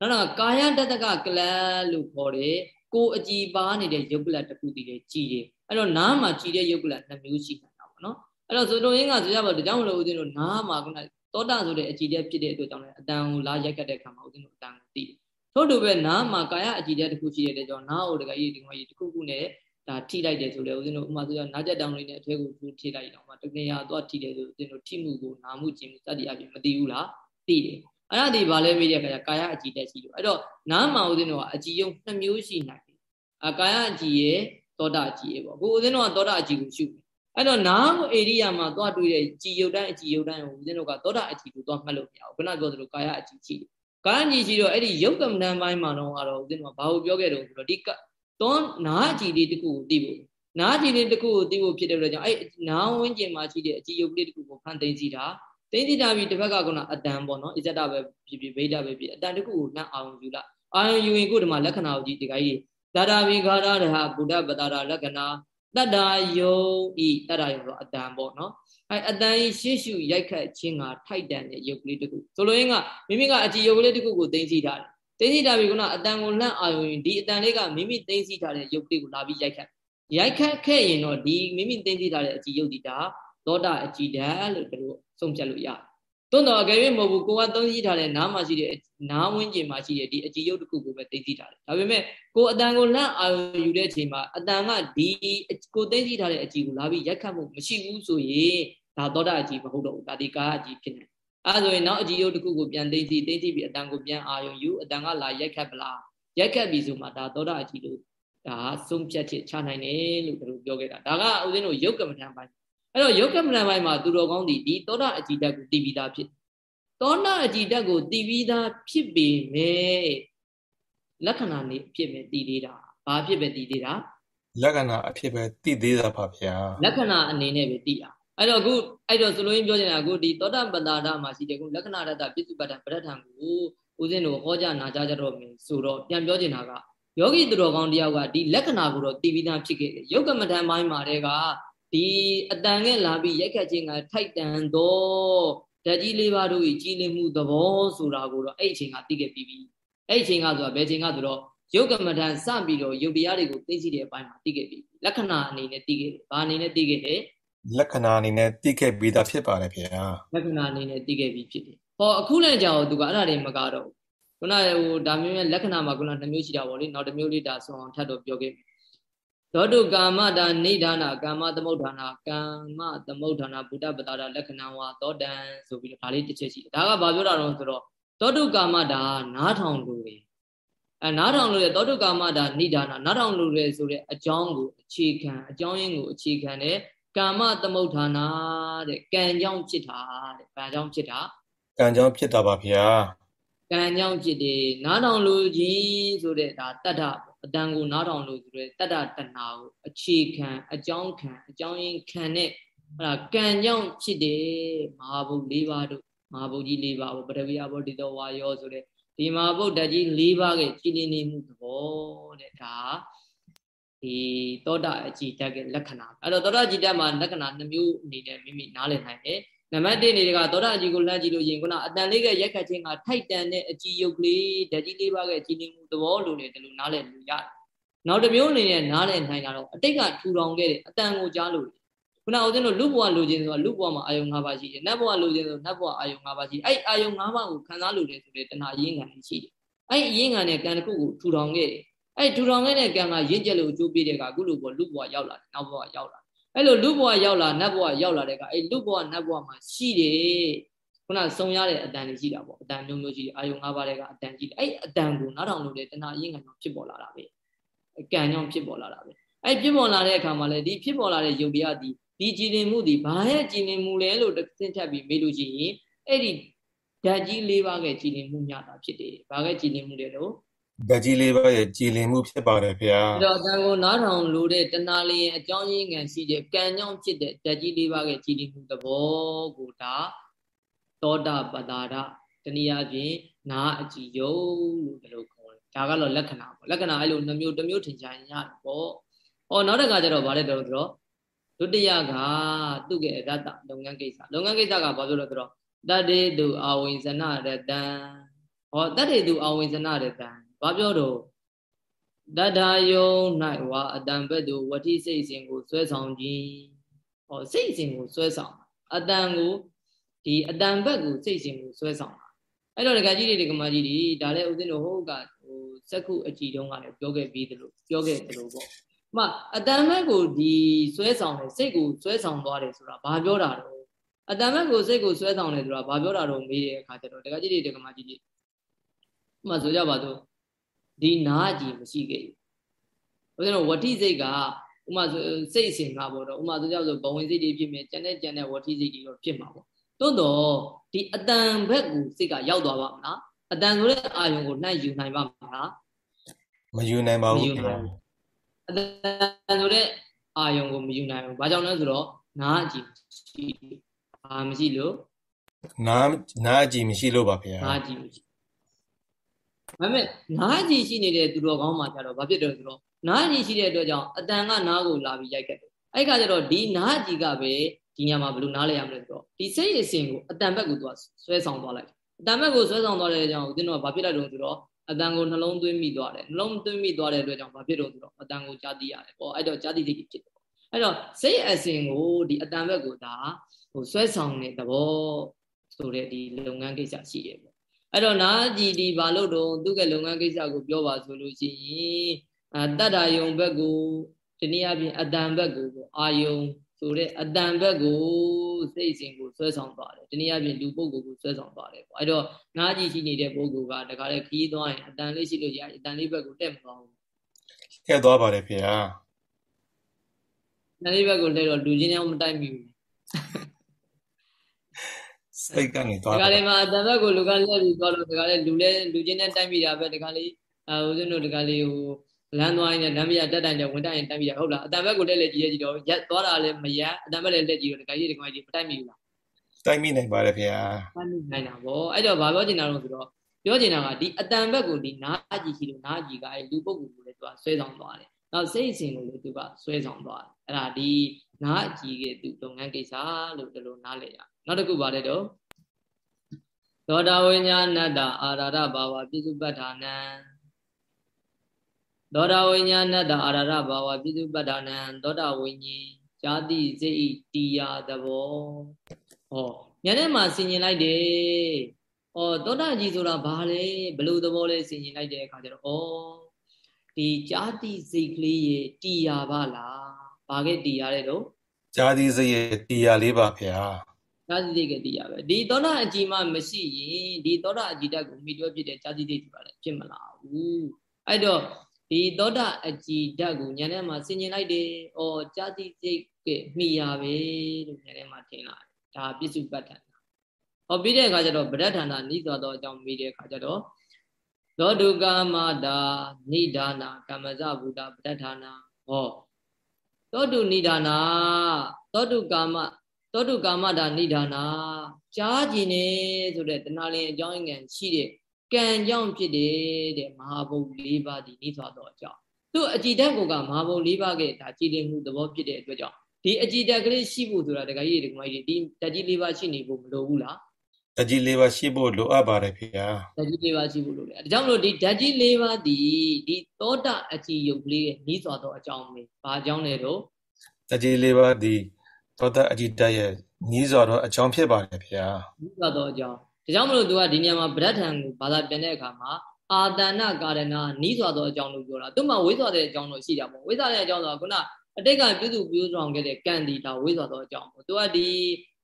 ရနောက်တော့ကာယတတကကလတ်လို့ခေါ်တယ်ကိုအကြည်ပါနေတဲ့ယုတ်ကလတ်တစ်ခုတည်တယ်ကြည်ရအဲ့တော့နားမှာကြည်တဲ့ယုတ်ကလတ်နှစ်မျိုးရှိတာပေါ့နော်အဲ့တော့ဆိုလိုရင်းကဆိုရပါတော့ဒါကြောင့်မလို့ဦးဇင်းတို့နားမှာခုနသောတာဆိုတဲ့အကြည်တဲ့ဖြစ်တဲ့အတွက်ကြောင့်လည်းအတန်ကိုလာရိုက်ခတ်တဲ့ခံမှာဦးဇင်းတို့အတန်ကိုသိတယ်ထို့တူပဲနားမှာကာယအကြည်တဲ့တစ်ခုရှိတဲ့အတွက်ကြောင့်နားကိုတကယ်ကြီးဒီမှာကြီးတစ်ခုခုနဲ့ ဒါထိလိုက်တယ်ဆိုလေဦးဇင်းတို့ဥမာဆိုရနားကြက်တောင်လေးနဲ့အထွဲကိုထိုးထိလိုက်တော့မှတကယ်ရသွားထိတယ်ဆိုဦးဇင်းတို့ထိမှုကိုနာမှုကျင်မှုစသည်အပြင်မသိဘူးလားသိတယ်အဲ့ဒါဒီဘာလဲမေးတဲ့အခါကျကာယအကြည်တက်ရှိလို့အဲ့တော့နားမှာဦးဇင်းတို့ကအကြည်ယုံနှစ်မျိုးရှိနိုင်တယ်အကာယအကြည်ရဲ့သောတာအကြည်ရဲ့ပေါ့အခုဦးဇင်းတို့ကသောတာအကြည်ကိုရှုတယ်အဲ့တော့နားဧရိယာမှာသွားတွေ့တဲ့ကြည်ယုတ်တိုင်းအကြည်ယုတ်တိုင်းကိုဦးဇင်းတို့ကသောတာအကြည်ကိုသွားမှတ်လို့မရဘူးခုနပြောသလိုကာယအကြည်ရှိတယ်ကာယအကြည်ရှိတော့အဲ့ဒီယုတ်ကမ္မဏပိုင်းမှာတော့ကတော့ဦးဇင်းတို့ကဘာကိုပြောခဲ့တုန်းဆိုတော့ဒီ သောနာအကြည်လေးတစ်ခုကိုသိဖို့နာအကြည်လေးတစ်ခုကိုသိဖို့ဖြစ်တဲ့အတွက်ကြောင့်အဲ့နာဝင်းကျင်မှာရှိတဲ့အကြည်ယုတ်လေးတစ်ခုကိုဖန်သိသိတာသိသိတာပြီးတစ်ဖက်ကကအတန်ပေါ့နော်အစ္စဒပဲဖြစ်ဖြစ်ဗိဒပဲဖြစ်အတန်တစ်ခုကိုနှံ့အောင်ယူလိုက်အာယုံယူရင်ကိုဒီမှာလက္ခဏာကိုကြည့်ဒီကကြီးသာတာဝိခါရရဟဗုဒ္ဓပတာရလက္ခဏာတတ္တာယုံဤတတ္တာယုံဆိုအတန်ပေါ့နော်အဲအတန်ကြီးရှေ့ရှုရိုက်ခတ်ခြင်းကထိုက်တန်တဲ့ယုတ်ကလေးတစ်ခုဆိုလိုရင်းကမိမိကအကြည်ယုတ်ကလေးတစ်ခုကိုသိသိထားတယ် သိသိထားပြီခုနအတန်ကိုလှန့်အာယုံရင်ဒီအတန်လေးကမိမိသိသိထားတဲ့ယုတ်ကလေးကိုလာပြီးရိုက်ခတ်ရိုက်ခတ်ခဲ့ရင်တော့ဒီမိမိသိသိထားတဲ့အကြည်ယုတ်ဒီတာသောတာအကြည်ဓာတ်လို့တို့ဆုံးဖြတ်လို့ရတယ်တွန်းတော့အကယ်၍မဟုတ်ဘူးကိုကသုံးကြည့်ထားတဲ့နားမှာရှိတဲ့နားဝင်းကျင်မှာရှိတဲ့ဒီအကြည်ယုတ်တစ်ခုကိုပဲသိသိထားတယ်ဒါပေမဲ့ကိုအတန်ကိုလန့်အာရုံယူတဲ့အချိန်မှာအတန်ကဒီကိုသိသိထားတဲ့အကြည်ကိုလာပြီးရိုက်ခတ်မှုမရှိဘူးဆိုရင်ဒါသောတာအကြည်မဟုတ်တော့ဘူးဒါဒီကာအကြည်ဖြစ်နေ အဲဆိုရင်နောက်အကြည်ယုတ်တစ်ခုကိုပြန်သိသိသိသိပြီးအတန်ကိုပြန်အာရုံယူအတန်ကလာရိုက်ခတ်ပလားရိုက်ခတ်ပြီဆိုမှဒါသောတာအကြည်လို့ဒါဆုံးဖြတ်ချက်ချနိုင်တယ်လို့သူတို့ပြောခဲ့တာဒါကဦးဇင်းတို့ယုတ်ကမ္မထံပိုင်းအဲ့တော့ယုတ်ကမ္မထံပိုင်းမှာသူတော်ကောင်းဒီဒီသောတာအကြည်တက်ကိုတည်ပြီးသားဖြစ်သောတာအကြည်တက်ကိုတည်ပြီးသားဖြစ်ပေမဲ့လက္ခဏာနေဖြစ်ပဲတည်သေးတာဘာဖြစ်ပဲတည်သေးတာလက္ခဏာအဖြစ်ပဲတည်သေးတာပါဗျာလက္ခဏာအနေနဲ့ပဲတည်တာ အဲ့တော့အခုအဲ့တော့ဆိုလိုရင်းပြောချင်တာအခုဒီသောတာပတ္တာဒမှာရှိတယ်ခုလက္ခဏာရတ္တပြစ္စုပ္ပတ္တပဋ္ဌာန်ကိုဦးဇင်းတို့ဟောကြားနာကြားကြတော့မယ်ဆိုတော့ပြန်ပြောချင်တာကယောဂီသူတော်ကောင်းတယောက်ကဒီလက္ခဏာကိုတော့တည်ပြီးသားဖြစ်ခဲ့တယ်ယုတ်ကမထံပိုင်းမှာတည်းကဒီအတန်နဲ့လာပြီးရိုက်ခတ်ခြင်းကထိုက်တန်သောဓာတ်ကြီးလေးပါးတို့၏ကြီးလင်းမှုသဘောဆိုတာကိုတော့အဲ့အချိန်ကသိခဲ့ပြီးပြီအဲ့အချိန်ကဆိုတာဘယ်ချိန်ကဆိုတော့ယုတ်ကမထံစပြီးတော့ယုတ်တရားတွေကိုသိသိတဲ့အပိုင်းမှာသိခဲ့ပြီလက္ခဏာအနေနဲ့သိခဲ့တယ်ဘာအနေနဲ့သိခဲ့တယ် လက္ခဏာအနေနဲ့သိခဲ့ပြီးသားဖြစ်ပါတယ်ခင်ဗျာလက္ခဏာအနေနဲ့သိခဲ့ပြီးဖြစ်တယ်ဟောအခုလည်းကြောက်သူကအဲ့ဒါတွေမကတော့ခုနကဟိုဒါမျိုးလက္ခဏာမှာခုနနှမျိုးရှိတာပေါ့လေနောက်တစ်မျိုးလေးဒါဆိုအောင်ထပ်တော့ပြောခဲ့သောတုကာမတာနိဒာနာကာမသမုဋ္ဌာနာကာမသမုဋ္ဌာနာဗုဒ္ဓပတာရလက္ခဏာဝါသောတံဆိုပြီးတော့ဒါလေးတစ်ချက်ရှိတယ်ဒါကဘာပြောတာတော့ဆိုတော့သောတုကာမတာနားထောင်လို့လေအဲနားထောင်လို့လေသောတုကာမတာနိဒာနာနားထောင်လို့လေဆိုတဲ့အကြောင်းကိုအခြေခံအကြောင်းရင်းကိုအခြေခံတဲ့ ကာမသမုဋ္ဌာနာတဲ့ကံကြောင့်ဖြစ်တာတဲ့ဘာကြောင့်ဖြစ်တာကံကြောင့်ဖြစ်တာပါဗျာကံကြောင့်ဖြစ်တယ်နားထောင်လို့ခြင်းဆိုတဲ့ဒါတတ္ထအတန်ကိုနားထောင်လို့ဆိုတဲ့တတ္တတဏှာကိုအခြေခံအကြောင်းခံအကြောင်းရင်းခံတဲ့ဟလာကံကြောင့်ဖြစ်တယ်မဟာဘုတ်၄ပါးတို့မဟာဘုတ်ကြီး၄ပါးဘောပထဝီအဘောတိတောဝါယောဆိုတဲ့ဒီမဟာဘုတ်ဓာတ်ကြီး၄ပါးကကြည်လင်းနေမှုသဘောတဲ့ဒါ ဒီသောတာအကြည်တက်ရဲ့လက္ခဏာအဲ့တော့သောတာအကြည်တက်မှာလက္ခဏာနှမျိုးအနေနဲ့မိမိနားလည်နိုင်တယ်နံပါတ်1နေတကသောတာအကြည်ကိုလှမ်းကြည့်လို့ရင်ခုနအတန်လေးကရက်ခတ်ခြင်းကထိုက်တန်တဲ့အကြည်ယုတ်ကလေးဓာကြီးလေးပါးကကြည်နေမှုသဘောလိုနေတယ်လို့နားလည်လို့ရတယ်။နောက်တစ်မျိုးအနေနဲ့နားလည်နိုင်တာတော့အတိတ်ကထူထောင်ခဲ့တဲ့အတန်ကိုကြားလို့ခုနဦးဇင်းတို့လူဘဝလိုခြင်းဆိုတာလူဘဝမှာအာယုံ၅ပါးရှိတယ်။နတ်ဘဝလိုခြင်းဆိုနတ်ဘဝအာယုံ၅ပါးရှိအဲ့အာယုံ၅ပါးကိုခံစားလို့လေဆိုတဲ့တဏှာရင်းခံရှိတယ်။အဲ့ရင်းခံတဲ့ကံတစ်ခုကိုထူထောင်ခဲ့တယ်။ အဲ့ထူထောင်ခဲ့တဲ့ကံကရင့်ကျက်လို့အကျိုးပေးတဲ့ကအခုလိုပေါ့လူဘဝရောက်လာတယ်နောက်ဘဝရောက်လာအဲ့လိုလူဘဝရောက်လာနတ်ဘဝရောက်လာတဲ့ကအဲ့လူဘဝနတ်ဘဝမှာရှိတယ်ခုနဆုံရတဲ့အတန်တွေရှိတာပေါ့အတန်မျိုးမျိုးရှိတယ်အာယုံ၅ပါးတဲ့ကအတန်ရှိတယ်အဲ့အတန်ကိုနားထောင်လို့တဲ့တဏှာအရင်ကဖြစ်ပေါ်လာတာပဲကံကြောင့်ဖြစ်ပေါ်လာတာပဲအဲ့ဖြစ်ပေါ်လာတဲ့အခါမှာလေဒီဖြစ်ပေါ်လာတဲ့ယုတ်တရားဒီဒီကြည်လင်မှုဒီဘာရဲ့ကြည်လင်မှုလဲလို့သင်ထပ်ပြီးမေးလို့ရှိရင်အဲ့ဒီဓာတ်ကြီး၄ပါးကကြည်လင်မှုညတာဖြစ်တယ်ဘာကကြည်လင်မှုလဲလို့ ဓာတ်ကြီးလေးပါးရဲ့ကြည်လင်မှုဖြစ်ပါတယ်ဗျာအဲ့တော့တန်ကိုနားထောင်လို့တဲ့တဏှာလျင်အကြောင်းရင်းငံရှိတဲ့ကံကြောင့်ဖြစ်တဲ့ဓာတ်ကြီးလေးပါးရဲ့ကြည်လင်မှုသဘောကိုဒါသောတာပတာရတနည်းအားဖြင့်နာအကြည်ယုတ်လို့ဒီလိုခေါ်တယ်ဒါကတော့လက္ခဏာပေါ့လက္ခဏာအဲ့လိုနှမျိုးတစ်မျိုးထင်ရှားရတယ်ပေါ့ဟောနောက်တစ်ခါကျတော့ဗါတဲ့တော့ဆိုတော့ဒုတိယကသူ့ရဲ့ရတ္တလုပ်ငန်းကိစ္စလုပ်ငန်းကိစ္စကဘာပြောလို့ဆိုတော့တတ္တေတုအာဝိဇ္ဇနရတံဟောတတ္တေတုအာဝိဇ္ဇနရတံ ဘာပြောတော့တတ္ထာယုံ၌ဝါအတံဘက်သို့ဝတိစိတ်စဉ်ကိုဆွဲဆောင်ခြင်းဟောစိတ်စဉ်ကိုဆွဲဆောင်အတန်ကိုဒီအတန်ဘက်ကိုစိတ်စဉ်ကိုဆွဲဆောင်တာအဲ့တော့ဒကာကြီးတွေဒကာမကြီးတွေဒါလည်းဦးဇင်းတို့ဟုတ်ကဟိုစက္ခုအကြည်တုံးကလည်းပြောခဲ့ပြီးသလိုပြောခဲ့သလိုပေါ့မှအတန်ဘက်ကိုဒီဆွဲဆောင်တယ်စိတ်ကိုဆွဲဆောင်သွားတယ်ဆိုတာဘာပြောတာတော့အတန်ဘက်ကိုစိတ်ကိုဆွဲဆောင်တယ်ဆိုတာဘာပြောတာတော့မေးတဲ့အခါကျတော့တကကြီးတွေတကမာကြီးတွေဥမာဆိုကြပါစို့ ဒီနာကြီးမရှိခဲ့ဘူးဘုရားတို့ဝတိစိတ်ကဥမာစိတ်အစဉ်ကပေါ့တော့ဥမာဆိုကြဆိုဘဝင်စိတ်တွေဖြစ်မြဲကျန်တဲ့ကျန်တဲ့ဝတိစိတ်တွေတော့ဖြစ်မှာပေါ့တွန်းတော့ဒီအတန်ဘက်ကိုစိတ်ကရောက်သွားပါမလားအတန်ဆိုတဲ့အာယုံကိုနှိုက်ယူနိုင်ပါမလားမယူနိုင်ပါဘူးခင်ဗျာအတန်ဆိုတဲ့အာယုံကိုမယူနိုင်ဘူးဘာကြောင့်လဲဆိုတော့နားအကြည့်ရှိဘာမရှိလို့နားနားအကြည့်မရှိလို့ပါဗျာနားအကြည့်မရှိ ဒါပေမဲ့နားအကြည့်ရှိနေတဲ့သူတော်ကောင်းမှကျတော့ဘာဖြစ်တယ်ဆိုတော့နားအကြည့်ရှိတဲ့အတွက်ကြောင့်အတန်ကနားကိုလာပြီးရိုက်ခဲ့တယ်အဲ့ခါကျတော့ဒီနားအကြည့်ကပဲဒီညမှာဘယ်လိုနားလဲရမလဲဆိုတော့ဒီစိတ်အစဉ်ကိုအတန်ဘက်ကိုသူကဆွဲဆောင်သွားလိုက်အတန်ဘက်ကိုဆွဲဆောင်သွားတဲ့အကြောင်းဦးဇင်းတို့ကဘာဖြစ်လိုက်လို့ဆိုတော့အတန်ကိုနှလုံးသွင်းမိသွားတယ်နှလုံးသွင်းမိသွားတဲ့အတွက်ကြောင့်ဘာဖြစ်လို့ဆိုတော့အတန်ကိုကြားသိရတယ်ပေါ့အဲ့တော့ကြားသိသိဖြစ်တယ်ပေါ့အဲ့တော့စိတ်အစဉ်ကိုဒီအတန်ဘက်ကိုဒါဟိုဆွဲဆောင်တဲ့သဘောဆိုတဲ့ဒီလုပ်ငန်းကိစ္စရှိတယ်ပေါ့ အဲ့တော့နာကြည်ဒီဘာလို့တော့သူ့ကလုပ်ငန်းကိစ္စကိုပြောပါဆိုလို့ရှိရင်အတတ္တယုံဘက်ကိုဒီနည်းအားဖြင့်အတန်ဘက်ကိုအာယုံဆိုတဲ့အတန်ဘက်ကိုစိတ်စဉ်ကိုဆွဲဆောင်သွားတယ်ဒီနေ့အပြင်လူပုဂ္ဂိုလ်ကိုဆွဲဆောင်သွားတယ်ပေါ့အဲ့တော့နားကြည့်ရှိနေတဲ့ပုဂ္ဂိုလ်ကတခါလေခီးသွားရင်အတန်လေးရှိလို့ရအတန်လေးဘက်ကိုတက်မသွားဘူးထည့်သွားပါတယ်ဖေဟာတန်လေးဘက်ကိုလဲတော့လူချင်းရောမတိုက်မိဘူး စိတ်ကနေသွားတခါလေမှာအတန်ဘက်ကိုလူကလက်ပြီးသွားလို့တခါလေလူလဲလူချင်းနဲ့တိုက်မိတာပဲတခါလေအဲဦးဇင်းတို့တခါလေဟိုလမ်းသွားရင်လည်းလမ်းမရတက်တိုင်တဲ့ဝင်တိုင်ရင်တိုက်ပြီးရဟုတ်လားအတန်ဘက်ကိုလက်လက်ကြည့်ရကြည့်တော့ရက်သွားတာလည်းမရက်အတန်ဘက်လည်းလက်ကြည့်တော့ဒီကကြီးဒီကောင်ကြီးမတိုက်မိဘူးလားတိုက်မိနိုင်ပါတယ်ခင်ဗျာတိုက်မိနိုင်တာဗောအဲ့တော့ဘာပြောချင်တာလို့ဆိုတော့ပြောချင်တာကဒီအတန်ဘက်ကိုဒီနားကြည့်ရှိလို့နားကြည့်ကအဲလူပုဂ္ဂိုလ်ကိုလည်းသူကဆွဲဆောင်သွားတယ်နောက်စိတ်အစဉ်ကိုလည်းသူကဆွဲဆောင်သွားတယ်အဲ့ဒါဒီနားကြည့်ရဲ့သူလုပ်ငန်းကိစ္စလို့ဒီလိုနားလည်ရ နောက်တစ်ခုပါလေတော့သောတာဝိညာဏတ္တအာရရဘာဝပိစုပဋ္ဌာနံသောတာဝိညာဏတ္တအာရရဘာဝပိစုပတ္ဌာနံသောတာဝိညာဉ်ဇာတိစိတ်တီယာသဘောဟောညနေမှာဆင်ញင်လိုက်တယ်ဩသောတာကြီးဆိုတာဘာလဲဘလို့သဘောလဲဆင်ញင်လိုက်တဲ့အခါကျတော့ဩဒီဇာတိစိတ်ကလေးရေတီယာပါလားဘာကတီယာတဲ့တော့ဇာတိစိတ်ရဲ့တီယာလေးပါဗျာ ဇာတိစိတ်ကတီယာပဲဒီသောတာအကြည်မှမရှိရင်ဒီသောတာအကြည်တက်ကိုမိတွဲဖြစ်တဲ့ဇာတိစိတ်ဆိုတာလည်းဖြစ်မလာဘူးအဲ့တော့ဒီသောတာအကြည်ဓာတ်ကိုညာထဲမှာဆင်ញင်လိုက်တယ်။အော်ကြာတိစိတ်ကမိရပဲလို့ညာထဲမှာထင်လာတယ်။ဒါပြစ္စုပ္ပတ္ထနာ။ဟောပြီးတဲ့အခါကျတော့ဗဒ္ဌာနာနိသောသောအကြောင်းပြီးတဲ့အခါကျတော့သောတုကာမတာနိဒါနာကမ္မဇဗုဒ္ဓဗဒ္ဌာနာဟောသောတုနိဒါနာသောတုကာမ သောတုကာမတာနိဒါနာကြားကျင်နေဆိုတဲ့တဏှာလင်အကြောင်းအငယ်ရှိတဲ့ကံကြောင့်ဖြစ်တယ်တဲ့မဟာဘုတ်၄ပါးဒီနိသောတော့အကြောင်းသူအကြည်တက်ကိုကမဟာဘုတ်၄ပါးကဒါကြည်လင်မှုသဘောဖြစ်တဲ့အတွက်ကြောင့်ဒီအကြည်တက်ကလေးရှိဖို့ဆိုတာတခါကြီးဒီကမကြီးဒီတက်ကြီး၄ပါးရှိနေဖို့မလိုဘူးလားဓာတ်ကြီး၄ပါးရှိဖို့လိုအပ်ပါတယ်ဖေဟာဓာတ်ကြီး၄ပါးရှိဖို့လိုတယ်ဒါကြောင့်မလို့ဒီဓာတ်ကြီး၄ပါးဒီဒီသောတာအကြည်ယုတ်ကလေးရဲ့နီးစွာသောအကြောင်းပဲဘာအကြောင်းလဲတော့ဓာတ်ကြီး၄ပါးဒီ သောတာအကြည်တက်ရဲ့နီးစွာသောအကြောင်းဖြစ်ပါတယ်ဖေဟာနီးစွာသောအကြောင်းဒါကြောင့်မလို့သူကဒီနေရာမှာဗဒ္ထံကိုဘာသာပြန်တဲ့အခါမှာအာတဏကာရဏနီးစွာသောအကြောင်းလို့ပြောတာသူမှဝိစွာတဲ့အကြောင်းလို့ရှိတာပေါ့ဝိစွာတဲ့အကြောင်းဆိုတာခုနအတိတ်ကပြုစုပြုဆောင်ခဲ့တဲ့ကံဒီဒါဝိစွာသောအကြောင်းပေါ့သူကဒီ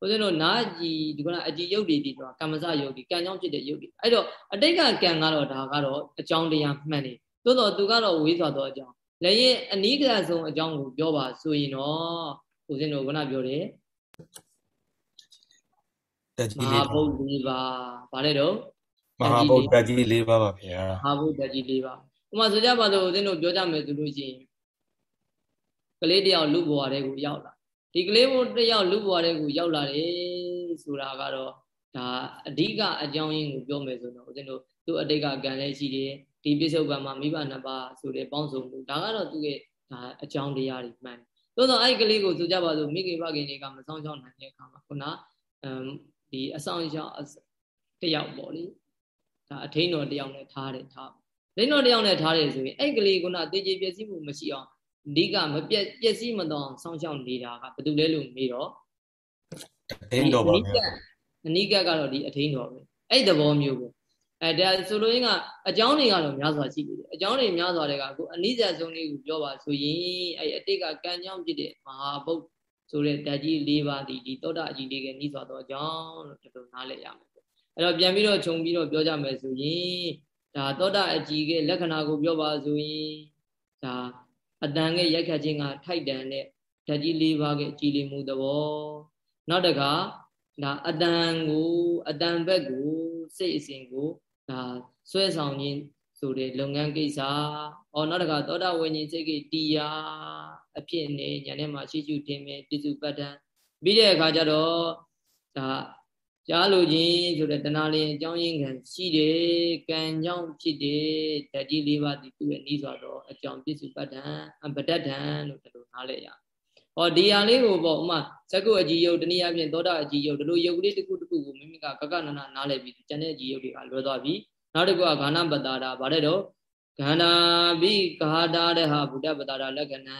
ဘုရားတို့နာကြည်ဒီကုလားအကြည်ယုတ်တွေဒီဆိုတာကမ္မစယုတ်ဒီကံကြောင့်ဖြစ်တဲ့ယုတ်တွေအဲ့တော့အတိတ်ကကံကတော့ဒါကတော့အကြောင်းတရားမှန်တယ်သို့တော့သူကတော့ဝိစွာသောအကြောင်းလည်းရင်အနိကဆုံးအကြောင်းကိုပြောပါဆိုရင်တော့ ဘုရားတို့ခုနပြောတယ်တက်ကြီးလေးမဟာဘုတ်၄ပါးဗါလဲတော့မဟာဘုတ်တက်ကြီး၄ပါးပါဗျာမဟာဘုတ်တက်ကြီး၄ပါးဥမာဆိုကြပါစို့ဦးဇင်းတို့ပြောကြမယ်ဆိုလို့ရှိရင်ကလေးတယောက်လူဘဝတဲ့ကိုရောက်လာဒီကလေးဘဝတယောက်လူဘဝတဲ့ကိုရောက်လာတယ်ဆိုတာကတော့ဒါအဓိကအကြောင်းရင်းကိုပြောမယ်ဆိုတော့ဦးဇင်းတို့သူ့အတိတ်ကကံလည်းရှိတယ်ဒီပြစ္ဆုတ်ကံမှာမိဘနှစ်ပါးဆိုတဲ့ပေါင်းစုံမှုဒါကတော့သူ့ရဲ့ဒါအကြောင်းတရားတွေမှန်တယ် သို့တော့အဲ့ဒီကလေးကိုဆိုကြပါစို့မိခင်ဘခင်တွေကမဆောင်ချောင်းနိုင်တဲ့အခါမှာခုနအမ်ဒီအဆောင်ရှောင်းတယောက်ပေါ့လေဒါအထိန်တော်တယောက်နဲ့ထားတယ်ထားလိန်တော်တယောက်နဲ့ထားတယ်ဆိုရင်အဲ့ကလေးကတေချေပျက်စီးမှုမရှိအောင်အဓိကမပြက်ပျက်စီးမတော့ဆောင်းရှောင်းနေတာကဘာတူလဲလို့မေးတော့အထိန်တော်ပါဗျာအနိကကတော့ဒီအထိန်တော်ပဲအဲ့သဘောမျိုးပဲ အဲဒါဆိုလိုရင်းကအကြောင်းတွေကတော့များစွာရှိနေတယ်အကြောင်းတွေများစွာတွေကအခုအနိစ္စဆုံးလေးကိုပြောပါဆိုရင်အဲအတိတ်ကကံကြောင့်ဖြစ်တဲ့မဟာဗုဒ္ဓဆိုတဲ့ဓာတ်ကြီး၄ပါးဒီဒီသောတာအကြီးလေးကနှီးစွာသောအကြောင်းလို့ဒီလိုနားလည်ရမယ်အဲ့တော့ပြန်ပြီးတော့ခြုံပြီးတော့ပြောကြမယ်ဆိုရင်ဒါသောတာအကြီးကလက္ခဏာကိုပြောပါဆိုရင်ဒါအတန်ရဲ့ရိုက်ခတ်ခြင်းကထိုက်တန်တဲ့ဓာတ်ကြီး၄ပါးရဲ့ကြည်လင်မှုသဘောနောက်တကဒါအတန်ကိုအတန်ဘက်ကိုစိတ်အစဉ်ကို ဒါဆွဲဆောင်ခြင်းဆိုတဲ့လုပ်ငန်းကိစ္စ။အော်နောက်တကသောတာဝိညာဉ်စိတ်ကတရားအဖြစ်နဲ့ညာထဲမှာရှိရှိတင်မယ်တိစုပတ္တံပြီးတဲ့အခါကျတော့ဒါကြားလို့ခြင်းဆိုတဲ့တဏှာလင်းအကြောင်းရင်းခံရှိတယ်ကံကြောင့်ဖြစ်တယ်ဓာတ်ကြီး၄ပါးဒီသူ့ရဲ့ဤစွာတော့အကြောင်းပြစ္စုပတ္တံဗဒ္ဒထံလို့ဒီလိုနားလဲရ ဟောဒီဟာလေးကိုပေါ့ဥမာဇကုအကြည်ယုတ်တနည်းအားဖြင့်သောတာအကြည်ယုတ်ဒီလိုယုတ်ကလေးတစ်ခုတစ်ခုကိုမိမိကကကနနာနားလဲပြီးကျန်တဲ့အကြည်ယုတ်တွေကလွဲသွားပြီနောက်တစ်ခုကဂါနပတ္တာဗါတဲ့တော့ဂန္ဓာဘိဂါတာတဲ့ဟာဗုဒ္ဓပတ္တာလက္ခဏာ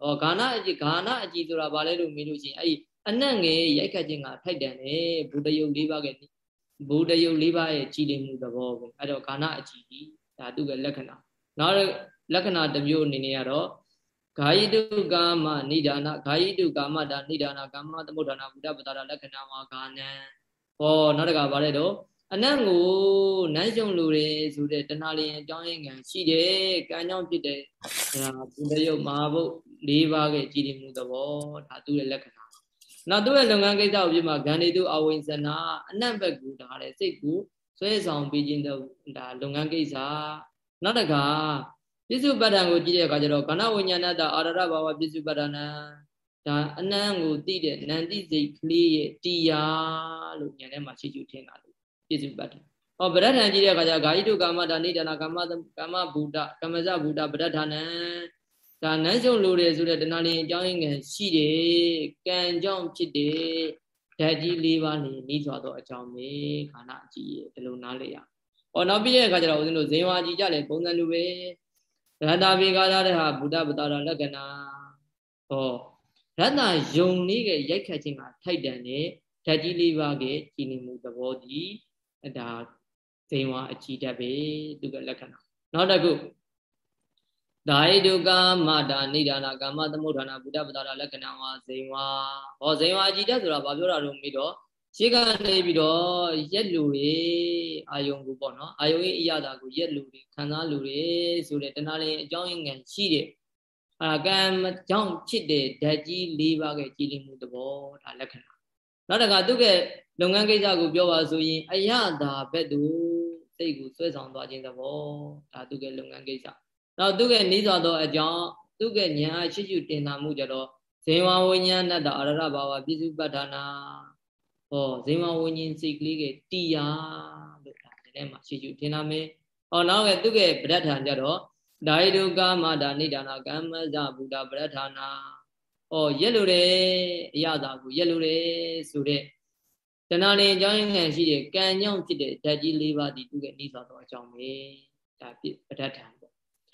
ဟောဂါနအကြည်ဂါနအကြည်ဆိုတာဗါလဲလို့မေးလို့ရှိရင်အဲ့အနတ်ငယ်ရိုက်ခတ်ခြင်းကထိုက်တန်တယ်ဘုဒ္ဓယုတ်၄ပါးကဘုဒ္ဓယုတ်၄ပါးရဲ့ကြည်လင်မှုသဘောပေါ့အဲ့တော့ဂါနအကြည်ဒီဒါသူ့ရဲ့လက္ခဏာနောက်လက္ခဏာတစ်မျိုးအနေနဲ့ကတော့ ဂာယိတုကာမနိဒာနဂာယိတုကာမတာနိဒာနကာမသမုဒ္ဒနာဘုဒ္ဓပတ္တာလက္ခဏာမှာဂာနံဟောနောက်တကဗါလဲတော့အနတ်ကိုနန်းရှုံလူတွေဆိုတဲ့တဏှာလျင်အကြောင်းရင်းခံရှိတယ်ကံကြောင့်ဖြစ်တဲ့ဒါဘုဒ္ဓယုတ်မဟာဘုတ်၄ပါးရဲ့ကြည်လင်မှုသဘောဒါသူ့ရဲ့လက္ခဏာနောက်သူ့ရဲ့လုပ်ငန်းကိစ္စကိုပြမှာဂန္ဒီတုအဝိဇ္ဇနာအနတ်ဘက်ကူဒါတဲ့စိတ်ကူဆွဲဆောင်ပြီးခြင်းဒါလုပ်ငန်းကိစ္စနောက်တက ပြစ္စုပ္ပတ္တံကိုကြည့်တဲ့အခါကျတော့ကဏဝိညာဏတအာရရဘာဝပြစ္စုပ္ပတ္တနာဒါအနံကိုသိတဲ့နန္တိစိတ်ကလေးရဲ့တရားလို့ဉာဏ်ထဲမှာရှိချူထင်တာလို့ပြစ္စုပ္ပတ္တဟောဗရဒ္ဓံကြည့်တဲ့အခါကျဂါယိတုကာမတာနိဒနာကာမကာမဘူတကမ္မဇဘူတဗရဒ္ဓနံဒါနန်းရှုံလို့တယ်ဆိုတဲ့တဏှာလင်းအကြောင်းရင်းငယ်ရှိတယ်ကံကြောင့်ဖြစ်တယ်ဓာတ်ကြီး၄ပါးနေနှီးစွာသောအကြောင်းပဲခန္ဓာအကြည့်ရဲ့ဒီလိုနားလေရ။ဟောနောက်ပြီးတဲ့အခါကျတော့ဦးဇင်းတို့ဇင်ဝါကြည့်ကြလေပုံစံလိုပဲ ရတ္တာဘေကာရတဲ့ဟာဘုဒ္ဓပတာရလက္ခဏာဟောရတ္တယုံနည်းကရိုက်ခတ်ခြင်းကထိုက်တန်တဲ့ဓာတ်ကြီး၄ပါးကကြည်နေမှုသဘောဒီဒါဇင်ဝါအကြည့်တတ်ပဲသူကလက္ခဏာနောက်တစ်ခုဒါဟိတုကာမတာနိဒာနာကာမသမုဋ္ဌာနာဘုဒ္ဓပတာလက္ခဏာဝါဇိန်ဝါဟောဇိန်ဝါကြည်တက်ဆိုတာဘာပြောတာတော့မိတော့ ရှေ့ကနေပြီးတော့ရက်လူတွေအာယုံကိုပေါ့နော်အာယုံရဲ့အရာတာကိုရက်လူတွေခံစားလူတွေဆိုတဲ့တဏှာလေးအကြောင်းရင်းငံရှိတဲ့အာကံကြောင့်ဖြစ်တဲ့ဓာတ်ကြီး၄ပါးရဲ့ကြည်လင်မှုသဘောဒါလက္ခဏာနောက်တခါသူကလုပ်ငန်းကိစ္စကိုပြောပါဆိုရင်အရာတာဘက်သူစိတ်ကိုဆွဲဆောင်သွားခြင်းသဘောဒါသူကလုပ်ငန်းကိစ္စနောက်သူကနီးစွာသောအကြောင်းသူကဉာဏ်အရှိရှိတင်တာမှုကြတော့ဇေဝဝိညာဏတ္တအရရဘာဝပြစ္စုပ္ပထာနာ ဟောဇေဝဝိညာဉ်စိတ်ကလေးကတရားလို့ဒါဒီထဲမှာရှိရှိတင်တာမယ်ဟောနောက်ကသူကပဋ္ဌာန်ကြတော့ဒိုင်ဒုကာမတာနိဒာနာကမ္မဇဗုဒ္ဓပဋ္ဌာနာဟောရက်လို့တယ်အရသာကိုရက်လို့တယ်ဆိုတဲ့တဏှာနေအကြောင်းရင်းခံရှိတဲ့ကံကြောင့်ဖြစ်တဲ့ဓာတ်ကြီး၄ပါးဒီသူကနှီးစွာသောအကြောင်းပဲဒါပြပဋ္ဌာန်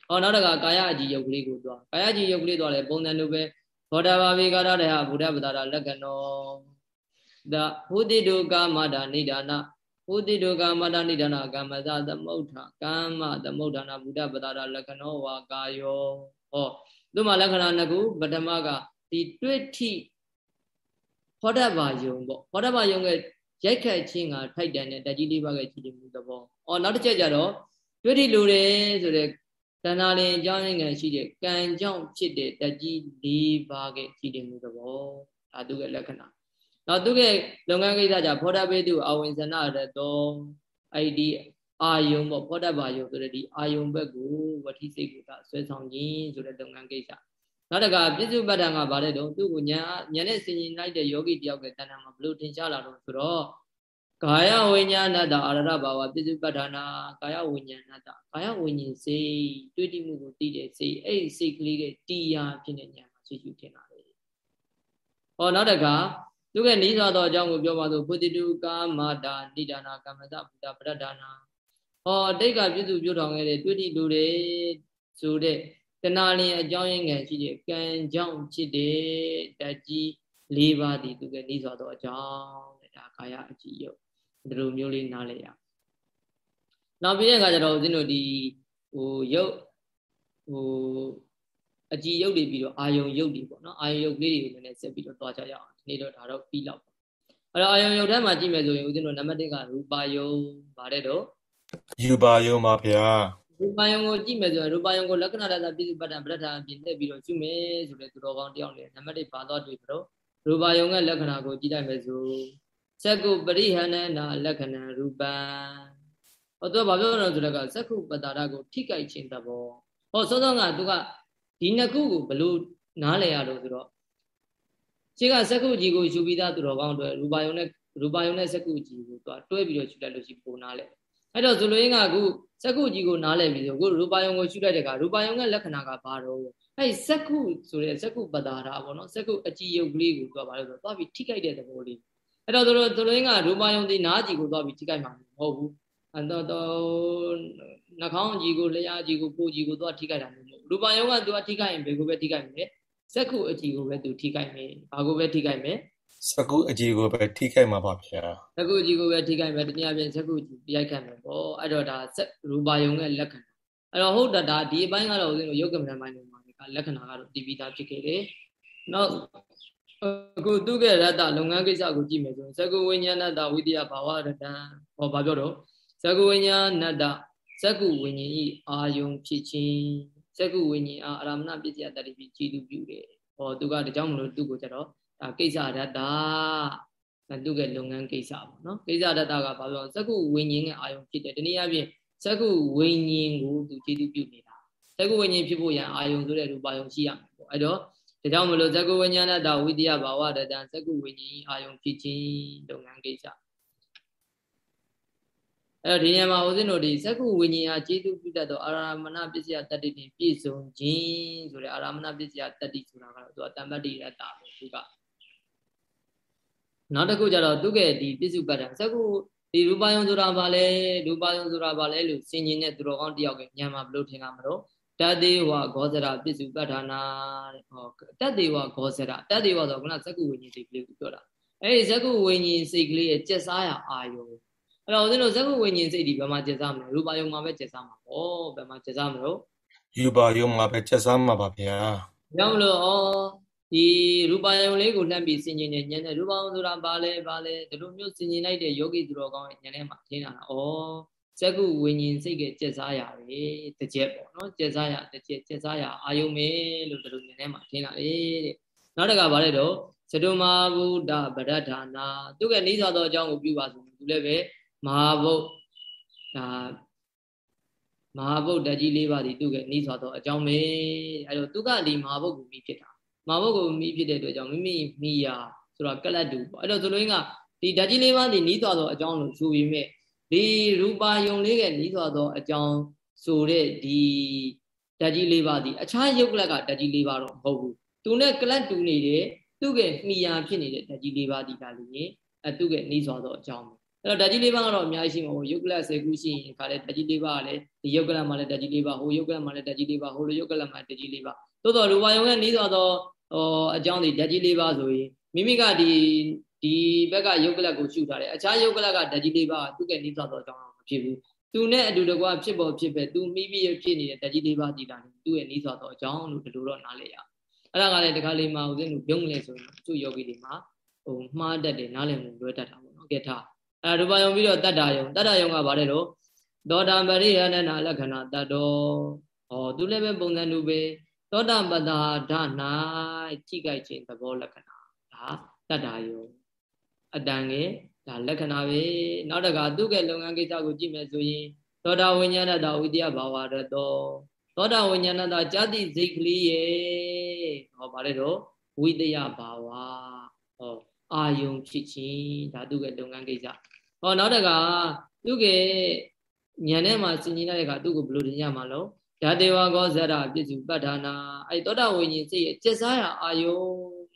ဟောနောက်တကကာယအကြည်ယုတ်ကလေးကိုသွားကာယအကြည်ယုတ်ကလေးသွားလဲပုံစံလိုပဲဘောဓဘာဝေကာရတဟဗုဒ္ဓပဒါရလက္ခဏော ဒါဘုတိတုကာမတာနိဒာနဘုတိတုကာမတာနိဒာနကာမဇသမုဋ္ဌကာမသမုဋ္ဌာနာဘုဒ္ဓပဒါရလက္ခဏောဝါကာယောဟောသူမှာလက္ခဏာနှစ်ခုပထမကဒီတွေ့ထိဟောဓဘာယုံပေါ့ဟောဓဘာယုံရဲ့ရိုက်ခတ်ခြင်းကထိုက်တန်တဲ့တကြီးလေးပါးကကြည်မှုသဘော။အော်နောက်တစ်ချက်ကျတော့တွေ့ထိလိုတယ်ဆိုတဲ့တဏှာလင်အကြောင်းရင်းခံရှိတဲ့ကံကြောင့်ဖြစ်တဲ့တကြီး၄ပါးကကြည်တင်မှုသဘောဒါသူကလက္ခဏာ နောက်သူကလုပ်ငန်းကိစ္စကြဖောဒပေတုအဝင်ဇနရတောအဲ့ဒီအာယုံပေါ့ဖောဒဘာယုံဆိုတဲ့ဒီအာယုံဘက်ကိုဝဋ္ဌိစိတ်ကိုကဆွဲဆောင်ခြင်းဆိုတဲ့လုပ်ငန်းကိစ္စနောက်တကပြစ္စုပ္ပတ္တန်ကဗါတဲ့တော့သူ့ကိုညာညာနဲ့ဆင်ញင်လိုက်တဲ့ယောဂီတယောက်ကတဏ္ဍာမှာဘလို့ထင်ရှားလာတော့ဆိုတော့ကာယဝိညာဏတအာရရဘာဝပြစ္စုပ္ပတ္ဌာနာကာယဝိညာဏတကာယဝိညာဉ်စိတ်တွေ့တိမှုကိုသိတဲ့စိတ်အဲ့ဒီစိတ်ကလေးရဲ့တရားဖြစ်တဲ့ဉာဏ်မှာရှိရှိထင်တာလေ။ဟောနောက်တက သူကနီးစွာသောအကြောင်းကိုပြောပါဆိုဘုတိတုကာမတာနိဒာနာကမ္မတဘုဒ္ဓပရဒ္ဒနာဟောအတိတ်ကပြည့်စုံပြုထောင်ခဲ့တဲ့တွေ့တိလူတွေဆိုတဲ့တဏှာလင်အကြောင်းရင်းငံရှိတဲ့ကံကြောင့်ဖြစ်တဲ့တကြီး၄ပါးဒီသူကနီးစွာသောအကြောင်းတဲ့ဒါကာယအကြည့်ရုပ်ဒီလိုမျိုးလေးနားလဲရနောက်ပြီးတဲ့အခါကျတော့ဦးဇင်းတို့ဒီဟိုရုပ်ဟိုအကြည်ရုပ်တွေပြီးတော့အာယုံရုပ်တွေပေါ့နော်အာယုံရုပ်လေးတွေကိုလည်းဆက်ပြီးတော့တွားကြရအောင်ဒီ နေ့တော့ဒါတော့ပြီးလောက်ပါအဲ့တော့အာယုံရုပ်ထဲမှာကြည့်မယ်ဆိုရင်ဦးဇင်းတို့နံပါတ်1ကရူပါယုံဗါတဲ့တော့ယူပါယုံပါဗျာရူပါယုံကိုကြည့်မယ်ဆိုရင်ရူပါယုံကိုလက္ခဏာတ္တပြည့်စုံပတ္တပဋ္ဌာန်ပြင်လက်ပြီးတော့ရှုမယ်ဆိုတဲ့သူတော်ကောင်းတယောက်နဲ့နံပါတ်1ပါတော့တွေ့ပြီးတော့ရူပါယုံရဲ့လက္ခဏာကိုကြည့်လိုက်မယ်ဆိုသက္ကုပရိဟဏနာလက္ခဏာရူပံဟောသူကဘာပြောလဲဆိုတော့သက္ကုပတာရကိုထိကြိုက်ခြင်းသဘောဟောစောစောကသူကဒီနှစ်ခုကိုဘလို့နားလည်ရလို့ဆိုတော့ ရှင်းကသက္ကုကြီးကိုယူပြီးသားသူတော်ကောင်းတွေရူပါယုံနဲ့ရူပါယုံနဲ့သက္ကုကြီးကိုသူကတွဲပြီးတော့ယူလိုက်လို့ရှိပုံနားလဲအဲ့တော့ဇလိုရင်းကအခုသက္ကုကြီးကိုနားလည်ပြီးဆိုအခုရူပါယုံကိုရှုလိုက်တဲ့အခါရူပါယုံရဲ့လက္ခဏာကဘာတော့အဲ့သက္ကုဆိုတဲ့သက္ကုပတာရပေါ့နော်သက္ကုအကြည်ယုတ်ကလေးကိုသူကဘာလို့ဆိုတော့သွားပြီးထိခိုက်တဲ့သဘောလေးအဲ့တော့တို့တို့ရင်းကရူပါယုံဒီနားကြီးကိုသွားပြီးထိခိုက်မှာမဟုတ်ဘူးအဲ့တော့တော့နှာခေါင်းကြီးကိုလျှာကြီးကိုကိုကြီးကိုသွားထိခိုက်တာမျိုးမဟုတ်ရူပါယုံကသူကထိခိုက်ရင်ဘယ်ကိုပဲထိခိုက်မလဲ စက္ခုအကြည်ကိုပဲသူထိခိုက်မယ်ဘာကိုပဲထိခိုက်မယ်စက္ခုအကြည်ကိုပဲထိခိုက်မှာပါဗျာစက္ခုအကြည်ကိုပဲထိခိုက်မယ်တနည်းအားဖြင့်စက္ခုအကြည်ရိုက်ခတ်မယ်ပေါ့အဲ့တော့ဒါရူပါယုံရဲ့လက္ခဏာအဲ့တော့ဟုတ်တာဒါဒီအပိုင်းကတော့ဦးဇင်းတို့ယုတ်ကမ္မဋ္ဌာန်းပိုင်းမှာကလက္ခဏာကတော့တည်ပြီးသားဖြစ်ခဲ့တယ်နောက်အခုသူကရတ္တလုပ်ငန်းကိစ္စကိုကြည့်မယ်ဆိုရင်သကုဝိညာဏတ္တဝိတ္တဘာဝရတံဟောဘာပြောတော့သကုဝိညာဏတ္တသကုဝိညာဉ်ဤအာယုံဖြစ်ခြင်း သကုဝိညာဉ်အာအရမဏပစ္စယတ္တိပြီးကြည်သူပြုတယ်ဟောသူကဒါကြောင့်မလို့သူ့ကိုကြတော့ဒါကိစ္စရတ္တသူကလုပ်ငန်းကိစ္စပေါ့နော်ကိစ္စရတ္တကဘာပြောသကုဝိညာဉ်ရဲ့အာယုံဖြစ်တယ်တနည်းအားဖြင့်သကုဝိညာဉ်ကိုသူကြည်သူပြုနေတာသကုဝိညာဉ်ဖြစ်ဖို့ရန်အာယုံဆိုတဲ့ရူပါယုံရှိရမယ်ပေါ့အဲ့တော့ဒါကြောင့်မလို့ဇဂုဝိညာဏတဝိတ္တယဘာဝတတံဇဂုဝိညာဉ်အာယုံဖြစ်ခြင်းလုပ်ငန်းကိစ္စ အဲ့တော့ဒီနေရာမှာဦးဇင်းတို့ဒီဇဂုဝိညာဉ်ဟာကျေးဇူးပြုတတ်သောအာရမဏပစ္စယတတ္တိတင်ပြည့်စုံခြင်းဆိုတဲ့အာရမဏပစ္စယတတ္တိဆိုတာကတော့သူကတမ္ပတ္တိရတ္တာပဲသူကနောက်တစ်ခုကျတော့သူကဒီပစ္စုပ္ပတ္တဇဂုဒီရူပယုံဆိုတာဘာလဲရူပယုံဆိုတာဘာလဲလို့ဆင်ញင်တဲ့သူတော်ကောင်းတယောက်ကညံမှာဘလို့ထင်တာမလို့တတ္တေဝဂောဇရပစ္စုပ္ပထာနာတဲ့ဟောတတ္တေဝဂောဇရတတ္တေဝဆိုကနဇကုဝိညာဉ်စိတ်ကလေးကိုပြောတာအဲ့ဒီဇကုဝိညာဉ်စိတ်ကလေးရဲ့ကျက်စားရအာယုံ အဲ့တော့ဦးဇင်းတို့ဇကုဝိညာဉ်စိတ်ဒီဘယ်မှာကျက်စားမလဲရူပါယုံမှာပဲကျက်စားမှာပေါ့ဘယ်မှာကျက်စားမလို့ရူပါယုံမှာပဲကျက်စားမှာပါဗျာကြောင့်လို့ဩဒီရူပါယုံလေးကိုလှမ်းပြီးဆင်ခြင်နေညံတဲ့ရူပါယုံဆိုတာဘာလဲဘာလဲဒီလိုမျိုးဆင်ခြင်လိုက်တဲ့ယောဂီသူတော်ကောင်းရဲ့ညံထဲမှာထင်တာဩစက္ကုဝိညာဉ်စိတ်ကကျက်စားရတယ်တကြက်ပေါ့နော်ကျက်စားရတကြက်ကျက်စားရအာယုံမေလို့တို့ဉာဏ်ထဲမှာထင်လာတယ်တဲ့နောက်တကဘာလဲတော့သတုမာဘုဒ္ဓဗရဒ္ဌာနာသူကနီးစွာသောအကြောင်းကိုပြုပါဆိုသူလည်းပဲ မဟာဘုတ်ဒါမဟာဘုတ်တကြီးလေးပါးဒီသူကနီးစွာသောအကြောင်းပဲအဲတော့သူကဒီမဟာဘုတ်ကိုမိဖြစ်တာမဟာဘုတ်ကိုမိဖြစ်တဲ့အတွက်ကြောင့်မိမိမိယာဆိုတော့ကလတ်တူပေါ့အဲတော့ဆိုလိုရင်းကဒီဓာကြီးလေးပါးဒီနီးစွာသောအကြောင်းလို့ဆိုပြီးမြဲဒီရူပါယုံလေးကနီးစွာသောအကြောင်းဆိုတဲ့ဒီဓာတ်ကြီးလေးပါးဒီအခြားယုတ်ကလက်ကဓာတ်ကြီးလေးပါတော့မဟုတ်ဘူးသူနဲ့ကလတ်တူနေတဲ့သူ့ရဲ့မှီယာဖြစ်နေတဲ့ဓာတ်ကြီးလေးပါးဒီကလေးအဲသူ့ရဲ့နီးစွာသောအကြောင်း အဲ့တော့ဓာတ်ကြီးလေးပါးကတော့အများကြီးရှိမှာပေါ့ယုတ်ကလတ်၁၀ခုရှိရင်ခါလေဓာတ်ကြီးလေးပါးကလည်းဒီယုတ်ကလတ်မှာလည်းဓာတ်ကြီးလေးပါးဟိုယုတ်ကလတ်မှာလည်းဓာတ်ကြီးလေးပါးဟိုလိုယုတ်ကလတ်မှာဓာတ်ကြီးလေးပါးသို့တော်ရူပါယုံရဲ့နီးစွာသောဟောအကြောင်းဒီဓာတ်ကြီးလေးပါးဆိုရင်မိမိကဒီဒီဘက်ကယုတ်ကလတ်ကိုရှုထားတယ်အခြားယုတ်ကလတ်ကဓာတ်ကြီးလေးပါးကသူ့ရဲ့နီးစွာသောအကြောင်းဖြစ်ဘူးသူနဲ့အတူတကွဖြစ်ပေါ်ဖြစ်ပဲသူမိမိရဖြစ်နေတဲ့တကြီးလေးပါးကြည်တာနေသူ့ရဲ့နီးစွာသောအကြောင်းလို့ဒီလိုတော့နားလည်ရအဲ့ဒါကလည်းတခါလေးမှဦးဇင်းတို့ပြုံးလဲဆိုရင်သူ့ယောဂီတွေမှာဟိုမှားတတ်တယ်နားလည်မှုလွဲတတ်တာပေါ့နော်ကဲထား အဲ့ဒါရူပယုံပြီးတော့တတ္တာယုံတတ္တာယုံကဘာလဲတော့သောတာပရိယနနာလက္ခဏာတတ်တော်ဟောသူလည်းပဲပုံစံတူပဲသောတာပတ္တာဓာ၌ကြည့်ကြိုက်ခြင်းသဘောလက္ခဏာဒါတတ္တာယုံအတန်ငယ်ဒါလက္ခဏာပဲနောက်တကသူ့ရဲ့လုပ်ငန်းကိစ္စကိုကြည့်မယ်ဆိုရင်သောတာဝိညာဏတဝိတ္တဘာဝရတောသောတာဝိညာဏတဇာတိစိတ်ကလေးရဲ့ဟောဗါလဲတော့ဝိတယဘာဝဟောအာယုံဖြစ်ခြင်းဒါသူ့ရဲ့လုပ်ငန်းကိစ္စ ဟောနောက်တကသူ့ရဲ့ဉာဏ်ထဲမှာစဉ်းကျင်တဲ့အခါသူ့ကိုဘယ်လိုတင်ရမှာလို့ဓာတေဝကောဇရပြစ္စုပ္ပဒါနာအဲ့သောတာဝိညာဉ်စိတ်ရဲ့ကျက်စားရအာယုံ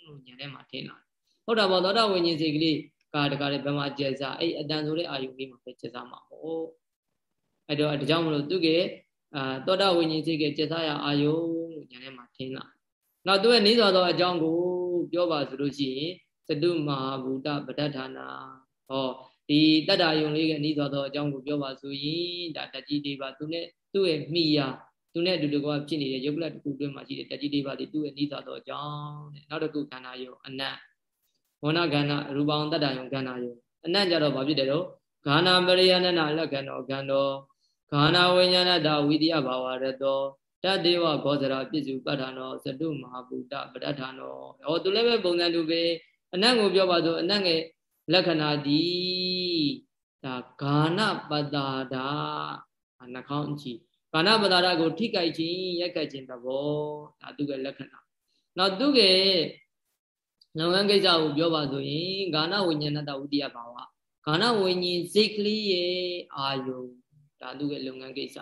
လို့ဉာဏ်ထဲမှာထင်လာဟုတ်တာပေါ့သောတာဝိညာဉ်စိတ်ကလေးကာတကားလည်းဘယ်မှာကျက်စားအဲ့အတန်ဆိုတဲ့အာယုလေးမှာပဲကျက်စားမှာပေါ့အဲ့တော့ဒါကြောင့်မလို့သူကအာသောတာဝိညာဉ်စိတ်ကကျက်စားရအာယုလို့ညာထဲမှာထင်းလာနောက်သူရဲ့နေစွာသောအကြောင်းကို ပြောပါဆိုလို့ရှိရင်သတုမဟာဘူတပဋ္ဌာနာဟော ဒီတတ္တာယုံလေးကနှီးသွားသောအကြောင်းကိုပြောပါဆိုရင်ဒါတကြီးလေးပါသူနဲ့သူ့ရဲ့မိယာသူနဲ့အတူတကွဖြစ်နေတဲ့ယုတ်ကလတစ်ခုတွင်းမှာရှိတဲ့တကြီးလေးပါဒီသူ့ရဲ့နှီးသွားသောအကြောင်းတဲ့နောက်တစ်ခုခန္ဓာယုံအနတ်ဝဏခန္ဓာရူပအောင်တတ္တယုံခန္ဓာယုံအနတ်ကြတော့ဘာဖြစ်တယ်တော့ဂာနာပရိယနနာလက္ခဏောကံတော်ဂာနာဝိညာဏတဝိတယဘာဝရတောတတေဝဂောဇရာပြစ္စုပဋ္ဌာနောသတုမဟာပုတ္တပဋ္ဌာနောဟောသူလည်းပဲပုံစံတူပဲအနတ်ကိုပြောပါဆိုအနတ်ငယ် လက္ခဏာဒီဒါဂာနပတာဒာနှာခေါင်းကြည့်ဂာနပတာဒကို ထိကြိုက်ခြင်းရိုက်ကခြင်းသဘောဒါသူကလက္ခဏာနောက်သူကလုပ်ငန်းကိစ္စကိုပြောပါဆိုရင်ဂာနဝိညာဏတဝိတ္တဘာဝဂာနဝိညာဉ်စိတ်ကလေးရဲ့အာယုံဒါသူကလုပ်ငန်းကိစ္စ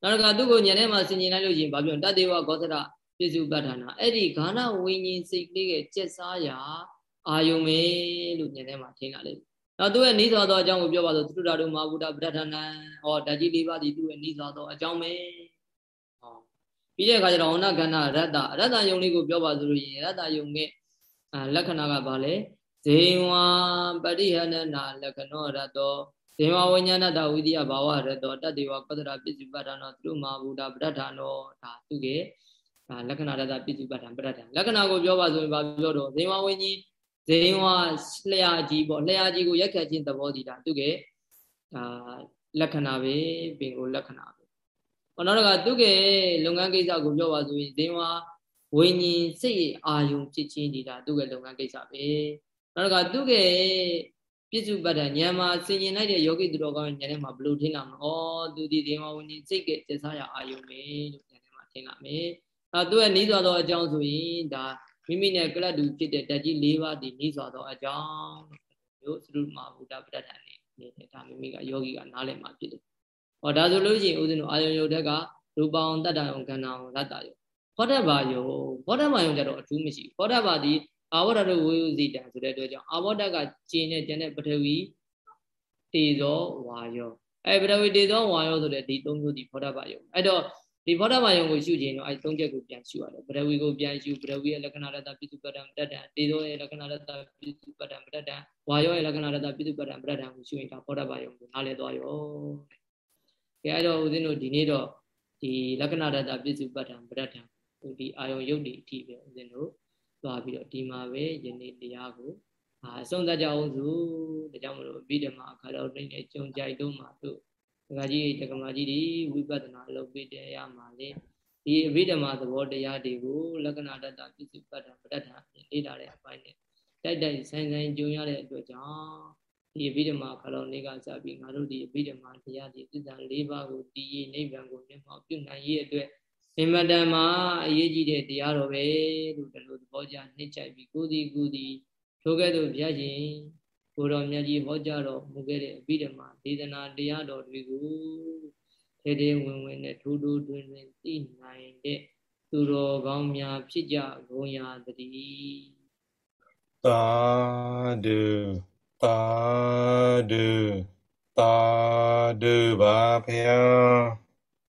နောက်တစ်ခါသူ့ကိုညနေမှာဆင်ခြင်လိုက်လို့ရှိရင်ဘာပြောတတေဝဂောသရပြစ္စုပ္ပတ္ထနာအဲ့ဒီဂာနဝိညာဉ်စိတ်ကလေးရဲ့ကျက်စားရာ အာယုံပဲလို့ညနေမှာထင်လာလိမ့်မယ်နောက်သူရဲ့နိသောသောအကြောင်းကိုပြောပါဆိုသုတ္တရတို့မဟာဗုဒ္ဓပဋ္ဌာနံဟောဓာကြီးလေးပါးဒီသူ့ရဲ့နိသောသောအကြောင်းပဲဟောပြီးတဲ့အခါကျတော့ဝဏကန္နရတ္တရတ္တယုံလေးကိုပြောပါဆိုလို့ရင်ရတ္တယုံရဲ့လက္ခဏာကဘာလဲဇေဝပရိဟနနာလက္ခဏောရတ္တောဇေဝဝိညာဏတဝိတယဘာဝရတ္တောတတ္တေဝပတ္တရာပစ္စုပ္ပတ္ထနောသူမဟာဗုဒ္ဓပဋ္ဌာနောဒါသူကဒါလက္ခဏာရတ္တပစ္စုပ္ပတ္ထံပဋ္ဌာန်လက္ခဏာကိုပြောပါဆိုရင်ဘာပြောတော့ဇေဝဝိညာဉ် ဇိန်ဝလျှာကြီးပေါ့လျှာကြီးကိုရက်ခတ်ခြင်းသဘောတည်တာသူကဒါလက္ခဏာပဲပင်ကိုလက္ခဏာပဲဟောနောက်တော့ကသူကလုပ်ငန်းကိစ္စကိုပြောပါဆိုရင်ဇိန်ဝဝိညာဉ်စိတ်အာယုံဖြစ်ခြင်းတည်တာသူကလုပ်ငန်းကိစ္စပဲနောက်တော့ကသူကပြစ္စုပ္ပတ္တဉာဏ်မှာဆင်ញင်လိုက်တဲ့ယောဂိသူတော်ကောင်းဉာဏ်ထဲမှာဘလို့ထင်လာမလဲဩသူဒီဇိန်ဝဝိညာဉ်စိတ်ကကျစားရအာယုံပဲလို့ဉာဏ်ထဲမှာထင်လာမယ်အဲသူကနီးသွားသောအကြောင်းဆိုရင်ဒါ မိမိနဲ့ကလတ်တူဖြစ်တဲ့ဓာတ်ကြီး၄ပါးဒီနှိစွာသောအကြောင်းမျိုးသရုမဘုဒ္ဓပဋ္ဌာန်နေနေတဲ့ဒါမိမိကယောဂီကနားလည်မှာဖြစ်တယ်။ဟောဒါဆိုလို့ရှိရင်ဦးဇင်းတို့အာယုံယုတ်တက်ကရူပအောင်တတ္တယုံကန္နာအောင်ရတ္တယုံဘောဓဘာယုံဘောဓဘာယုံကြတော့အထူးမရှိဘောဓဘာဒီအာဝရရဝေယုစီတံဆိုတဲ့အတွက်ကြောင့်အာဝဒကကျင်းနဲ့ကျန်တဲ့ပထဝီတေဇောဝါယောအဲပထဝီတေဇောဝါယောဆိုတဲ့ဒီသုံးမျိုးဒီဘောဓဘာယုံအဲ့တော့ ဒီဘောဓမာယုံကိုရှုခြင်းတော့အဲသုံးချက်ကိုပြန်ရှုရတယ်ပရဝီကိုပြန်ရှုပရဝီရဲ့လက္ခဏာရတပိစုပတ္တံပတ္တံတေသောရဲ့လက္ခဏာရတပိစုပတ္တံပတ္တံဝါယောရဲ့လက္ခဏာရတပိစုပတ္တံပတ္တံကိုရှုရင်ဒါဘောဓမာယုံကိုနားလည်သွားရောကဲအဲ့တော့ဦးဇင်းတို့ဒီနေ့တော့ဒီလက္ခဏာရတပိစုပတ္တံပတ္တံဒီအာယုံယုတ်ဒီအထိပဲဦးဇင်းတို့သွားပြီးတော့ဒီမှာပဲယနေ့တရားကိုအာအဆုံးသတ်ကြအောင်စုဒါကြောင့်မလို့အဘိဓမ္မာအခါတော်နေကြုံကြိုက်တော့မှာတို့ဒ ကာကြီးဒကမာကြီးဒီဝိပဿနာလုပ်ပြီးတရားမှာလေဒီအဘိဓမ္မာသဘောတရားတွေကိုလက္ခဏာတတပစ္စည်းပတ္တပဋ္ဌာန်လေ့လာတဲ့အပိုင်းနဲ့တိုက်တိုက်ဆိုင်ဆိုင်ကြုံရတဲ့အတွက်ကြောင့်ဒီအဘိဓမ္မာခလုံးလေးကစပြီးငါတို့ဒီအဘိဓမ္မာတရားဒီသစ္စာ၄ပါးကိုတည်ရနိဗ္ဗာန်ကိုမျက်မှောက်ပြုနိုင်ရဲ့အတွက်အမတန်မှာအရေးကြီးတဲ့တရားတော်ပဲလို့ဒီလိုသဘောကျနှိမ့်ချိုက်ပြီးကိုယ်ဒီကိုယ်ဒီထိုကဲ့သို့ဘုရားရှင် ကိုတော်မြတ်ကြီးဟောကြားတော်မူခဲ့တဲ့အဘိဓမ္မာဒေသနာတရားတော်တွေကိုထဲထဲဝင်ဝင်နဲ့ထိုးထိုးတွင်တွင်သိနိုင်တဲ့သူတော်ကောင်းများဖြစ်ကြကုန်ရာတည်းသာဓုသာဓုသာဓုပါဖျား